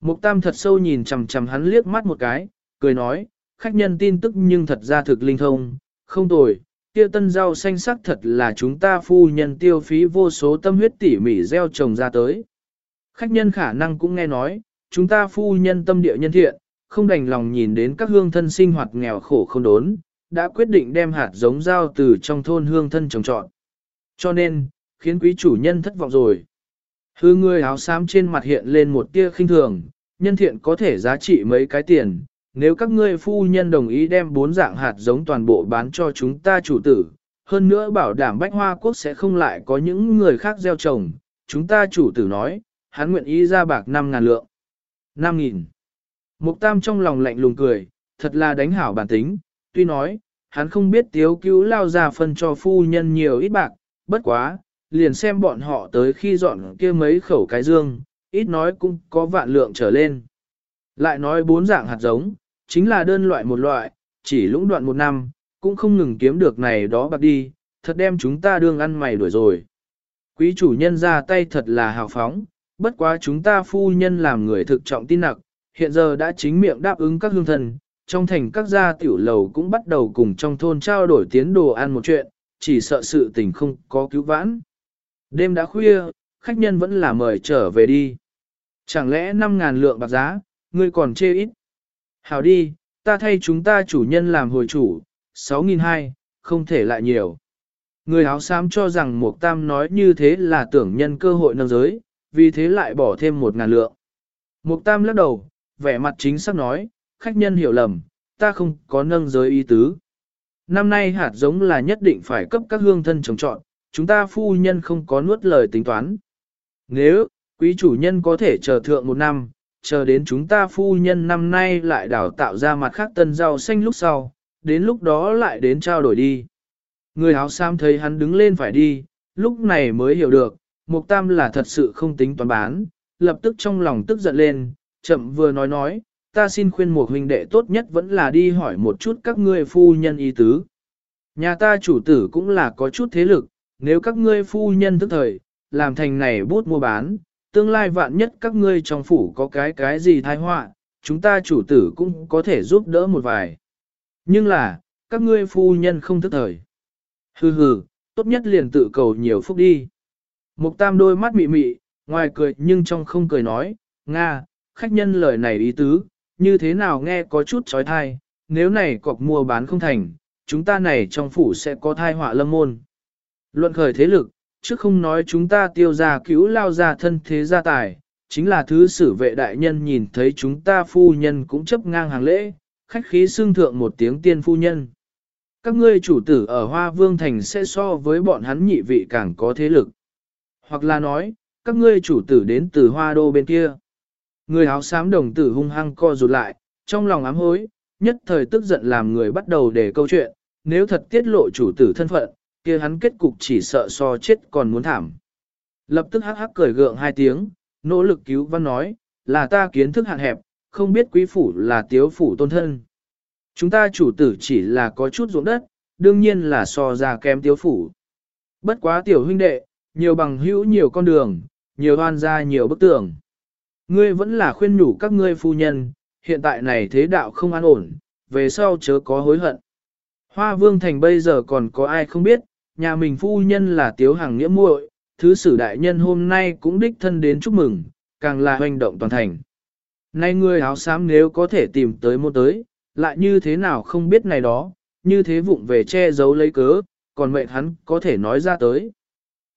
[SPEAKER 1] Mục Tam thật sâu nhìn chằm chằm hắn liếc mắt một cái, cười nói, khách nhân tin tức nhưng thật ra thực linh thông, không tồi, kia tân rau xanh sắc thật là chúng ta phu nhân tiêu phí vô số tâm huyết tỉ mỉ gieo trồng ra tới. Khách nhân khả năng cũng nghe nói, chúng ta phu nhân tâm địa nhân thiện, không đành lòng nhìn đến các hương thân sinh hoạt nghèo khổ không đốn, đã quyết định đem hạt giống rau từ trong thôn hương thân trồng trọn. Cho nên, khiến quý chủ nhân thất vọng rồi. Hư người áo xám trên mặt hiện lên một tia khinh thường, nhân thiện có thể giá trị mấy cái tiền, nếu các ngươi phu nhân đồng ý đem bốn dạng hạt giống toàn bộ bán cho chúng ta chủ tử, hơn nữa bảo đảm bách hoa quốc sẽ không lại có những người khác gieo trồng, chúng ta chủ tử nói, hắn nguyện ý ra bạc 5 ngàn lượng. 5 nghìn. Mục tam trong lòng lạnh lùng cười, thật là đánh hảo bản tính, tuy nói, hắn không biết tiếu cứu lao ra phân cho phu nhân nhiều ít bạc, bất quá, liền xem bọn họ tới khi dọn kia mấy khẩu cái dương, ít nói cũng có vạn lượng trở lên. Lại nói bốn dạng hạt giống, chính là đơn loại một loại, chỉ lũng đoạn một năm, cũng không ngừng kiếm được này đó bạc đi, thật đem chúng ta đương ăn mày đuổi rồi. Quý chủ nhân ra tay thật là hào phóng, bất quá chúng ta phu nhân làm người thực trọng tin nặc, hiện giờ đã chính miệng đáp ứng các hương thần, trong thành các gia tiểu lầu cũng bắt đầu cùng trong thôn trao đổi tiến đồ ăn một chuyện, chỉ sợ sự tình không có cứu vãn. Đêm đã khuya, khách nhân vẫn là mời trở về đi. Chẳng lẽ 5.000 lượng bạc giá, ngươi còn chê ít? Hảo đi, ta thay chúng ta chủ nhân làm hồi chủ, 6.200, không thể lại nhiều. Người áo xám cho rằng Mục Tam nói như thế là tưởng nhân cơ hội nâng giới, vì thế lại bỏ thêm một ngàn lượng. Mục Tam lắc đầu, vẻ mặt chính xác nói, khách nhân hiểu lầm, ta không có nâng giới ý tứ. Năm nay hạt giống là nhất định phải cấp các hương thân trồng trọn, chúng ta phu nhân không có nuốt lời tính toán. Nếu, quý chủ nhân có thể chờ thượng một năm, chờ đến chúng ta phu nhân năm nay lại đào tạo ra mặt khác tân rau xanh lúc sau, đến lúc đó lại đến trao đổi đi. Người áo sam thấy hắn đứng lên phải đi, lúc này mới hiểu được, Mục Tam là thật sự không tính toán bán, lập tức trong lòng tức giận lên, chậm vừa nói nói, ta xin khuyên một huynh đệ tốt nhất vẫn là đi hỏi một chút các ngươi phu nhân ý tứ. Nhà ta chủ tử cũng là có chút thế lực, nếu các ngươi phu nhân tức thời, làm thành này bút mua bán, tương lai vạn nhất các ngươi trong phủ có cái cái gì tai họa, chúng ta chủ tử cũng có thể giúp đỡ một vài. Nhưng là, các ngươi phu nhân không thức thời. Hừ hừ, tốt nhất liền tự cầu nhiều phúc đi. Mục tam đôi mắt mị mị, ngoài cười nhưng trong không cười nói, Nga, khách nhân lời này ý tứ, như thế nào nghe có chút trói thai, nếu này cọc mua bán không thành, chúng ta này trong phủ sẽ có thai họa lâm môn. Luận khởi thế lực, chứ không nói chúng ta tiêu ra cứu lao ra thân thế gia tài, chính là thứ sử vệ đại nhân nhìn thấy chúng ta phu nhân cũng chấp ngang hàng lễ, khách khí xưng thượng một tiếng tiên phu nhân. Các ngươi chủ tử ở Hoa Vương Thành sẽ so với bọn hắn nhị vị càng có thế lực. Hoặc là nói, các ngươi chủ tử đến từ Hoa Đô bên kia. Người áo xám đồng tử hung hăng co rụt lại, trong lòng ám hối, nhất thời tức giận làm người bắt đầu để câu chuyện, nếu thật tiết lộ chủ tử thân phận, kia hắn kết cục chỉ sợ so chết còn muốn thảm. Lập tức hắc hắc cười gượng hai tiếng, nỗ lực cứu văn nói, là ta kiến thức hạn hẹp, không biết quý phủ là tiếu phủ tôn thân. Chúng ta chủ tử chỉ là có chút ruộng đất, đương nhiên là so ra kém tiếu phủ. Bất quá tiểu huynh đệ, nhiều bằng hữu nhiều con đường, nhiều hoan ra nhiều bức tường. Ngươi vẫn là khuyên nhủ các ngươi phu nhân, hiện tại này thế đạo không an ổn, về sau chớ có hối hận. Hoa vương thành bây giờ còn có ai không biết, nhà mình phu nhân là tiếu hàng nghĩa muội, thứ sử đại nhân hôm nay cũng đích thân đến chúc mừng, càng là hoành động toàn thành. Nay người áo xám nếu có thể tìm tới một tới, lại như thế nào không biết này đó, như thế vụng về che giấu lấy cớ, còn mệnh hắn có thể nói ra tới.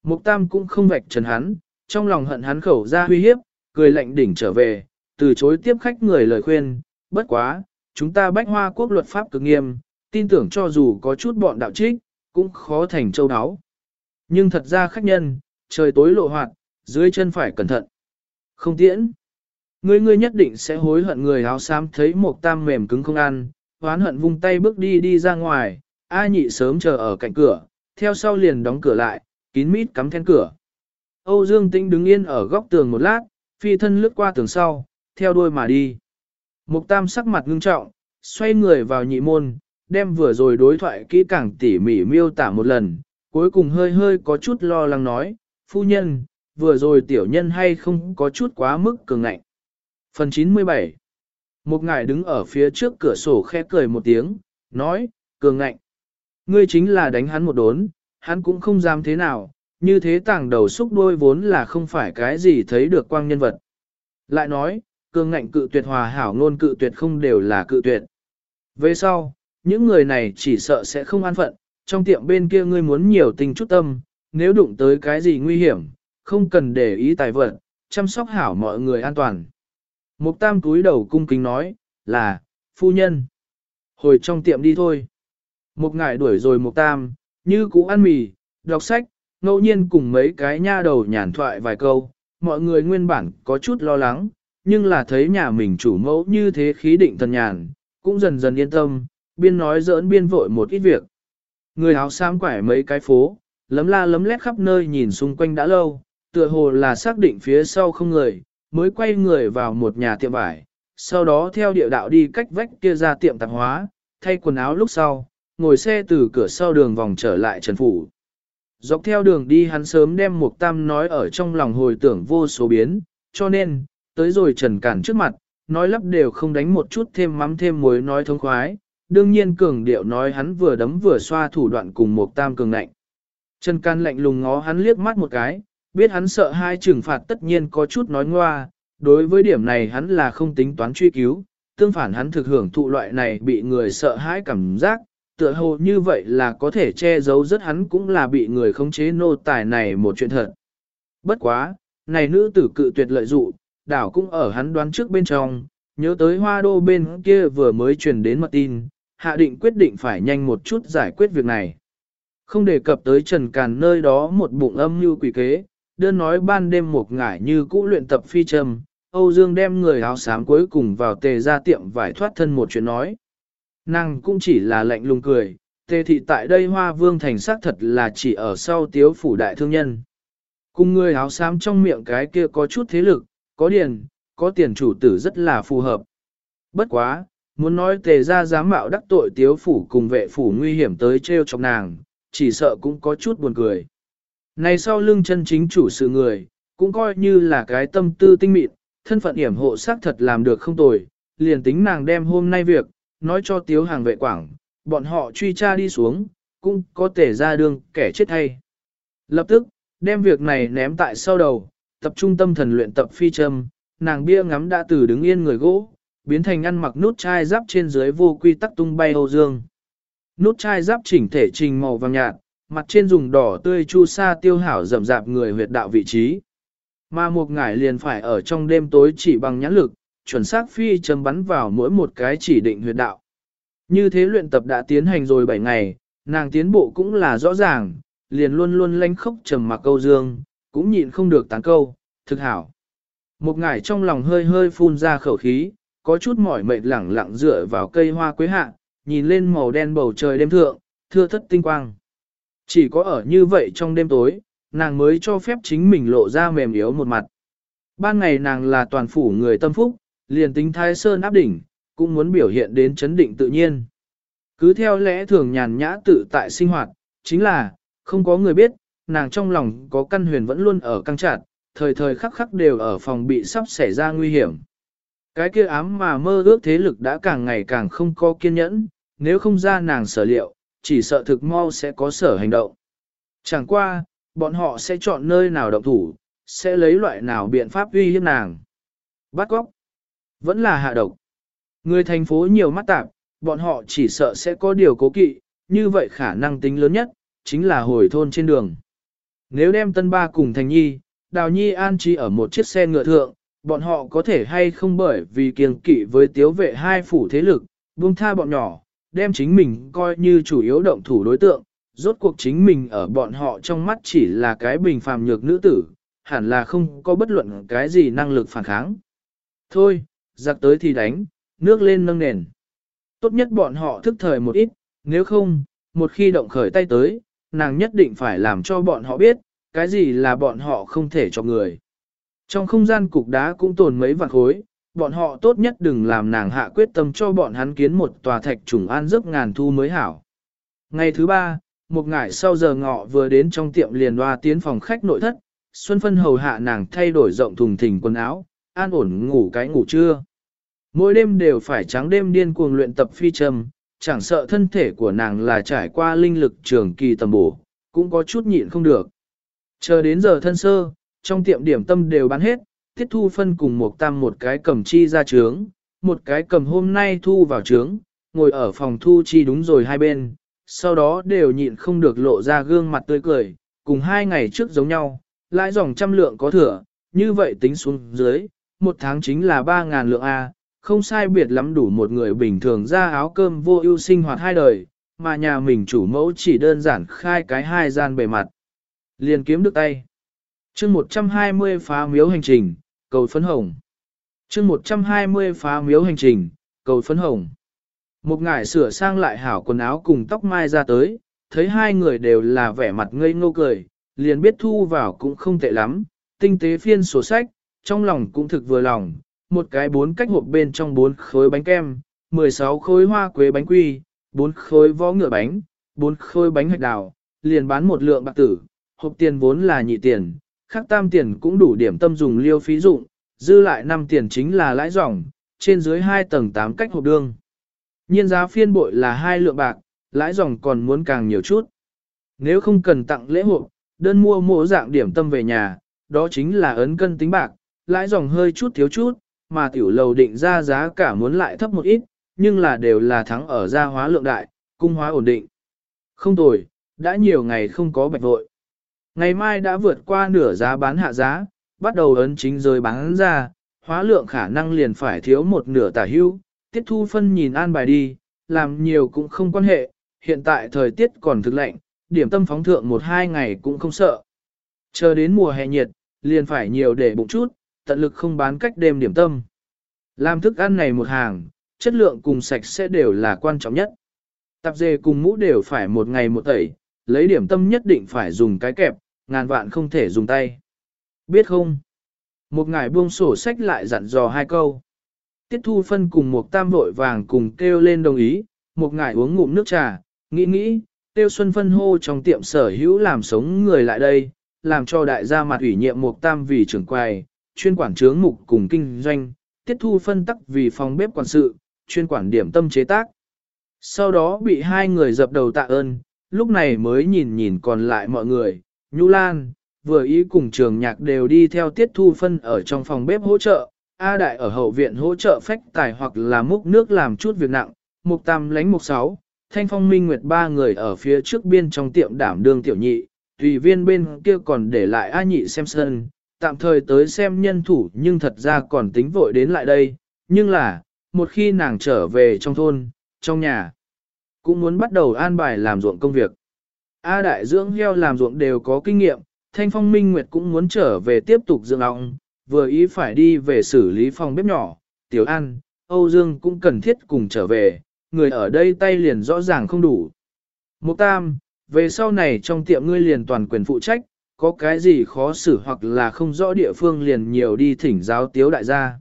[SPEAKER 1] Mục Tam cũng không vạch trần hắn, trong lòng hận hắn khẩu ra huy hiếp, cười lạnh đỉnh trở về, từ chối tiếp khách người lời khuyên, bất quá, chúng ta bách hoa quốc luật pháp cực nghiêm, tin tưởng cho dù có chút bọn đạo trích, cũng khó thành châu đáo. Nhưng thật ra khách nhân, trời tối lộ hoạt, dưới chân phải cẩn thận. Không tiễn. Ngươi ngươi nhất định sẽ hối hận người áo xám thấy một tam mềm cứng không ăn, hoán hận vung tay bước đi đi ra ngoài, A nhị sớm chờ ở cạnh cửa, theo sau liền đóng cửa lại, kín mít cắm then cửa. Âu Dương Tĩnh đứng yên ở góc tường một lát, phi thân lướt qua tường sau, theo đuôi mà đi. Mục tam sắc mặt ngưng trọng, xoay người vào nhị môn, đem vừa rồi đối thoại kỹ càng tỉ mỉ miêu tả một lần, cuối cùng hơi hơi có chút lo lắng nói, phu nhân, vừa rồi tiểu nhân hay không có chút quá mức cường ngạnh. Phần 97 Một ngài đứng ở phía trước cửa sổ khẽ cười một tiếng, nói, cường ngạnh. Ngươi chính là đánh hắn một đốn, hắn cũng không dám thế nào, như thế tảng đầu xúc đôi vốn là không phải cái gì thấy được quang nhân vật. Lại nói, cường ngạnh cự tuyệt hòa hảo ngôn cự tuyệt không đều là cự tuyệt. Về sau, những người này chỉ sợ sẽ không an phận, trong tiệm bên kia ngươi muốn nhiều tình chút tâm, nếu đụng tới cái gì nguy hiểm, không cần để ý tài vật, chăm sóc hảo mọi người an toàn. Mục tam túi đầu cung kính nói, là, phu nhân. Hồi trong tiệm đi thôi. Một ngải đuổi rồi mục tam, như cũ ăn mì, đọc sách, ngẫu nhiên cùng mấy cái nha đầu nhàn thoại vài câu, mọi người nguyên bản có chút lo lắng, nhưng là thấy nhà mình chủ mẫu như thế khí định thần nhàn, cũng dần dần yên tâm, biên nói giỡn biên vội một ít việc. Người áo xám quải mấy cái phố, lấm la lấm lét khắp nơi nhìn xung quanh đã lâu, tựa hồ là xác định phía sau không người, mới quay người vào một nhà tiệm vải, sau đó theo địa đạo đi cách vách kia ra tiệm tạp hóa, thay quần áo lúc sau, ngồi xe từ cửa sau đường vòng trở lại Trần Phủ. Dọc theo đường đi hắn sớm đem Mục Tam nói ở trong lòng hồi tưởng vô số biến, cho nên, tới rồi Trần Cản trước mặt, nói lắp đều không đánh một chút thêm mắm thêm muối nói thông khoái, đương nhiên cường điệu nói hắn vừa đấm vừa xoa thủ đoạn cùng một Tam cường lạnh. Trần can lạnh lùng ngó hắn liếc mắt một cái, biết hắn sợ hai trừng phạt tất nhiên có chút nói ngoa, đối với điểm này hắn là không tính toán truy cứu, tương phản hắn thực hưởng thụ loại này bị người sợ hãi cảm giác, tựa hồ như vậy là có thể che giấu rất hắn cũng là bị người khống chế nô tài này một chuyện thật. Bất quá, này nữ tử cự tuyệt lợi dụ, đảo cũng ở hắn đoán trước bên trong, nhớ tới hoa đô bên kia vừa mới truyền đến mật tin, hạ định quyết định phải nhanh một chút giải quyết việc này. Không đề cập tới Trần Càn nơi đó một bụng âm như quỷ kế, đơn nói ban đêm một ngải như cũ luyện tập phi trầm, Âu Dương đem người áo xám cuối cùng vào tề ra tiệm vải thoát thân một chuyện nói. Nàng cũng chỉ là lạnh lùng cười, tề thị tại đây hoa vương thành xác thật là chỉ ở sau tiếu phủ đại thương nhân. Cùng người áo xám trong miệng cái kia có chút thế lực, có điền, có tiền chủ tử rất là phù hợp. Bất quá, muốn nói tề ra dám mạo đắc tội tiếu phủ cùng vệ phủ nguy hiểm tới treo chọc nàng, chỉ sợ cũng có chút buồn cười. Này sau lưng chân chính chủ sự người, cũng coi như là cái tâm tư tinh mịn, thân phận hiểm hộ xác thật làm được không tồi, liền tính nàng đem hôm nay việc, nói cho tiếu hàng vệ quảng, bọn họ truy tra đi xuống, cũng có thể ra đường kẻ chết hay. Lập tức, đem việc này ném tại sau đầu, tập trung tâm thần luyện tập phi châm, nàng bia ngắm đã từ đứng yên người gỗ, biến thành ăn mặc nút chai giáp trên dưới vô quy tắc tung bay Âu Dương. Nút chai giáp chỉnh thể trình màu vàng nhạt, mặt trên dùng đỏ tươi chu sa tiêu hảo rậm rạp người huyệt đạo vị trí. Mà một ngải liền phải ở trong đêm tối chỉ bằng nhãn lực, chuẩn xác phi châm bắn vào mỗi một cái chỉ định huyệt đạo. Như thế luyện tập đã tiến hành rồi 7 ngày, nàng tiến bộ cũng là rõ ràng, liền luôn luôn lanh khốc trầm mặc câu dương, cũng nhịn không được tán câu, thực hảo. Một ngải trong lòng hơi hơi phun ra khẩu khí, có chút mỏi mệt lẳng lặng dựa vào cây hoa quế hạ, nhìn lên màu đen bầu trời đêm thượng, thưa thất tinh quang. Chỉ có ở như vậy trong đêm tối, nàng mới cho phép chính mình lộ ra mềm yếu một mặt. Ban ngày nàng là toàn phủ người tâm phúc, liền tính thái sơn áp đỉnh, cũng muốn biểu hiện đến chấn định tự nhiên. Cứ theo lẽ thường nhàn nhã tự tại sinh hoạt, chính là, không có người biết, nàng trong lòng có căn huyền vẫn luôn ở căng chặt, thời thời khắc khắc đều ở phòng bị sắp xảy ra nguy hiểm. Cái kia ám mà mơ ước thế lực đã càng ngày càng không có kiên nhẫn, nếu không ra nàng sở liệu, chỉ sợ thực mau sẽ có sở hành động. Chẳng qua, bọn họ sẽ chọn nơi nào động thủ, sẽ lấy loại nào biện pháp uy hiếp nàng. Bắt góc, vẫn là hạ độc. Người thành phố nhiều mắt tạp, bọn họ chỉ sợ sẽ có điều cố kỵ, như vậy khả năng tính lớn nhất, chính là hồi thôn trên đường. Nếu đem tân ba cùng thành nhi, đào nhi an trí ở một chiếc xe ngựa thượng, bọn họ có thể hay không bởi vì kiêng kỵ với tiếu vệ hai phủ thế lực, buông tha bọn nhỏ, đem chính mình coi như chủ yếu động thủ đối tượng, rốt cuộc chính mình ở bọn họ trong mắt chỉ là cái bình phàm nhược nữ tử, hẳn là không có bất luận cái gì năng lực phản kháng. Thôi, giặc tới thì đánh, nước lên nâng nền. Tốt nhất bọn họ thức thời một ít, nếu không, một khi động khởi tay tới, nàng nhất định phải làm cho bọn họ biết, cái gì là bọn họ không thể cho người. Trong không gian cục đá cũng tồn mấy vạn khối, bọn họ tốt nhất đừng làm nàng hạ quyết tâm cho bọn hắn kiến một tòa thạch trùng an giấc ngàn thu mới hảo. Ngày thứ ba, một ngày sau giờ ngọ vừa đến trong tiệm liền loa tiến phòng khách nội thất, Xuân Phân hầu hạ nàng thay đổi rộng thùng thình quần áo, an ổn ngủ cái ngủ trưa. Mỗi đêm đều phải trắng đêm điên cuồng luyện tập phi trầm, chẳng sợ thân thể của nàng là trải qua linh lực trường kỳ tầm bổ, cũng có chút nhịn không được. Chờ đến giờ thân sơ, trong tiệm điểm tâm đều bán hết, tiết thu phân cùng một tam một cái cầm chi ra trướng, một cái cầm hôm nay thu vào trướng, ngồi ở phòng thu chi đúng rồi hai bên, sau đó đều nhịn không được lộ ra gương mặt tươi cười, cùng hai ngày trước giống nhau, lãi dòng trăm lượng có thừa, như vậy tính xuống dưới, một tháng chính là ba ngàn lượng A, không sai biệt lắm đủ một người bình thường ra áo cơm vô ưu sinh hoạt hai đời, mà nhà mình chủ mẫu chỉ đơn giản khai cái hai gian bề mặt. Liền kiếm được tay chương 120 phá miếu hành trình, cầu phấn hồng. chương 120 phá miếu hành trình, cầu phấn hồng. Một ngải sửa sang lại hảo quần áo cùng tóc mai ra tới, thấy hai người đều là vẻ mặt ngây ngô cười, liền biết thu vào cũng không tệ lắm, tinh tế phiên sổ sách, trong lòng cũng thực vừa lòng, một cái bốn cách hộp bên trong bốn khối bánh kem, 16 khối hoa quế bánh quy, bốn khối vó ngựa bánh, bốn khối bánh hạch đào, liền bán một lượng bạc tử, hộp tiền vốn là nhị tiền, khác tam tiền cũng đủ điểm tâm dùng liêu phí dụng, dư lại năm tiền chính là lãi ròng. trên dưới hai tầng tám cách hộp đương. Nhiên giá phiên bội là hai lượng bạc, lãi ròng còn muốn càng nhiều chút. Nếu không cần tặng lễ hội, đơn mua mỗi dạng điểm tâm về nhà, đó chính là ấn cân tính bạc, lãi ròng hơi chút thiếu chút, mà tiểu lầu định ra giá cả muốn lại thấp một ít, nhưng là đều là thắng ở gia hóa lượng đại, cung hóa ổn định. Không tồi, đã nhiều ngày không có bạch vội. Ngày mai đã vượt qua nửa giá bán hạ giá, bắt đầu ấn chính rồi bán ra, hóa lượng khả năng liền phải thiếu một nửa tả hưu, tiết thu phân nhìn an bài đi, làm nhiều cũng không quan hệ, hiện tại thời tiết còn thực lạnh, điểm tâm phóng thượng một hai ngày cũng không sợ. Chờ đến mùa hè nhiệt, liền phải nhiều để bụng chút, tận lực không bán cách đêm điểm tâm. Làm thức ăn này một hàng, chất lượng cùng sạch sẽ đều là quan trọng nhất. Tạp dề cùng mũ đều phải một ngày một tẩy, lấy điểm tâm nhất định phải dùng cái kẹp, ngàn vạn không thể dùng tay. Biết không? Một ngài buông sổ sách lại dặn dò hai câu. Tiết thu phân cùng một tam vội vàng cùng kêu lên đồng ý, một ngài uống ngụm nước trà, nghĩ nghĩ, tiêu xuân phân hô trong tiệm sở hữu làm sống người lại đây, làm cho đại gia mặt ủy nhiệm một tam vì trưởng quầy, chuyên quản trướng mục cùng kinh doanh, tiết thu phân tắc vì phòng bếp quản sự, chuyên quản điểm tâm chế tác. Sau đó bị hai người dập đầu tạ ơn, lúc này mới nhìn nhìn còn lại mọi người, Nhu Lan, vừa ý cùng trường nhạc đều đi theo tiết thu phân ở trong phòng bếp hỗ trợ, A Đại ở hậu viện hỗ trợ phách tài hoặc là múc nước làm chút việc nặng, Mục Tam lánh Mục Sáu, Thanh Phong Minh Nguyệt ba người ở phía trước biên trong tiệm đảm đương tiểu nhị, tùy viên bên kia còn để lại A nhị xem sân, tạm thời tới xem nhân thủ nhưng thật ra còn tính vội đến lại đây, nhưng là, một khi nàng trở về trong thôn, trong nhà, cũng muốn bắt đầu an bài làm ruộng công việc. A đại dưỡng heo làm ruộng đều có kinh nghiệm, Thanh Phong Minh Nguyệt cũng muốn trở về tiếp tục dưỡng ong, vừa ý phải đi về xử lý phòng bếp nhỏ, Tiểu An, Âu Dương cũng cần thiết cùng trở về, người ở đây tay liền rõ ràng không đủ. Mục Tam, về sau này trong tiệm ngươi liền toàn quyền phụ trách, có cái gì khó xử hoặc là không rõ địa phương liền nhiều đi thỉnh giáo tiếu đại gia.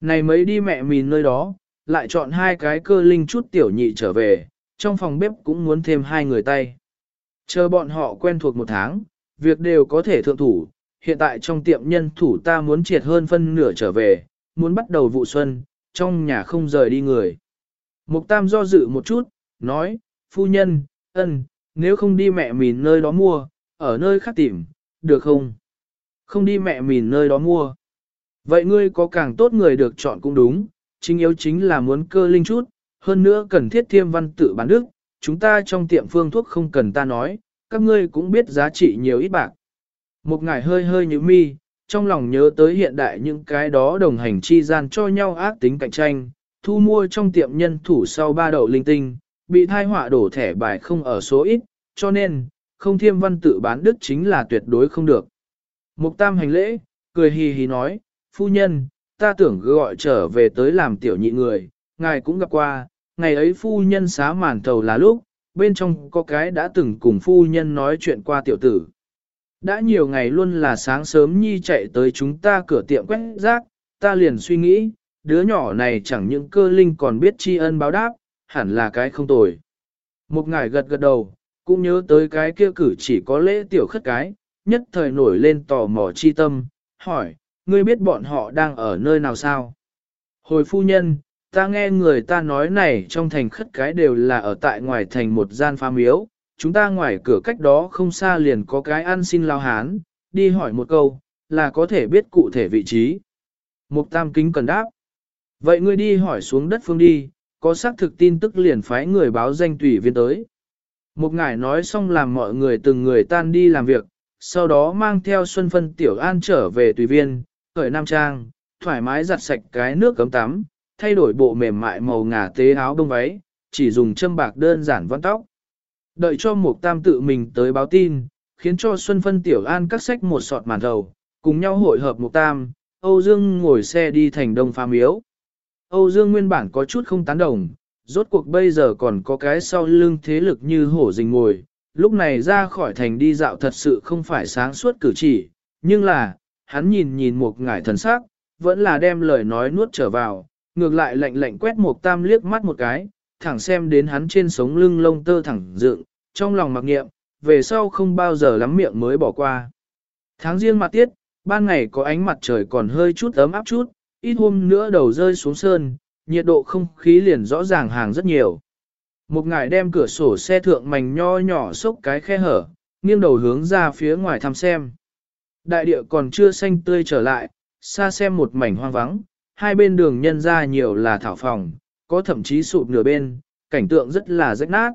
[SPEAKER 1] Này mấy đi mẹ mìn nơi đó, lại chọn hai cái cơ linh chút tiểu nhị trở về, trong phòng bếp cũng muốn thêm hai người tay. Chờ bọn họ quen thuộc một tháng, việc đều có thể thượng thủ, hiện tại trong tiệm nhân thủ ta muốn triệt hơn phân nửa trở về, muốn bắt đầu vụ xuân, trong nhà không rời đi người. Mục Tam do dự một chút, nói, phu nhân, ân, nếu không đi mẹ mìn nơi đó mua, ở nơi khác tìm, được không? Không đi mẹ mìn nơi đó mua. Vậy ngươi có càng tốt người được chọn cũng đúng, chính yếu chính là muốn cơ linh chút, hơn nữa cần thiết thiêm văn tự bán đức, chúng ta trong tiệm phương thuốc không cần ta nói, các ngươi cũng biết giá trị nhiều ít bạc. Một ngài hơi hơi như mi, trong lòng nhớ tới hiện đại những cái đó đồng hành chi gian cho nhau ác tính cạnh tranh, thu mua trong tiệm nhân thủ sau ba đậu linh tinh, bị thai họa đổ thẻ bài không ở số ít, cho nên, không thiêm văn tự bán đức chính là tuyệt đối không được. Mục tam hành lễ, cười hì hì nói, phu nhân, ta tưởng gọi trở về tới làm tiểu nhị người, ngài cũng gặp qua, ngày ấy phu nhân xá màn thầu là lúc, bên trong có cái đã từng cùng phu nhân nói chuyện qua tiểu tử. Đã nhiều ngày luôn là sáng sớm nhi chạy tới chúng ta cửa tiệm quét rác, ta liền suy nghĩ, đứa nhỏ này chẳng những cơ linh còn biết tri ân báo đáp, hẳn là cái không tồi. Một ngài gật gật đầu, cũng nhớ tới cái kia cử chỉ có lễ tiểu khất cái, nhất thời nổi lên tò mò chi tâm, hỏi, ngươi biết bọn họ đang ở nơi nào sao? Hồi phu nhân, ta nghe người ta nói này trong thành khất cái đều là ở tại ngoài thành một gian phá miếu, chúng ta ngoài cửa cách đó không xa liền có cái ăn xin lao hán, đi hỏi một câu, là có thể biết cụ thể vị trí. Mục tam kính cần đáp. Vậy ngươi đi hỏi xuống đất phương đi, có xác thực tin tức liền phái người báo danh tùy viên tới. Một ngài nói xong làm mọi người từng người tan đi làm việc, sau đó mang theo Xuân Phân Tiểu An trở về tùy viên, khởi nam trang, thoải mái giặt sạch cái nước cấm tắm, thay đổi bộ mềm mại màu ngà tế áo đông váy, chỉ dùng châm bạc đơn giản vắt tóc. Đợi cho Mục Tam tự mình tới báo tin, khiến cho Xuân Phân Tiểu An cắt sách một sọt màn thầu, cùng nhau hội hợp Mục Tam, Âu Dương ngồi xe đi thành đông phá miếu. Âu Dương nguyên bản có chút không tán đồng, rốt cuộc bây giờ còn có cái sau lưng thế lực như hổ rình ngồi, lúc này ra khỏi thành đi dạo thật sự không phải sáng suốt cử chỉ, nhưng là, hắn nhìn nhìn một ngải thần sắc, vẫn là đem lời nói nuốt trở vào, ngược lại lạnh lạnh quét một tam liếc mắt một cái, thẳng xem đến hắn trên sống lưng lông tơ thẳng dựng, trong lòng mặc nghiệm, về sau không bao giờ lắm miệng mới bỏ qua. Tháng riêng mặt tiết, ban ngày có ánh mặt trời còn hơi chút ấm áp chút, ít hôm nữa đầu rơi xuống sơn, nhiệt độ không khí liền rõ ràng hàng rất nhiều. Một ngài đem cửa sổ xe thượng mảnh nho nhỏ xốc cái khe hở, nghiêng đầu hướng ra phía ngoài thăm xem. Đại địa còn chưa xanh tươi trở lại, xa xem một mảnh hoang vắng, hai bên đường nhân ra nhiều là thảo phòng, có thậm chí sụp nửa bên, cảnh tượng rất là rách nát.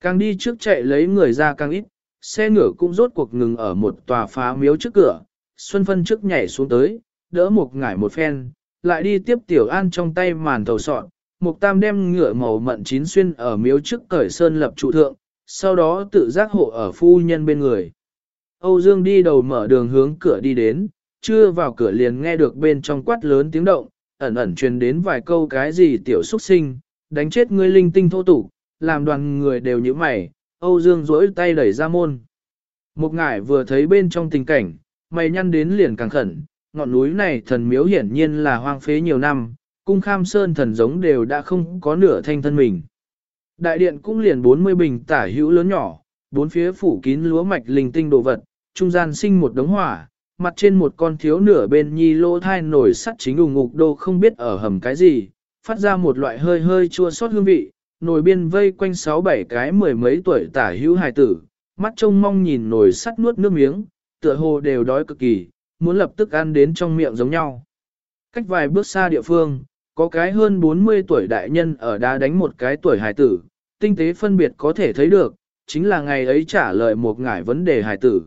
[SPEAKER 1] Càng đi trước chạy lấy người ra càng ít, xe ngựa cũng rốt cuộc ngừng ở một tòa phá miếu trước cửa, Xuân Phân trước nhảy xuống tới, đỡ một ngải một phen, lại đi tiếp Tiểu An trong tay màn thầu sọn, Mục Tam đem ngựa màu mận chín xuyên ở miếu trước cởi sơn lập trụ thượng, sau đó tự giác hộ ở phu nhân bên người. Âu Dương đi đầu mở đường hướng cửa đi đến, chưa vào cửa liền nghe được bên trong quát lớn tiếng động, ẩn ẩn truyền đến vài câu cái gì tiểu xuất sinh, đánh chết ngươi linh tinh thô tục, làm đoàn người đều như mày, Âu Dương rỗi tay đẩy ra môn. Một ngải vừa thấy bên trong tình cảnh, mày nhăn đến liền càng khẩn, ngọn núi này thần miếu hiển nhiên là hoang phế nhiều năm, cung kham sơn thần giống đều đã không có nửa thanh thân mình. Đại điện cũng liền 40 bình tả hữu lớn nhỏ, bốn phía phủ kín lúa mạch linh tinh đồ vật, trung gian sinh một đống hỏa, mặt trên một con thiếu nửa bên nhi lô thai nổi sắt chính ủng ngục đô không biết ở hầm cái gì, phát ra một loại hơi hơi chua xót hương vị, nồi biên vây quanh sáu bảy cái mười mấy tuổi tả hữu hài tử, mắt trông mong nhìn nồi sắt nuốt nước miếng, tựa hồ đều đói cực kỳ, muốn lập tức ăn đến trong miệng giống nhau. Cách vài bước xa địa phương, có cái hơn 40 tuổi đại nhân ở đá đánh một cái tuổi hài tử, tinh tế phân biệt có thể thấy được, chính là ngày ấy trả lời một ngải vấn đề hài tử.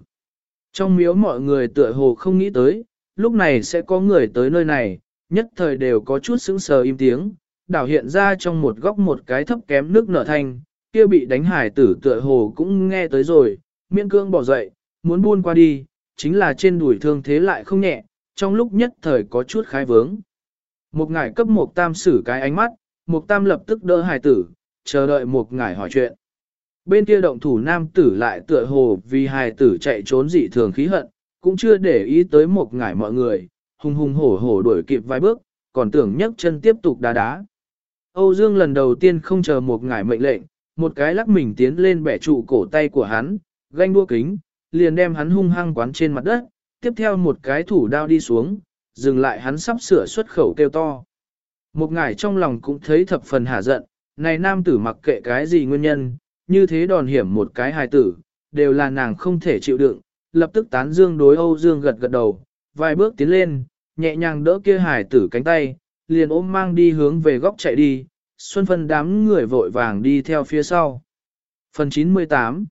[SPEAKER 1] Trong miếu mọi người tựa hồ không nghĩ tới, lúc này sẽ có người tới nơi này, nhất thời đều có chút sững sờ im tiếng, đảo hiện ra trong một góc một cái thấp kém nước nở thanh, kia bị đánh hải tử tựa hồ cũng nghe tới rồi, miễn cương bỏ dậy, muốn buôn qua đi, chính là trên đùi thương thế lại không nhẹ, trong lúc nhất thời có chút khai vướng. Một ngải cấp một tam xử cái ánh mắt, một tam lập tức đỡ hải tử, chờ đợi một ngải hỏi chuyện. Bên kia động thủ nam tử lại tựa hồ vì hài tử chạy trốn dị thường khí hận, cũng chưa để ý tới một ngải mọi người, hùng hùng hổ hổ đuổi kịp vài bước, còn tưởng nhấc chân tiếp tục đá đá. Âu Dương lần đầu tiên không chờ một ngải mệnh lệnh, một cái lắc mình tiến lên bẻ trụ cổ tay của hắn, ganh đua kính, liền đem hắn hung hăng quán trên mặt đất, tiếp theo một cái thủ đao đi xuống, dừng lại hắn sắp sửa xuất khẩu kêu to. Một ngải trong lòng cũng thấy thập phần hả giận, này nam tử mặc kệ cái gì nguyên nhân, như thế đòn hiểm một cái hài tử, đều là nàng không thể chịu đựng, lập tức tán dương đối Âu Dương gật gật đầu, vài bước tiến lên, nhẹ nhàng đỡ kia hài tử cánh tay, liền ôm mang đi hướng về góc chạy đi, xuân phân đám người vội vàng đi theo phía sau. Phần 98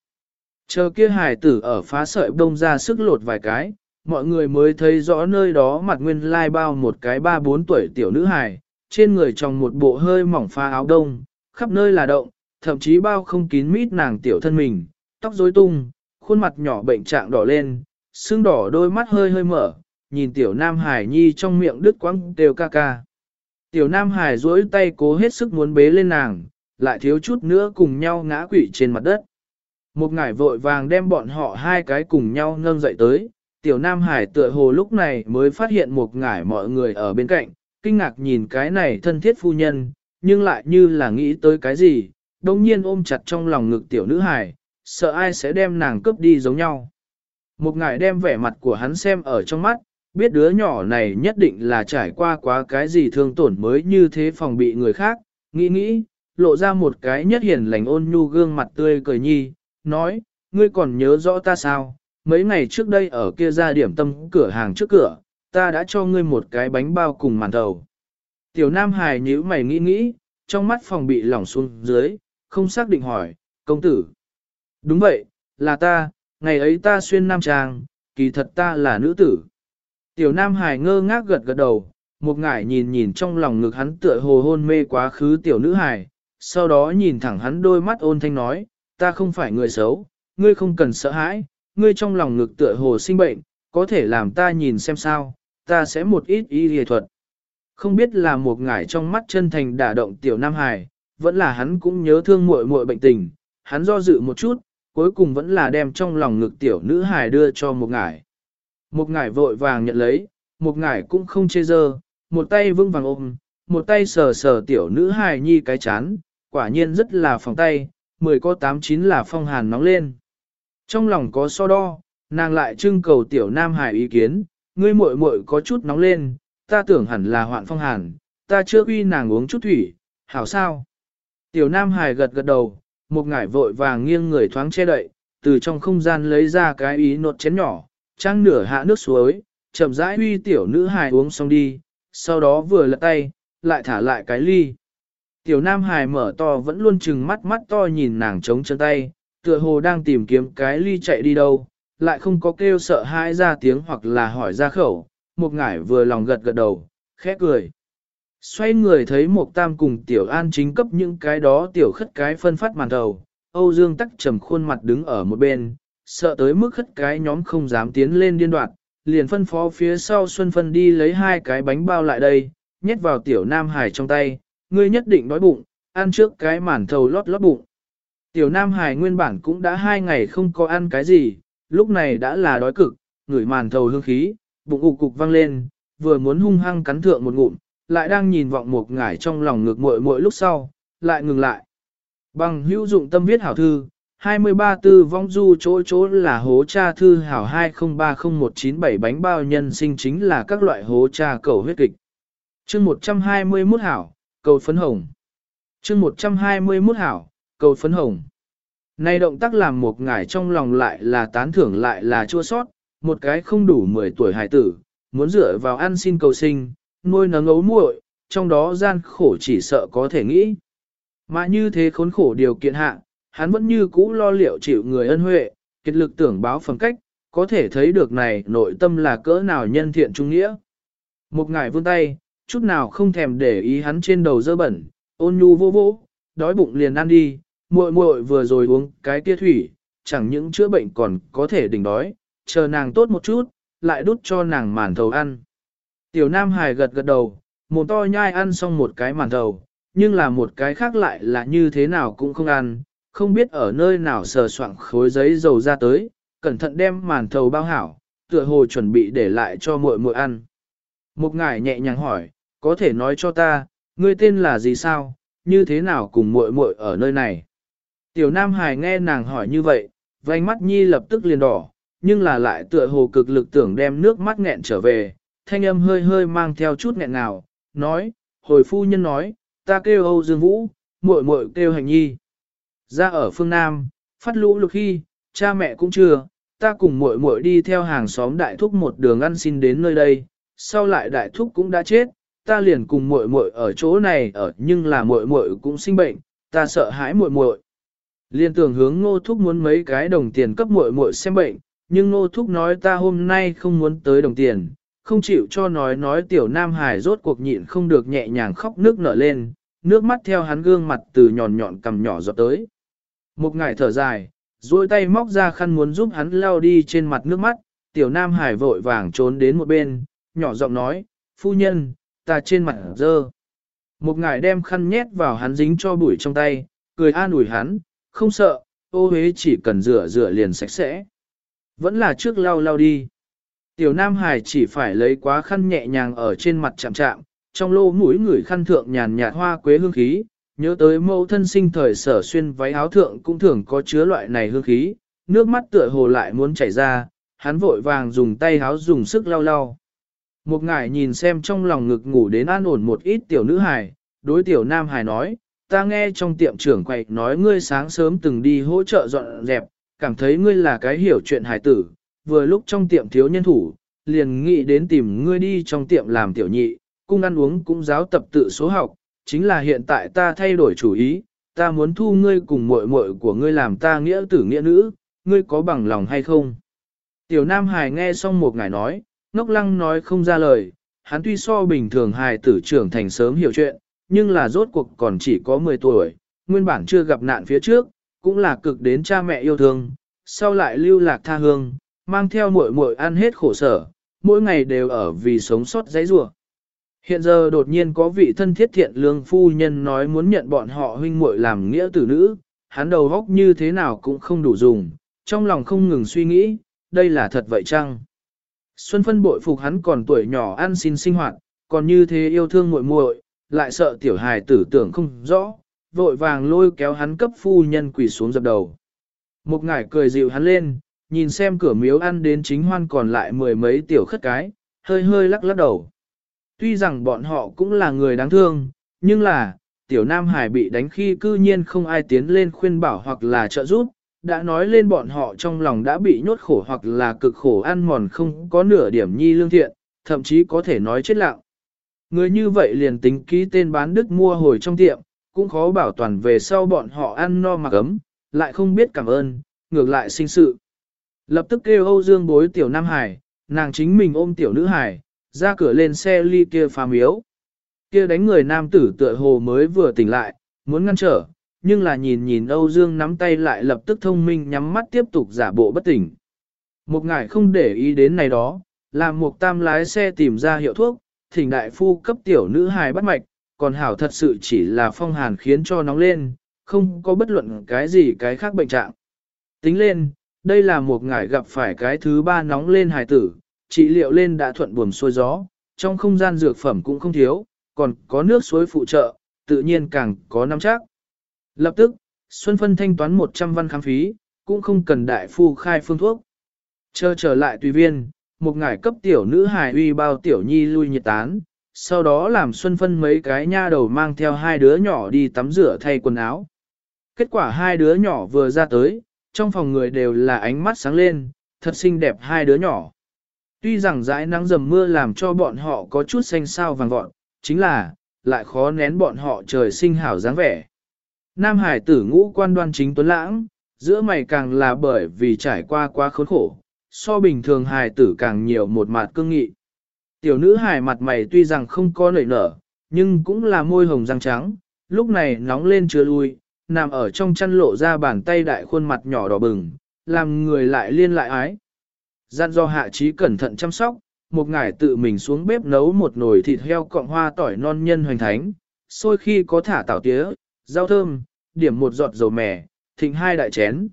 [SPEAKER 1] Chờ kia hài tử ở phá sợi đông ra sức lột vài cái, mọi người mới thấy rõ nơi đó mặt nguyên lai bao một cái ba bốn tuổi tiểu nữ hài, trên người trong một bộ hơi mỏng pha áo đông, khắp nơi là động, thậm chí bao không kín mít nàng tiểu thân mình, tóc rối tung, khuôn mặt nhỏ bệnh trạng đỏ lên, xương đỏ đôi mắt hơi hơi mở, nhìn tiểu nam hải nhi trong miệng đứt quãng đều ca ca. Tiểu nam hải duỗi tay cố hết sức muốn bế lên nàng, lại thiếu chút nữa cùng nhau ngã quỵ trên mặt đất. Một ngải vội vàng đem bọn họ hai cái cùng nhau nâng dậy tới, tiểu nam hải tựa hồ lúc này mới phát hiện một ngải mọi người ở bên cạnh, kinh ngạc nhìn cái này thân thiết phu nhân, nhưng lại như là nghĩ tới cái gì, đông nhiên ôm chặt trong lòng ngực tiểu nữ hài, sợ ai sẽ đem nàng cướp đi giống nhau. Một ngài đem vẻ mặt của hắn xem ở trong mắt, biết đứa nhỏ này nhất định là trải qua quá cái gì thương tổn mới như thế phòng bị người khác, nghĩ nghĩ, lộ ra một cái nhất hiền lành ôn nhu gương mặt tươi cười nhi, nói, ngươi còn nhớ rõ ta sao, mấy ngày trước đây ở kia ra điểm tâm cửa hàng trước cửa, ta đã cho ngươi một cái bánh bao cùng màn thầu. Tiểu Nam Hải nhíu mày nghĩ nghĩ, trong mắt phòng bị lỏng xuống dưới, không xác định hỏi, công tử. Đúng vậy, là ta, ngày ấy ta xuyên nam trang, kỳ thật ta là nữ tử. Tiểu Nam Hải ngơ ngác gật gật đầu, một ngải nhìn nhìn trong lòng ngực hắn tựa hồ hôn mê quá khứ tiểu nữ hải, sau đó nhìn thẳng hắn đôi mắt ôn thanh nói, ta không phải người xấu, ngươi không cần sợ hãi, ngươi trong lòng ngực tựa hồ sinh bệnh, có thể làm ta nhìn xem sao, ta sẽ một ít y y thuật. Không biết là một ngải trong mắt chân thành đả động tiểu Nam Hải, vẫn là hắn cũng nhớ thương muội muội bệnh tình, hắn do dự một chút, cuối cùng vẫn là đem trong lòng ngực tiểu nữ hải đưa cho một ngải. Một ngải vội vàng nhận lấy, một ngải cũng không chê dơ, một tay vững vàng ôm, một tay sờ sờ tiểu nữ hài nhi cái chán, quả nhiên rất là phòng tay, mười có tám chín là phong hàn nóng lên. Trong lòng có so đo, nàng lại trưng cầu tiểu nam hài ý kiến, ngươi muội muội có chút nóng lên, ta tưởng hẳn là hoạn phong hàn, ta chưa uy nàng uống chút thủy, hảo sao? Tiểu nam Hải gật gật đầu, một ngải vội vàng nghiêng người thoáng che đậy, từ trong không gian lấy ra cái ý nột chén nhỏ, trang nửa hạ nước suối, chậm rãi huy tiểu nữ hài uống xong đi, sau đó vừa lật tay, lại thả lại cái ly. Tiểu nam Hải mở to vẫn luôn chừng mắt mắt to nhìn nàng trống chân tay, tựa hồ đang tìm kiếm cái ly chạy đi đâu, lại không có kêu sợ hãi ra tiếng hoặc là hỏi ra khẩu, một ngải vừa lòng gật gật đầu, khẽ cười. Xoay người thấy một tam cùng tiểu an chính cấp những cái đó tiểu khất cái phân phát màn đầu, Âu Dương tắc trầm khuôn mặt đứng ở một bên, sợ tới mức khất cái nhóm không dám tiến lên điên đoạt, liền phân phó phía sau Xuân Phân đi lấy hai cái bánh bao lại đây, nhét vào tiểu Nam Hải trong tay, ngươi nhất định đói bụng, ăn trước cái màn thầu lót lót bụng. Tiểu Nam Hải nguyên bản cũng đã hai ngày không có ăn cái gì, lúc này đã là đói cực, ngửi màn thầu hương khí, bụng ục cục văng lên, vừa muốn hung hăng cắn thượng một ngụm, lại đang nhìn vọng một ngải trong lòng ngực muội muội lúc sau, lại ngừng lại. Bằng hữu dụng tâm viết hảo thư, 23 tư vong du chỗ chỗ là hố cha thư hảo 20301977 bánh bao nhân sinh chính là các loại hố cha cầu huyết kịch. chương 121 hảo, cầu phấn hồng. chương 121 hảo, cầu phấn hồng. Này động tác làm một ngải trong lòng lại là tán thưởng lại là chua sót, một cái không đủ 10 tuổi hải tử, muốn dựa vào ăn xin cầu sinh, nuôi nấng ấu muội, trong đó gian khổ chỉ sợ có thể nghĩ. Mà như thế khốn khổ điều kiện hạ, hắn vẫn như cũ lo liệu chịu người ân huệ, kết lực tưởng báo phẩm cách, có thể thấy được này nội tâm là cỡ nào nhân thiện trung nghĩa. Một ngải vươn tay, chút nào không thèm để ý hắn trên đầu dơ bẩn, ôn nhu vô vô, đói bụng liền ăn đi, muội muội vừa rồi uống cái kia thủy, chẳng những chữa bệnh còn có thể đỉnh đói, chờ nàng tốt một chút, lại đút cho nàng màn thầu ăn. Tiểu Nam Hải gật gật đầu, mồm to nhai ăn xong một cái màn thầu, nhưng là một cái khác lại là như thế nào cũng không ăn, không biết ở nơi nào sờ soạng khối giấy dầu ra tới, cẩn thận đem màn thầu bao hảo, tựa hồ chuẩn bị để lại cho muội muội ăn. Một ngải nhẹ nhàng hỏi, có thể nói cho ta, ngươi tên là gì sao, như thế nào cùng muội muội ở nơi này? Tiểu Nam Hải nghe nàng hỏi như vậy, vành mắt nhi lập tức liền đỏ, nhưng là lại tựa hồ cực lực tưởng đem nước mắt nghẹn trở về, thanh âm hơi hơi mang theo chút nghẹn ngào, nói, hồi phu nhân nói, ta kêu Âu Dương Vũ, muội muội kêu hành nhi. Ra ở phương Nam, phát lũ lục khi, cha mẹ cũng chưa, ta cùng muội muội đi theo hàng xóm đại thúc một đường ăn xin đến nơi đây, sau lại đại thúc cũng đã chết, ta liền cùng muội muội ở chỗ này ở nhưng là muội muội cũng sinh bệnh, ta sợ hãi muội muội. Liên tưởng hướng ngô thúc muốn mấy cái đồng tiền cấp muội muội xem bệnh, nhưng ngô thúc nói ta hôm nay không muốn tới đồng tiền, không chịu cho nói nói tiểu nam hải rốt cuộc nhịn không được nhẹ nhàng khóc nước nở lên, nước mắt theo hắn gương mặt từ nhọn nhọn cầm nhỏ giọt tới. Một ngải thở dài, duỗi tay móc ra khăn muốn giúp hắn lau đi trên mặt nước mắt, tiểu nam hải vội vàng trốn đến một bên, nhỏ giọng nói, phu nhân, ta trên mặt dơ. Một ngải đem khăn nhét vào hắn dính cho bụi trong tay, cười an ủi hắn, không sợ, ô hế chỉ cần rửa rửa liền sạch sẽ. Vẫn là trước lau lau đi. Tiểu Nam Hải chỉ phải lấy quá khăn nhẹ nhàng ở trên mặt chạm chạm, trong lô mũi người khăn thượng nhàn nhạt hoa quế hương khí, nhớ tới mẫu thân sinh thời sở xuyên váy áo thượng cũng thường có chứa loại này hương khí, nước mắt tựa hồ lại muốn chảy ra, hắn vội vàng dùng tay áo dùng sức lau lau. Một ngải nhìn xem trong lòng ngực ngủ đến an ổn một ít tiểu nữ hài, đối tiểu nam hài nói, ta nghe trong tiệm trưởng quầy nói ngươi sáng sớm từng đi hỗ trợ dọn dẹp, cảm thấy ngươi là cái hiểu chuyện hài tử, vừa lúc trong tiệm thiếu nhân thủ, liền nghĩ đến tìm ngươi đi trong tiệm làm tiểu nhị, cung ăn uống cũng giáo tập tự số học, chính là hiện tại ta thay đổi chủ ý, ta muốn thu ngươi cùng muội muội của ngươi làm ta nghĩa tử nghĩa nữ, ngươi có bằng lòng hay không? Tiểu Nam Hải nghe xong một ngài nói, ngốc lăng nói không ra lời, hắn tuy so bình thường hài tử trưởng thành sớm hiểu chuyện, nhưng là rốt cuộc còn chỉ có 10 tuổi, nguyên bản chưa gặp nạn phía trước, cũng là cực đến cha mẹ yêu thương, sau lại lưu lạc tha hương, mang theo muội muội ăn hết khổ sở, mỗi ngày đều ở vì sống sót dãy rủa. Hiện giờ đột nhiên có vị thân thiết thiện lương phu nhân nói muốn nhận bọn họ huynh muội làm nghĩa tử nữ, hắn đầu góc như thế nào cũng không đủ dùng, trong lòng không ngừng suy nghĩ, đây là thật vậy chăng? Xuân phân bội phục hắn còn tuổi nhỏ ăn xin sinh hoạt, còn như thế yêu thương muội muội, lại sợ tiểu hài tử tưởng không rõ, vội vàng lôi kéo hắn cấp phu nhân quỳ xuống dập đầu. Một ngải cười dịu hắn lên, nhìn xem cửa miếu ăn đến chính hoan còn lại mười mấy tiểu khất cái, hơi hơi lắc lắc đầu. Tuy rằng bọn họ cũng là người đáng thương, nhưng là, tiểu nam hải bị đánh khi cư nhiên không ai tiến lên khuyên bảo hoặc là trợ giúp, đã nói lên bọn họ trong lòng đã bị nhốt khổ hoặc là cực khổ ăn mòn không có nửa điểm nhi lương thiện, thậm chí có thể nói chết lặng. Người như vậy liền tính ký tên bán đức mua hồi trong tiệm, cũng khó bảo toàn về sau bọn họ ăn no mặc ấm, lại không biết cảm ơn, ngược lại sinh sự. Lập tức kêu Âu Dương bối tiểu Nam Hải, nàng chính mình ôm tiểu nữ Hải, ra cửa lên xe ly kia phá miếu. Kia đánh người nam tử tựa hồ mới vừa tỉnh lại, muốn ngăn trở, nhưng là nhìn nhìn Âu Dương nắm tay lại lập tức thông minh nhắm mắt tiếp tục giả bộ bất tỉnh. Một ngải không để ý đến này đó, làm một tam lái xe tìm ra hiệu thuốc, thỉnh đại phu cấp tiểu nữ hài bắt mạch, còn hảo thật sự chỉ là phong hàn khiến cho nóng lên, không có bất luận cái gì cái khác bệnh trạng. Tính lên, đây là một ngải gặp phải cái thứ ba nóng lên hài tử, trị liệu lên đã thuận buồm xuôi gió, trong không gian dược phẩm cũng không thiếu, còn có nước suối phụ trợ, tự nhiên càng có nắm chắc. Lập tức, Xuân Phân thanh toán 100 văn khám phí, cũng không cần đại phu khai phương thuốc. Chờ trở lại tùy viên, một ngải cấp tiểu nữ hài uy bao tiểu nhi lui nhiệt tán, sau đó làm Xuân Phân mấy cái nha đầu mang theo hai đứa nhỏ đi tắm rửa thay quần áo. Kết quả hai đứa nhỏ vừa ra tới, trong phòng người đều là ánh mắt sáng lên, thật xinh đẹp hai đứa nhỏ. Tuy rằng dãi nắng dầm mưa làm cho bọn họ có chút xanh sao vàng vọt, chính là, lại khó nén bọn họ trời sinh hảo dáng vẻ. Nam hải tử ngũ quan đoan chính tuấn lãng, giữa mày càng là bởi vì trải qua quá khốn khổ, so bình thường hài tử càng nhiều một mặt cương nghị. Tiểu nữ hài mặt mày tuy rằng không có nảy nở, nhưng cũng là môi hồng răng trắng, lúc này nóng lên chưa lui, nằm ở trong chăn lộ ra bàn tay đại khuôn mặt nhỏ đỏ bừng, làm người lại liên lại ái. Gian do hạ trí cẩn thận chăm sóc, một ngải tự mình xuống bếp nấu một nồi thịt heo cọng hoa tỏi non nhân hoành thánh, sôi khi có thả tảo tía, rau thơm, điểm một giọt dầu mè, thịnh hai đại chén.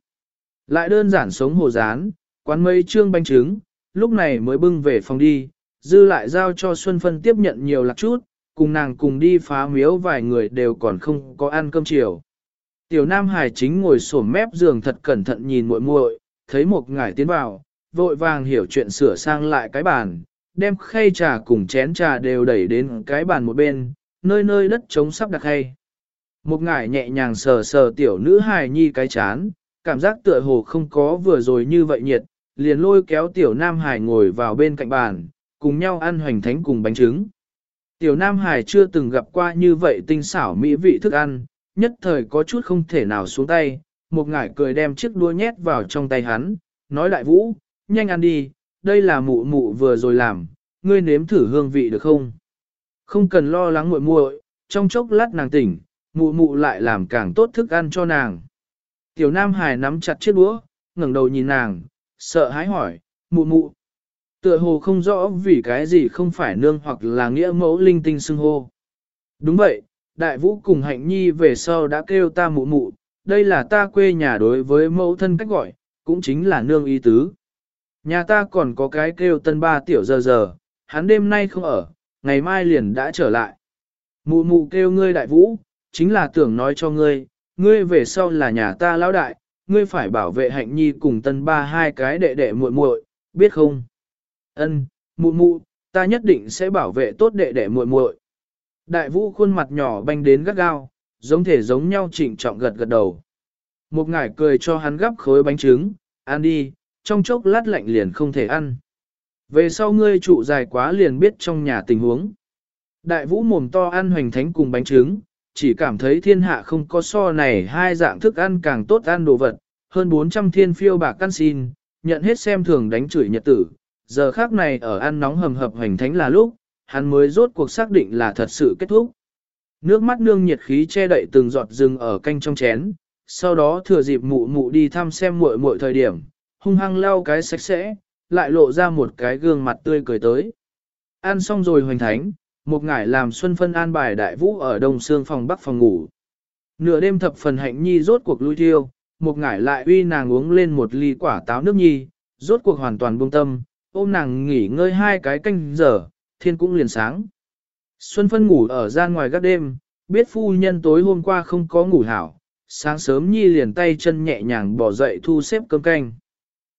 [SPEAKER 1] Lại đơn giản sống hồ rán, quán mây trương bánh trứng, lúc này mới bưng về phòng đi, dư lại giao cho Xuân Phân tiếp nhận nhiều lạc chút, cùng nàng cùng đi phá miếu vài người đều còn không có ăn cơm chiều. Tiểu Nam Hải chính ngồi sổm mép giường thật cẩn thận nhìn muội muội, thấy một ngải tiến vào, vội vàng hiểu chuyện sửa sang lại cái bàn, đem khay trà cùng chén trà đều đẩy đến cái bàn một bên, nơi nơi đất trống sắp đặt hay. Một ngải nhẹ nhàng sờ sờ tiểu nữ hài nhi cái chán, cảm giác tựa hồ không có vừa rồi như vậy nhiệt, liền lôi kéo tiểu nam hải ngồi vào bên cạnh bàn, cùng nhau ăn hoành thánh cùng bánh trứng. Tiểu nam hải chưa từng gặp qua như vậy tinh xảo mỹ vị thức ăn, nhất thời có chút không thể nào xuống tay, một ngải cười đem chiếc đua nhét vào trong tay hắn, nói đại vũ, nhanh ăn đi, đây là mụ mụ vừa rồi làm, ngươi nếm thử hương vị được không? Không cần lo lắng muội muội, trong chốc lát nàng tỉnh, mụ mụ lại làm càng tốt thức ăn cho nàng. Tiểu Nam Hải nắm chặt chiếc đũa, ngẩng đầu nhìn nàng, sợ hãi hỏi, mụ mụ. Tựa hồ không rõ vì cái gì không phải nương hoặc là nghĩa mẫu linh tinh xưng hô. Đúng vậy, đại vũ cùng hạnh nhi về sau đã kêu ta mụ mụ, đây là ta quê nhà đối với mẫu thân cách gọi, cũng chính là nương y tứ. Nhà ta còn có cái kêu tân ba tiểu giờ giờ, hắn đêm nay không ở, ngày mai liền đã trở lại. Mụ mụ kêu ngươi đại vũ, chính là tưởng nói cho ngươi, ngươi về sau là nhà ta lão đại, ngươi phải bảo vệ hạnh nhi cùng tân ba hai cái đệ đệ muội muội, biết không? Ân, mụ mụ, ta nhất định sẽ bảo vệ tốt đệ đệ muội muội. Đại vũ khuôn mặt nhỏ banh đến gắt gao, giống thể giống nhau trịnh trọng gật gật đầu. Một ngải cười cho hắn gắp khối bánh trứng, ăn đi, trong chốc lát lạnh liền không thể ăn. Về sau ngươi trụ dài quá liền biết trong nhà tình huống. Đại vũ mồm to ăn hoành thánh cùng bánh trứng, chỉ cảm thấy thiên hạ không có so này hai dạng thức ăn càng tốt ăn đồ vật, hơn 400 thiên phiêu bạc căn xin, nhận hết xem thường đánh chửi nhật tử. Giờ khác này ở ăn nóng hầm hập hoành thánh là lúc, hắn mới rốt cuộc xác định là thật sự kết thúc. Nước mắt nương nhiệt khí che đậy từng giọt rừng ở canh trong chén, sau đó thừa dịp mụ mụ đi thăm xem muội muội thời điểm, hung hăng lau cái sạch sẽ, lại lộ ra một cái gương mặt tươi cười tới. Ăn xong rồi hoành thánh, một ngải làm xuân phân an bài đại vũ ở đông xương phòng bắc phòng ngủ. Nửa đêm thập phần hạnh nhi rốt cuộc lui thiêu, một ngải lại uy nàng uống lên một ly quả táo nước nhi, rốt cuộc hoàn toàn buông tâm, ôm nàng nghỉ ngơi hai cái canh giờ, thiên cũng liền sáng. Xuân phân ngủ ở gian ngoài gác đêm, biết phu nhân tối hôm qua không có ngủ hảo, sáng sớm nhi liền tay chân nhẹ nhàng bỏ dậy thu xếp cơm canh.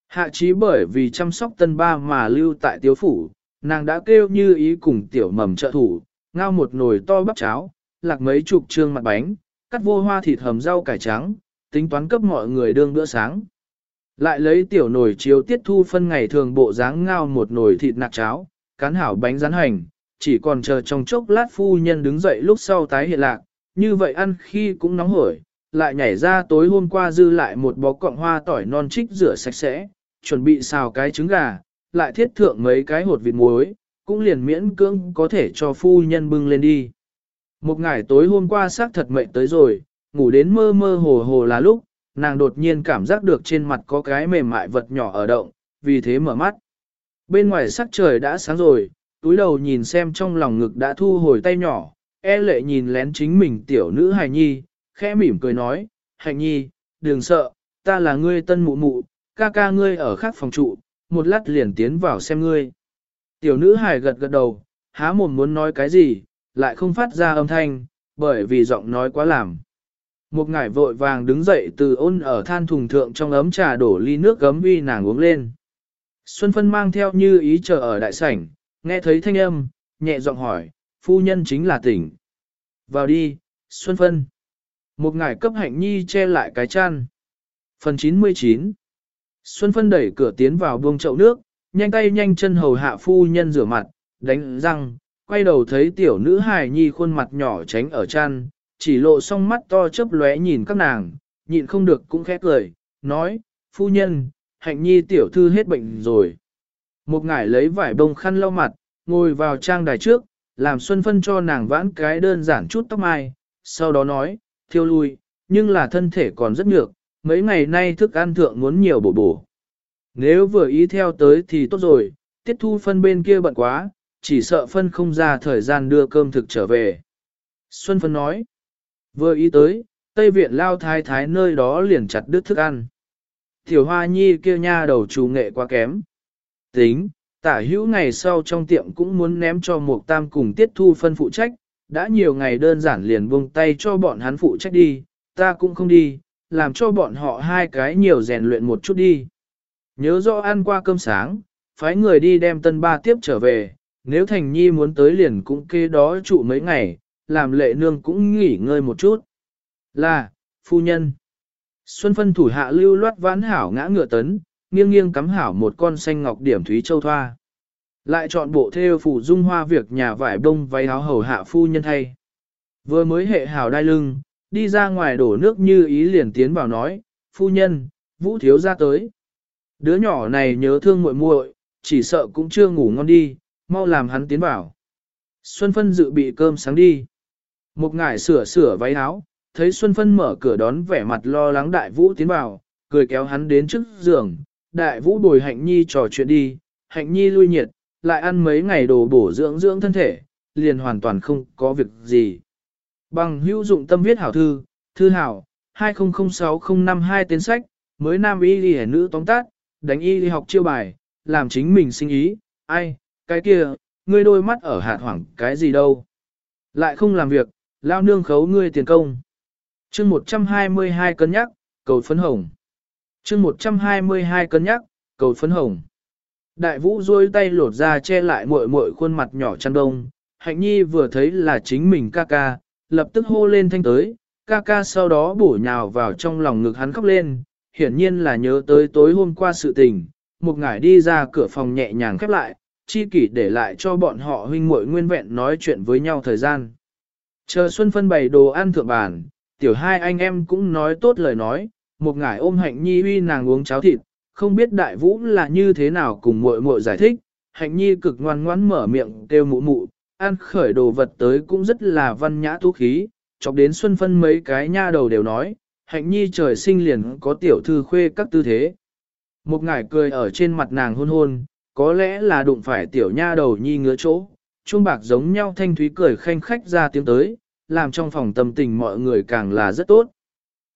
[SPEAKER 1] Hạ trí bởi vì chăm sóc tân ba mà lưu tại tiếu phủ, nàng đã kêu như ý cùng tiểu mầm trợ thủ, ngao một nồi to bắp cháo, lạc mấy chục trương mặt bánh, cắt vô hoa thịt hầm rau cải trắng, tính toán cấp mọi người đương bữa sáng. Lại lấy tiểu nồi chiếu tiết thu phân ngày thường bộ dáng ngao một nồi thịt nạc cháo, cán hảo bánh rán hành, chỉ còn chờ trong chốc lát phu nhân đứng dậy lúc sau tái hiện lạc, như vậy ăn khi cũng nóng hổi, lại nhảy ra tối hôm qua dư lại một bó cọng hoa tỏi non trích rửa sạch sẽ, chuẩn bị xào cái trứng gà, lại thiết thượng mấy cái hột vịt muối, cũng liền miễn cưỡng có thể cho phu nhân bưng lên đi. Một ngày tối hôm qua xác thật mệnh tới rồi, ngủ đến mơ mơ hồ hồ là lúc, nàng đột nhiên cảm giác được trên mặt có cái mềm mại vật nhỏ ở động, vì thế mở mắt. Bên ngoài sắc trời đã sáng rồi, túi đầu nhìn xem trong lòng ngực đã thu hồi tay nhỏ, e lệ nhìn lén chính mình tiểu nữ hài nhi, khẽ mỉm cười nói, hạnh nhi, đừng sợ, ta là ngươi tân mụ mụ, ca ca ngươi ở khác phòng trụ, một lát liền tiến vào xem ngươi. Tiểu nữ hài gật gật đầu, há mồm muốn nói cái gì, lại không phát ra âm thanh, bởi vì giọng nói quá làm. Một ngải vội vàng đứng dậy từ ôn ở than thùng thượng trong ấm trà đổ ly nước gấm uy nàng uống lên. Xuân Phân mang theo như ý chờ ở đại sảnh, nghe thấy thanh âm, nhẹ giọng hỏi, phu nhân chính là tỉnh. Vào đi, Xuân Phân. Một ngải cấp hạnh nhi che lại cái chăn. Phần 99 Xuân Phân đẩy cửa tiến vào buông chậu nước, nhanh tay nhanh chân hầu hạ phu nhân rửa mặt, đánh răng, quay đầu thấy tiểu nữ hài nhi khuôn mặt nhỏ tránh ở chăn, chỉ lộ song mắt to chớp lóe nhìn các nàng, nhịn không được cũng khẽ cười, nói, phu nhân, hạnh nhi tiểu thư hết bệnh rồi. Một ngải lấy vải bông khăn lau mặt, ngồi vào trang đài trước, làm Xuân Phân cho nàng vãn cái đơn giản chút tóc mai, sau đó nói, thiêu lui, nhưng là thân thể còn rất nhược, mấy ngày nay thức ăn thượng muốn nhiều bổ bổ. Nếu vừa ý theo tới thì tốt rồi, tiết thu phân bên kia bận quá, chỉ sợ phân không ra thời gian đưa cơm thực trở về. Xuân Phân nói, vừa ý tới, Tây Viện lao thái thái nơi đó liền chặt đứt thức ăn. Tiểu hoa nhi kia nha đầu chủ nghệ quá kém. Tính, tả hữu ngày sau trong tiệm cũng muốn ném cho một tam cùng tiết thu phân phụ trách, đã nhiều ngày đơn giản liền buông tay cho bọn hắn phụ trách đi, ta cũng không đi, làm cho bọn họ hai cái nhiều rèn luyện một chút đi. Nhớ rõ ăn qua cơm sáng, phái người đi đem tân ba tiếp trở về, nếu thành nhi muốn tới liền cũng kê đó trụ mấy ngày, làm lệ nương cũng nghỉ ngơi một chút. Là, phu nhân. Xuân phân thủ hạ lưu loát vãn hảo ngã ngựa tấn, nghiêng nghiêng cắm hảo một con xanh ngọc điểm thúy châu thoa. Lại chọn bộ theo phủ dung hoa việc nhà vải đông váy áo hầu hạ phu nhân thay. Vừa mới hệ hảo đai lưng, đi ra ngoài đổ nước như ý liền tiến vào nói, phu nhân, vũ thiếu ra tới. Đứa nhỏ này nhớ thương muội muội, chỉ sợ cũng chưa ngủ ngon đi, mau làm hắn tiến vào. Xuân Phân dự bị cơm sáng đi. Một ngải sửa sửa váy áo, thấy Xuân Phân mở cửa đón vẻ mặt lo lắng đại vũ tiến vào, cười kéo hắn đến trước giường. Đại vũ bồi hạnh nhi trò chuyện đi, hạnh nhi lui nhiệt, lại ăn mấy ngày đồ bổ dưỡng dưỡng thân thể, liền hoàn toàn không có việc gì. Bằng hữu dụng tâm viết hảo thư, thư hảo, 2006052 tiến sách, mới nam y đi nữ tóm tát, đánh y đi học chiêu bài, làm chính mình sinh ý, ai, cái kia, ngươi đôi mắt ở hạt hoảng cái gì đâu. Lại không làm việc, lao nương khấu ngươi tiền công chương 122 cân nhắc, cầu phấn hồng. chương 122 cân nhắc, cầu phấn hồng. Đại vũ duỗi tay lột ra che lại muội muội khuôn mặt nhỏ chăn đông, hạnh nhi vừa thấy là chính mình ca ca, lập tức hô lên thanh tới, ca ca sau đó bổ nhào vào trong lòng ngực hắn khóc lên, hiển nhiên là nhớ tới tối hôm qua sự tình, một ngải đi ra cửa phòng nhẹ nhàng khép lại, chi kỷ để lại cho bọn họ huynh muội nguyên vẹn nói chuyện với nhau thời gian. Chờ Xuân phân bày đồ ăn thượng bàn, tiểu hai anh em cũng nói tốt lời nói, một ngải ôm hạnh nhi uy nàng uống cháo thịt, không biết đại vũ là như thế nào cùng muội muội giải thích, hạnh nhi cực ngoan ngoãn mở miệng kêu mụ mụ, ăn khởi đồ vật tới cũng rất là văn nhã tú khí, chọc đến Xuân phân mấy cái nha đầu đều nói, hạnh nhi trời sinh liền có tiểu thư khuê các tư thế. Một ngải cười ở trên mặt nàng hôn hôn, có lẽ là đụng phải tiểu nha đầu nhi ngứa chỗ, chuông bạc giống nhau thanh thúy cười khanh khách ra tiếng tới, làm trong phòng tâm tình mọi người càng là rất tốt.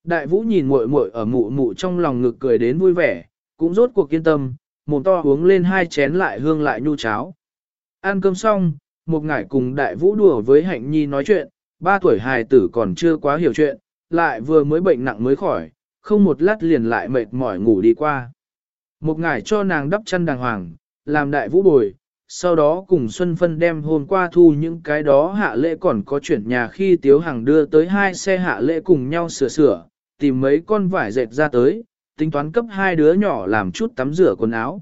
[SPEAKER 1] Đại vũ nhìn muội muội ở mụ mụ trong lòng ngực cười đến vui vẻ, cũng rốt cuộc kiên tâm, mồm to uống lên hai chén lại hương lại nhu cháo. Ăn cơm xong, một ngải cùng đại vũ đùa với hạnh nhi nói chuyện, ba tuổi hài tử còn chưa quá hiểu chuyện, lại vừa mới bệnh nặng mới khỏi, không một lát liền lại mệt mỏi ngủ đi qua. Một ngải cho nàng đắp chân đàng hoàng, làm đại vũ bồi, sau đó cùng Xuân Phân đem hôm qua thu những cái đó hạ lễ còn có chuyển nhà khi Tiếu Hằng đưa tới hai xe hạ lễ cùng nhau sửa sửa, tìm mấy con vải dệt ra tới, tính toán cấp hai đứa nhỏ làm chút tắm rửa quần áo.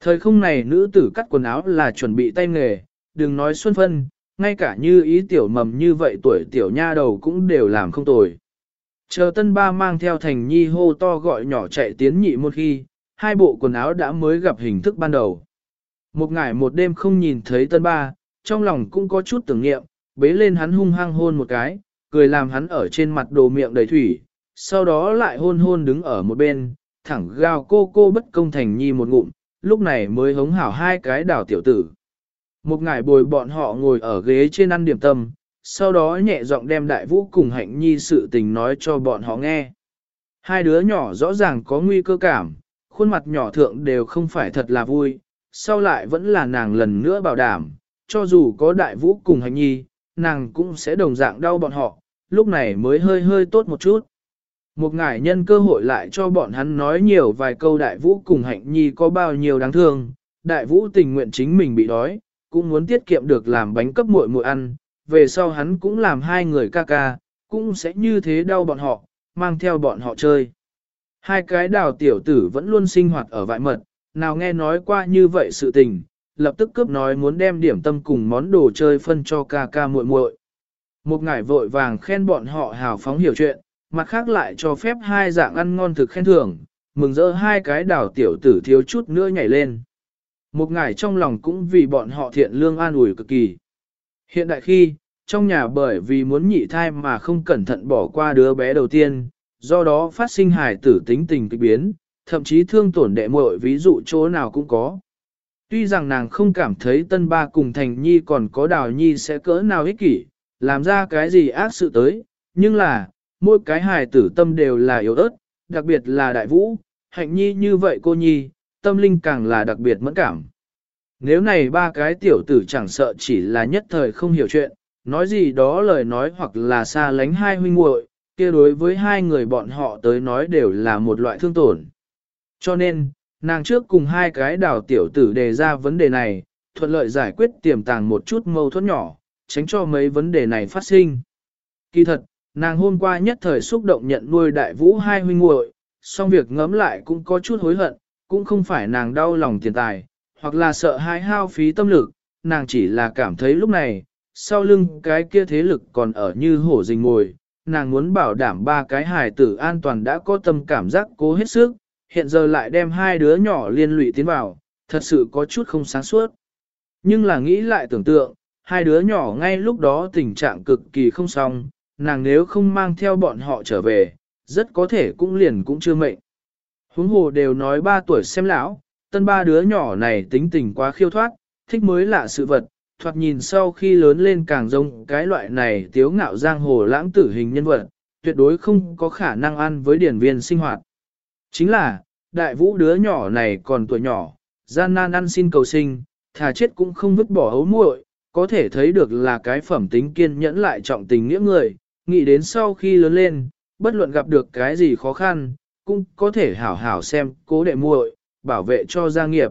[SPEAKER 1] Thời không này nữ tử cắt quần áo là chuẩn bị tay nghề, đừng nói Xuân Phân, ngay cả như ý tiểu mầm như vậy tuổi tiểu nha đầu cũng đều làm không tồi. Chờ tân ba mang theo thành nhi hô to gọi nhỏ chạy tiến nhị một khi, hai bộ quần áo đã mới gặp hình thức ban đầu. Một ngày một đêm không nhìn thấy tân ba, trong lòng cũng có chút tưởng niệm, bế lên hắn hung hăng hôn một cái, cười làm hắn ở trên mặt đồ miệng đầy thủy, sau đó lại hôn hôn đứng ở một bên, thẳng gào cô cô bất công thành nhi một ngụm, lúc này mới hống hảo hai cái đảo tiểu tử. Một ngải bồi bọn họ ngồi ở ghế trên ăn điểm tâm, sau đó nhẹ giọng đem đại vũ cùng hạnh nhi sự tình nói cho bọn họ nghe. Hai đứa nhỏ rõ ràng có nguy cơ cảm, khuôn mặt nhỏ thượng đều không phải thật là vui, sau lại vẫn là nàng lần nữa bảo đảm, cho dù có đại vũ cùng hạnh nhi, nàng cũng sẽ đồng dạng đau bọn họ, lúc này mới hơi hơi tốt một chút. Một ngải nhân cơ hội lại cho bọn hắn nói nhiều vài câu đại vũ cùng hạnh nhi có bao nhiêu đáng thương, đại vũ tình nguyện chính mình bị đói, cũng muốn tiết kiệm được làm bánh cấp muội muội ăn, về sau hắn cũng làm hai người ca ca, cũng sẽ như thế đau bọn họ, mang theo bọn họ chơi. Hai cái đào tiểu tử vẫn luôn sinh hoạt ở vại mật, nào nghe nói qua như vậy sự tình, lập tức cướp nói muốn đem điểm tâm cùng món đồ chơi phân cho ca ca muội muội. Một ngải vội vàng khen bọn họ hào phóng hiểu chuyện, mặt khác lại cho phép hai dạng ăn ngon thực khen thưởng, mừng rỡ hai cái đảo tiểu tử thiếu chút nữa nhảy lên. Một ngải trong lòng cũng vì bọn họ thiện lương an ủi cực kỳ. Hiện đại khi, trong nhà bởi vì muốn nhị thai mà không cẩn thận bỏ qua đứa bé đầu tiên, do đó phát sinh hài tử tính tình kịch biến, thậm chí thương tổn đệ muội ví dụ chỗ nào cũng có. Tuy rằng nàng không cảm thấy tân ba cùng thành nhi còn có đào nhi sẽ cỡ nào ích kỷ, làm ra cái gì ác sự tới, nhưng là, mỗi cái hài tử tâm đều là yếu ớt, đặc biệt là đại vũ, hạnh nhi như vậy cô nhi, tâm linh càng là đặc biệt mẫn cảm. Nếu này ba cái tiểu tử chẳng sợ chỉ là nhất thời không hiểu chuyện, nói gì đó lời nói hoặc là xa lánh hai huynh muội, kia đối với hai người bọn họ tới nói đều là một loại thương tổn. Cho nên, nàng trước cùng hai cái đào tiểu tử đề ra vấn đề này, thuận lợi giải quyết tiềm tàng một chút mâu thuẫn nhỏ, tránh cho mấy vấn đề này phát sinh. Kỳ thật, nàng hôm qua nhất thời xúc động nhận nuôi đại vũ hai huynh muội, song việc ngấm lại cũng có chút hối hận, cũng không phải nàng đau lòng tiền tài, hoặc là sợ hãi hao phí tâm lực, nàng chỉ là cảm thấy lúc này, sau lưng cái kia thế lực còn ở như hổ rình ngồi, nàng muốn bảo đảm ba cái hài tử an toàn đã có tâm cảm giác cố hết sức, hiện giờ lại đem hai đứa nhỏ liên lụy tiến vào, thật sự có chút không sáng suốt. Nhưng là nghĩ lại tưởng tượng, hai đứa nhỏ ngay lúc đó tình trạng cực kỳ không xong, nàng nếu không mang theo bọn họ trở về, rất có thể cũng liền cũng chưa mệnh. Huống hồ đều nói ba tuổi xem lão, tân ba đứa nhỏ này tính tình quá khiêu thoát, thích mới lạ sự vật, thoạt nhìn sau khi lớn lên càng rông cái loại này tiếu ngạo giang hồ lãng tử hình nhân vật, tuyệt đối không có khả năng ăn với điển viên sinh hoạt. Chính là, đại vũ đứa nhỏ này còn tuổi nhỏ, gian nan ăn xin cầu sinh, thà chết cũng không vứt bỏ ấu muội, có thể thấy được là cái phẩm tính kiên nhẫn lại trọng tình nghĩa người, nghĩ đến sau khi lớn lên, bất luận gặp được cái gì khó khăn, cũng có thể hảo hảo xem cố đệ muội, bảo vệ cho gia nghiệp.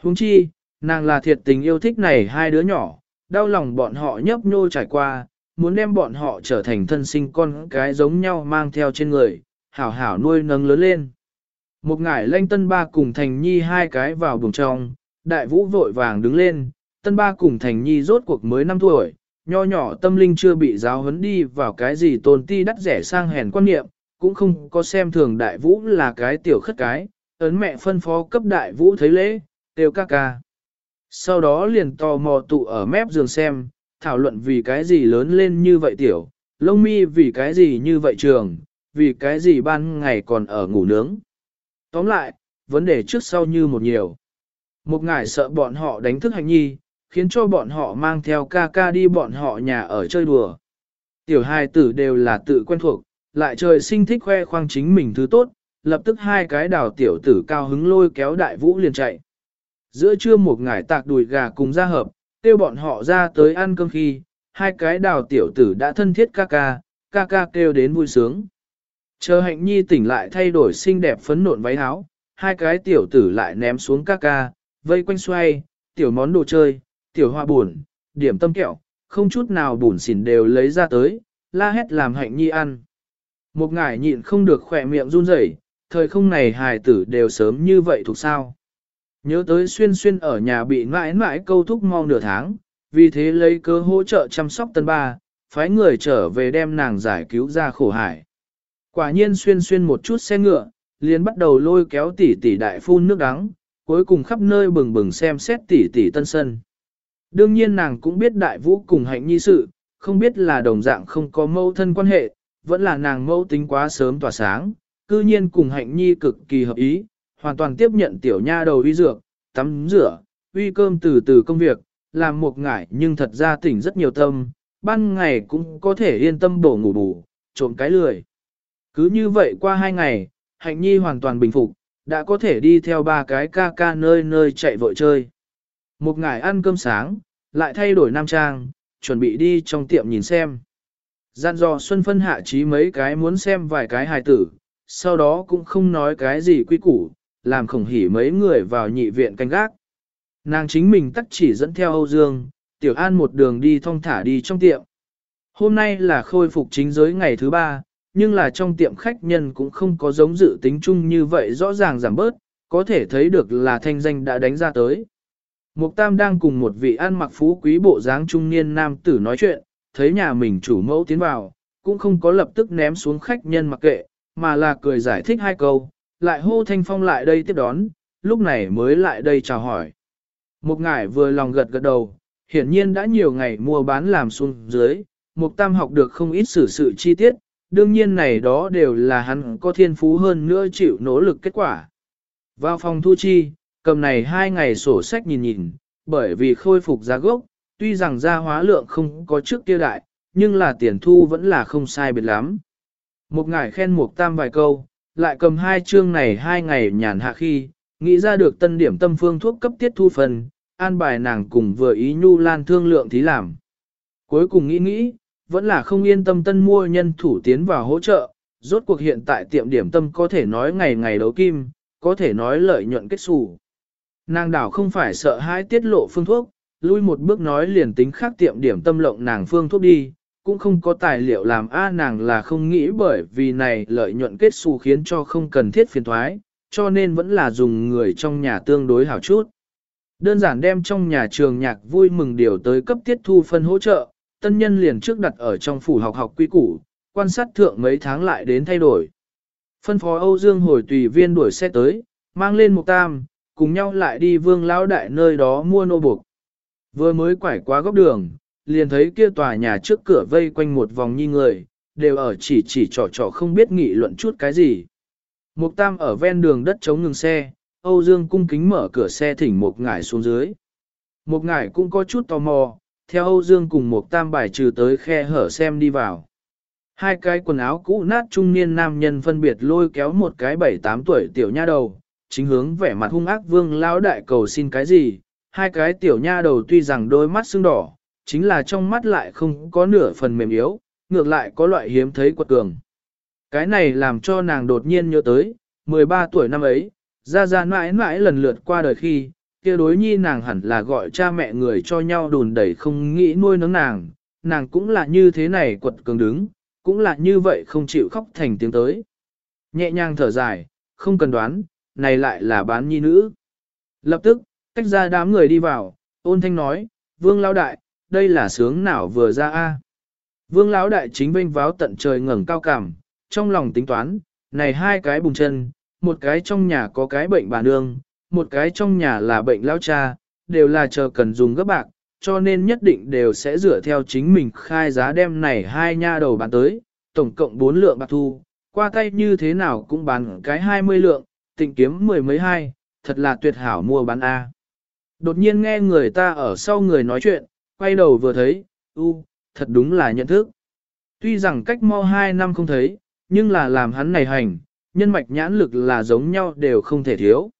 [SPEAKER 1] Huống chi, nàng là thiệt tình yêu thích này hai đứa nhỏ, đau lòng bọn họ nhấp nhô trải qua, muốn đem bọn họ trở thành thân sinh con cái giống nhau mang theo trên người, hảo hảo nuôi nấng lớn lên. Một ngải lanh tân ba cùng thành nhi hai cái vào buồng trong, đại vũ vội vàng đứng lên, tân ba cùng thành nhi rốt cuộc mới 5 tuổi, nho nhỏ tâm linh chưa bị giáo huấn đi vào cái gì tôn ti đắt rẻ sang hèn quan niệm, cũng không có xem thường đại vũ là cái tiểu khất cái, ấn mẹ phân phó cấp đại vũ thấy lễ, tiêu ca ca. Sau đó liền tò mò tụ ở mép giường xem, thảo luận vì cái gì lớn lên như vậy tiểu, lông mi vì cái gì như vậy trường, vì cái gì ban ngày còn ở ngủ nướng. Tóm lại, vấn đề trước sau như một nhiều. Một ngải sợ bọn họ đánh thức hành nhi, khiến cho bọn họ mang theo ca ca đi bọn họ nhà ở chơi đùa. Tiểu hai tử đều là tự quen thuộc, lại trời sinh thích khoe khoang chính mình thứ tốt, lập tức hai cái đào tiểu tử cao hứng lôi kéo đại vũ liền chạy. Giữa trưa một ngải tạc đùi gà cùng ra hợp, kêu bọn họ ra tới ăn cơm khi, hai cái đào tiểu tử đã thân thiết ca ca, ca ca kêu đến vui sướng. Chờ hạnh nhi tỉnh lại thay đổi xinh đẹp phấn nộn váy áo, hai cái tiểu tử lại ném xuống ca ca, vây quanh xoay, tiểu món đồ chơi, tiểu hoa buồn, điểm tâm kẹo, không chút nào buồn xỉn đều lấy ra tới, la hét làm hạnh nhi ăn. Một ngải nhịn không được khỏe miệng run rẩy, thời không này hài tử đều sớm như vậy thuộc sao. Nhớ tới xuyên xuyên ở nhà bị mãi mãi câu thúc mau nửa tháng, vì thế lấy cơ hỗ trợ chăm sóc tân ba, phái người trở về đem nàng giải cứu ra khổ hải. Quả nhiên xuyên xuyên một chút xe ngựa, liền bắt đầu lôi kéo tỷ tỷ đại phun nước đắng, cuối cùng khắp nơi bừng bừng xem xét tỷ tỷ tân sân. Đương nhiên nàng cũng biết đại vũ cùng hạnh nhi sự, không biết là đồng dạng không có mâu thân quan hệ, vẫn là nàng mâu tính quá sớm tỏa sáng, cư nhiên cùng hạnh nhi cực kỳ hợp ý, hoàn toàn tiếp nhận tiểu nha đầu uy dược, tắm rửa, uy cơm từ từ công việc, làm một ngải nhưng thật ra tỉnh rất nhiều tâm, ban ngày cũng có thể yên tâm bổ ngủ bù, trộm cái lười. Cứ như vậy qua hai ngày, hạnh nhi hoàn toàn bình phục, đã có thể đi theo ba cái ca ca nơi nơi chạy vội chơi. Một ngày ăn cơm sáng, lại thay đổi nam trang, chuẩn bị đi trong tiệm nhìn xem. Gian dò Xuân Phân hạ trí mấy cái muốn xem vài cái hài tử, sau đó cũng không nói cái gì quy củ, làm khổng hỉ mấy người vào nhị viện canh gác. Nàng chính mình tắt chỉ dẫn theo Âu Dương, Tiểu An một đường đi thong thả đi trong tiệm. Hôm nay là khôi phục chính giới ngày thứ ba, nhưng là trong tiệm khách nhân cũng không có giống dự tính chung như vậy rõ ràng giảm bớt, có thể thấy được là thanh danh đã đánh ra tới. Mục Tam đang cùng một vị ăn mặc phú quý bộ dáng trung niên nam tử nói chuyện, thấy nhà mình chủ mẫu tiến vào, cũng không có lập tức ném xuống khách nhân mặc kệ, mà là cười giải thích hai câu, lại hô Thanh Phong lại đây tiếp đón, lúc này mới lại đây chào hỏi. Một ngải vừa lòng gật gật đầu, hiển nhiên đã nhiều ngày mua bán làm xuống dưới, Mục Tam học được không ít xử sự chi tiết, đương nhiên này đó đều là hắn có thiên phú hơn nữa chịu nỗ lực kết quả. Vào phòng thu chi, cầm này hai ngày sổ sách nhìn nhìn, bởi vì khôi phục giá gốc, tuy rằng gia hóa lượng không có trước kia đại, nhưng là tiền thu vẫn là không sai biệt lắm. Một ngải khen một Tam vài câu, lại cầm hai chương này hai ngày nhàn hạ khi, nghĩ ra được tân điểm tâm phương thuốc cấp tiết thu phần, an bài nàng cùng vừa ý nhu lan thương lượng thí làm. Cuối cùng nghĩ nghĩ, vẫn là không yên tâm tân mua nhân thủ tiến vào hỗ trợ, rốt cuộc hiện tại tiệm điểm tâm có thể nói ngày ngày đấu kim, có thể nói lợi nhuận kết xù. Nàng đảo không phải sợ hãi tiết lộ phương thuốc, lui một bước nói liền tính khác tiệm điểm tâm lộng nàng phương thuốc đi, cũng không có tài liệu làm a nàng là không nghĩ bởi vì này lợi nhuận kết xù khiến cho không cần thiết phiền thoái, cho nên vẫn là dùng người trong nhà tương đối hảo chút. Đơn giản đem trong nhà trường nhạc vui mừng điều tới cấp tiết thu phân hỗ trợ, tân nhân liền trước đặt ở trong phủ học học quy củ, quan sát thượng mấy tháng lại đến thay đổi. Phân phó Âu Dương hồi tùy viên đuổi xe tới, mang lên một tam, cùng nhau lại đi vương lão đại nơi đó mua nô buộc. Vừa mới quải qua góc đường, liền thấy kia tòa nhà trước cửa vây quanh một vòng nhi người, đều ở chỉ chỉ trò trò không biết nghị luận chút cái gì. Mục Tam ở ven đường đất chống ngừng xe, Âu Dương cung kính mở cửa xe thỉnh một ngải xuống dưới. Một ngải cũng có chút tò mò, theo Âu Dương cùng một Tam bài trừ tới khe hở xem đi vào. Hai cái quần áo cũ nát trung niên nam nhân phân biệt lôi kéo một cái bảy tám tuổi tiểu nha đầu, chính hướng vẻ mặt hung ác vương lao đại cầu xin cái gì. Hai cái tiểu nha đầu tuy rằng đôi mắt sưng đỏ, chính là trong mắt lại không có nửa phần mềm yếu, ngược lại có loại hiếm thấy quật cường. Cái này làm cho nàng đột nhiên nhớ tới, 13 tuổi năm ấy, ra ra mãi mãi lần lượt qua đời khi, kia đối nhi nàng hẳn là gọi cha mẹ người cho nhau đùn đẩy không nghĩ nuôi nấng nàng, nàng cũng là như thế này quật cường đứng, cũng là như vậy không chịu khóc thành tiếng tới. Nhẹ nhàng thở dài, không cần đoán, này lại là bán nhi nữ. Lập tức, cách ra đám người đi vào, ôn thanh nói, vương lao đại, đây là sướng nào vừa ra a Vương lão đại chính vinh váo tận trời ngẩng cao cảm, trong lòng tính toán, này hai cái bùng chân, một cái trong nhà có cái bệnh bà nương, một cái trong nhà là bệnh lão cha, đều là chờ cần dùng gấp bạc, cho nên nhất định đều sẽ dựa theo chính mình khai giá đem này hai nha đầu bán tới, tổng cộng bốn lượng bạc thu, qua tay như thế nào cũng bán cái 20 lượng, tịnh kiếm mười mấy hai, thật là tuyệt hảo mua bán A. Đột nhiên nghe người ta ở sau người nói chuyện, quay đầu vừa thấy, u, thật đúng là nhận thức. Tuy rằng cách mau hai năm không thấy, nhưng là làm hắn này hành, nhân mạch nhãn lực là giống nhau đều không thể thiếu.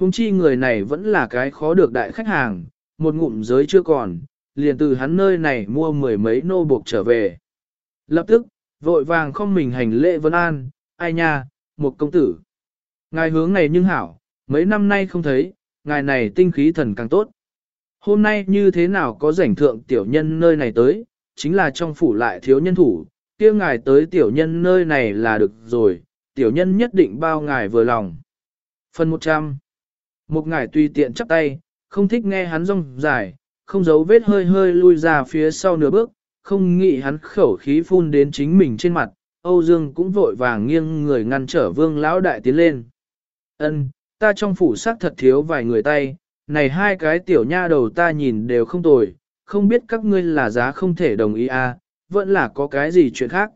[SPEAKER 1] Hùng chi người này vẫn là cái khó được đại khách hàng, một ngụm giới chưa còn, liền từ hắn nơi này mua mười mấy nô buộc trở về. Lập tức, vội vàng không mình hành lễ vân an, ai nha, một công tử. Ngài hướng này nhưng hảo, mấy năm nay không thấy, ngài này tinh khí thần càng tốt. Hôm nay như thế nào có rảnh thượng tiểu nhân nơi này tới, chính là trong phủ lại thiếu nhân thủ, kia ngài tới tiểu nhân nơi này là được rồi, tiểu nhân nhất định bao ngài vừa lòng. Phần 100 một ngài tùy tiện chắp tay, không thích nghe hắn rong dài, không giấu vết hơi hơi lui ra phía sau nửa bước, không nghĩ hắn khẩu khí phun đến chính mình trên mặt, Âu Dương cũng vội vàng nghiêng người ngăn trở vương lão đại tiến lên. Ân, ta trong phủ sắc thật thiếu vài người tay, này hai cái tiểu nha đầu ta nhìn đều không tồi, không biết các ngươi là giá không thể đồng ý à, vẫn là có cái gì chuyện khác.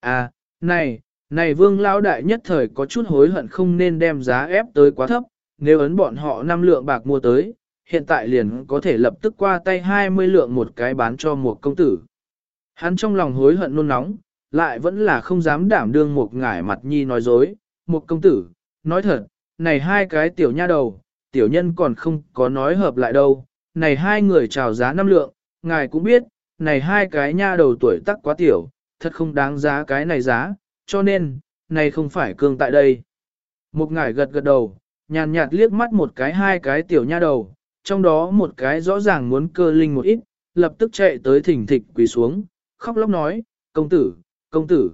[SPEAKER 1] À, này, này vương lão đại nhất thời có chút hối hận không nên đem giá ép tới quá thấp, nếu ấn bọn họ năm lượng bạc mua tới, hiện tại liền có thể lập tức qua tay 20 lượng một cái bán cho một công tử. Hắn trong lòng hối hận nôn nóng, lại vẫn là không dám đảm đương một ngải mặt nhi nói dối, một công tử, nói thật, này hai cái tiểu nha đầu, tiểu nhân còn không có nói hợp lại đâu, này hai người chào giá năm lượng, ngài cũng biết, này hai cái nha đầu tuổi tác quá tiểu, thật không đáng giá cái này giá, cho nên, này không phải cương tại đây. Một ngải gật gật đầu, nhàn nhạt liếc mắt một cái hai cái tiểu nha đầu, trong đó một cái rõ ràng muốn cơ linh một ít, lập tức chạy tới thỉnh thịch quỳ xuống, khóc lóc nói, công tử, công tử,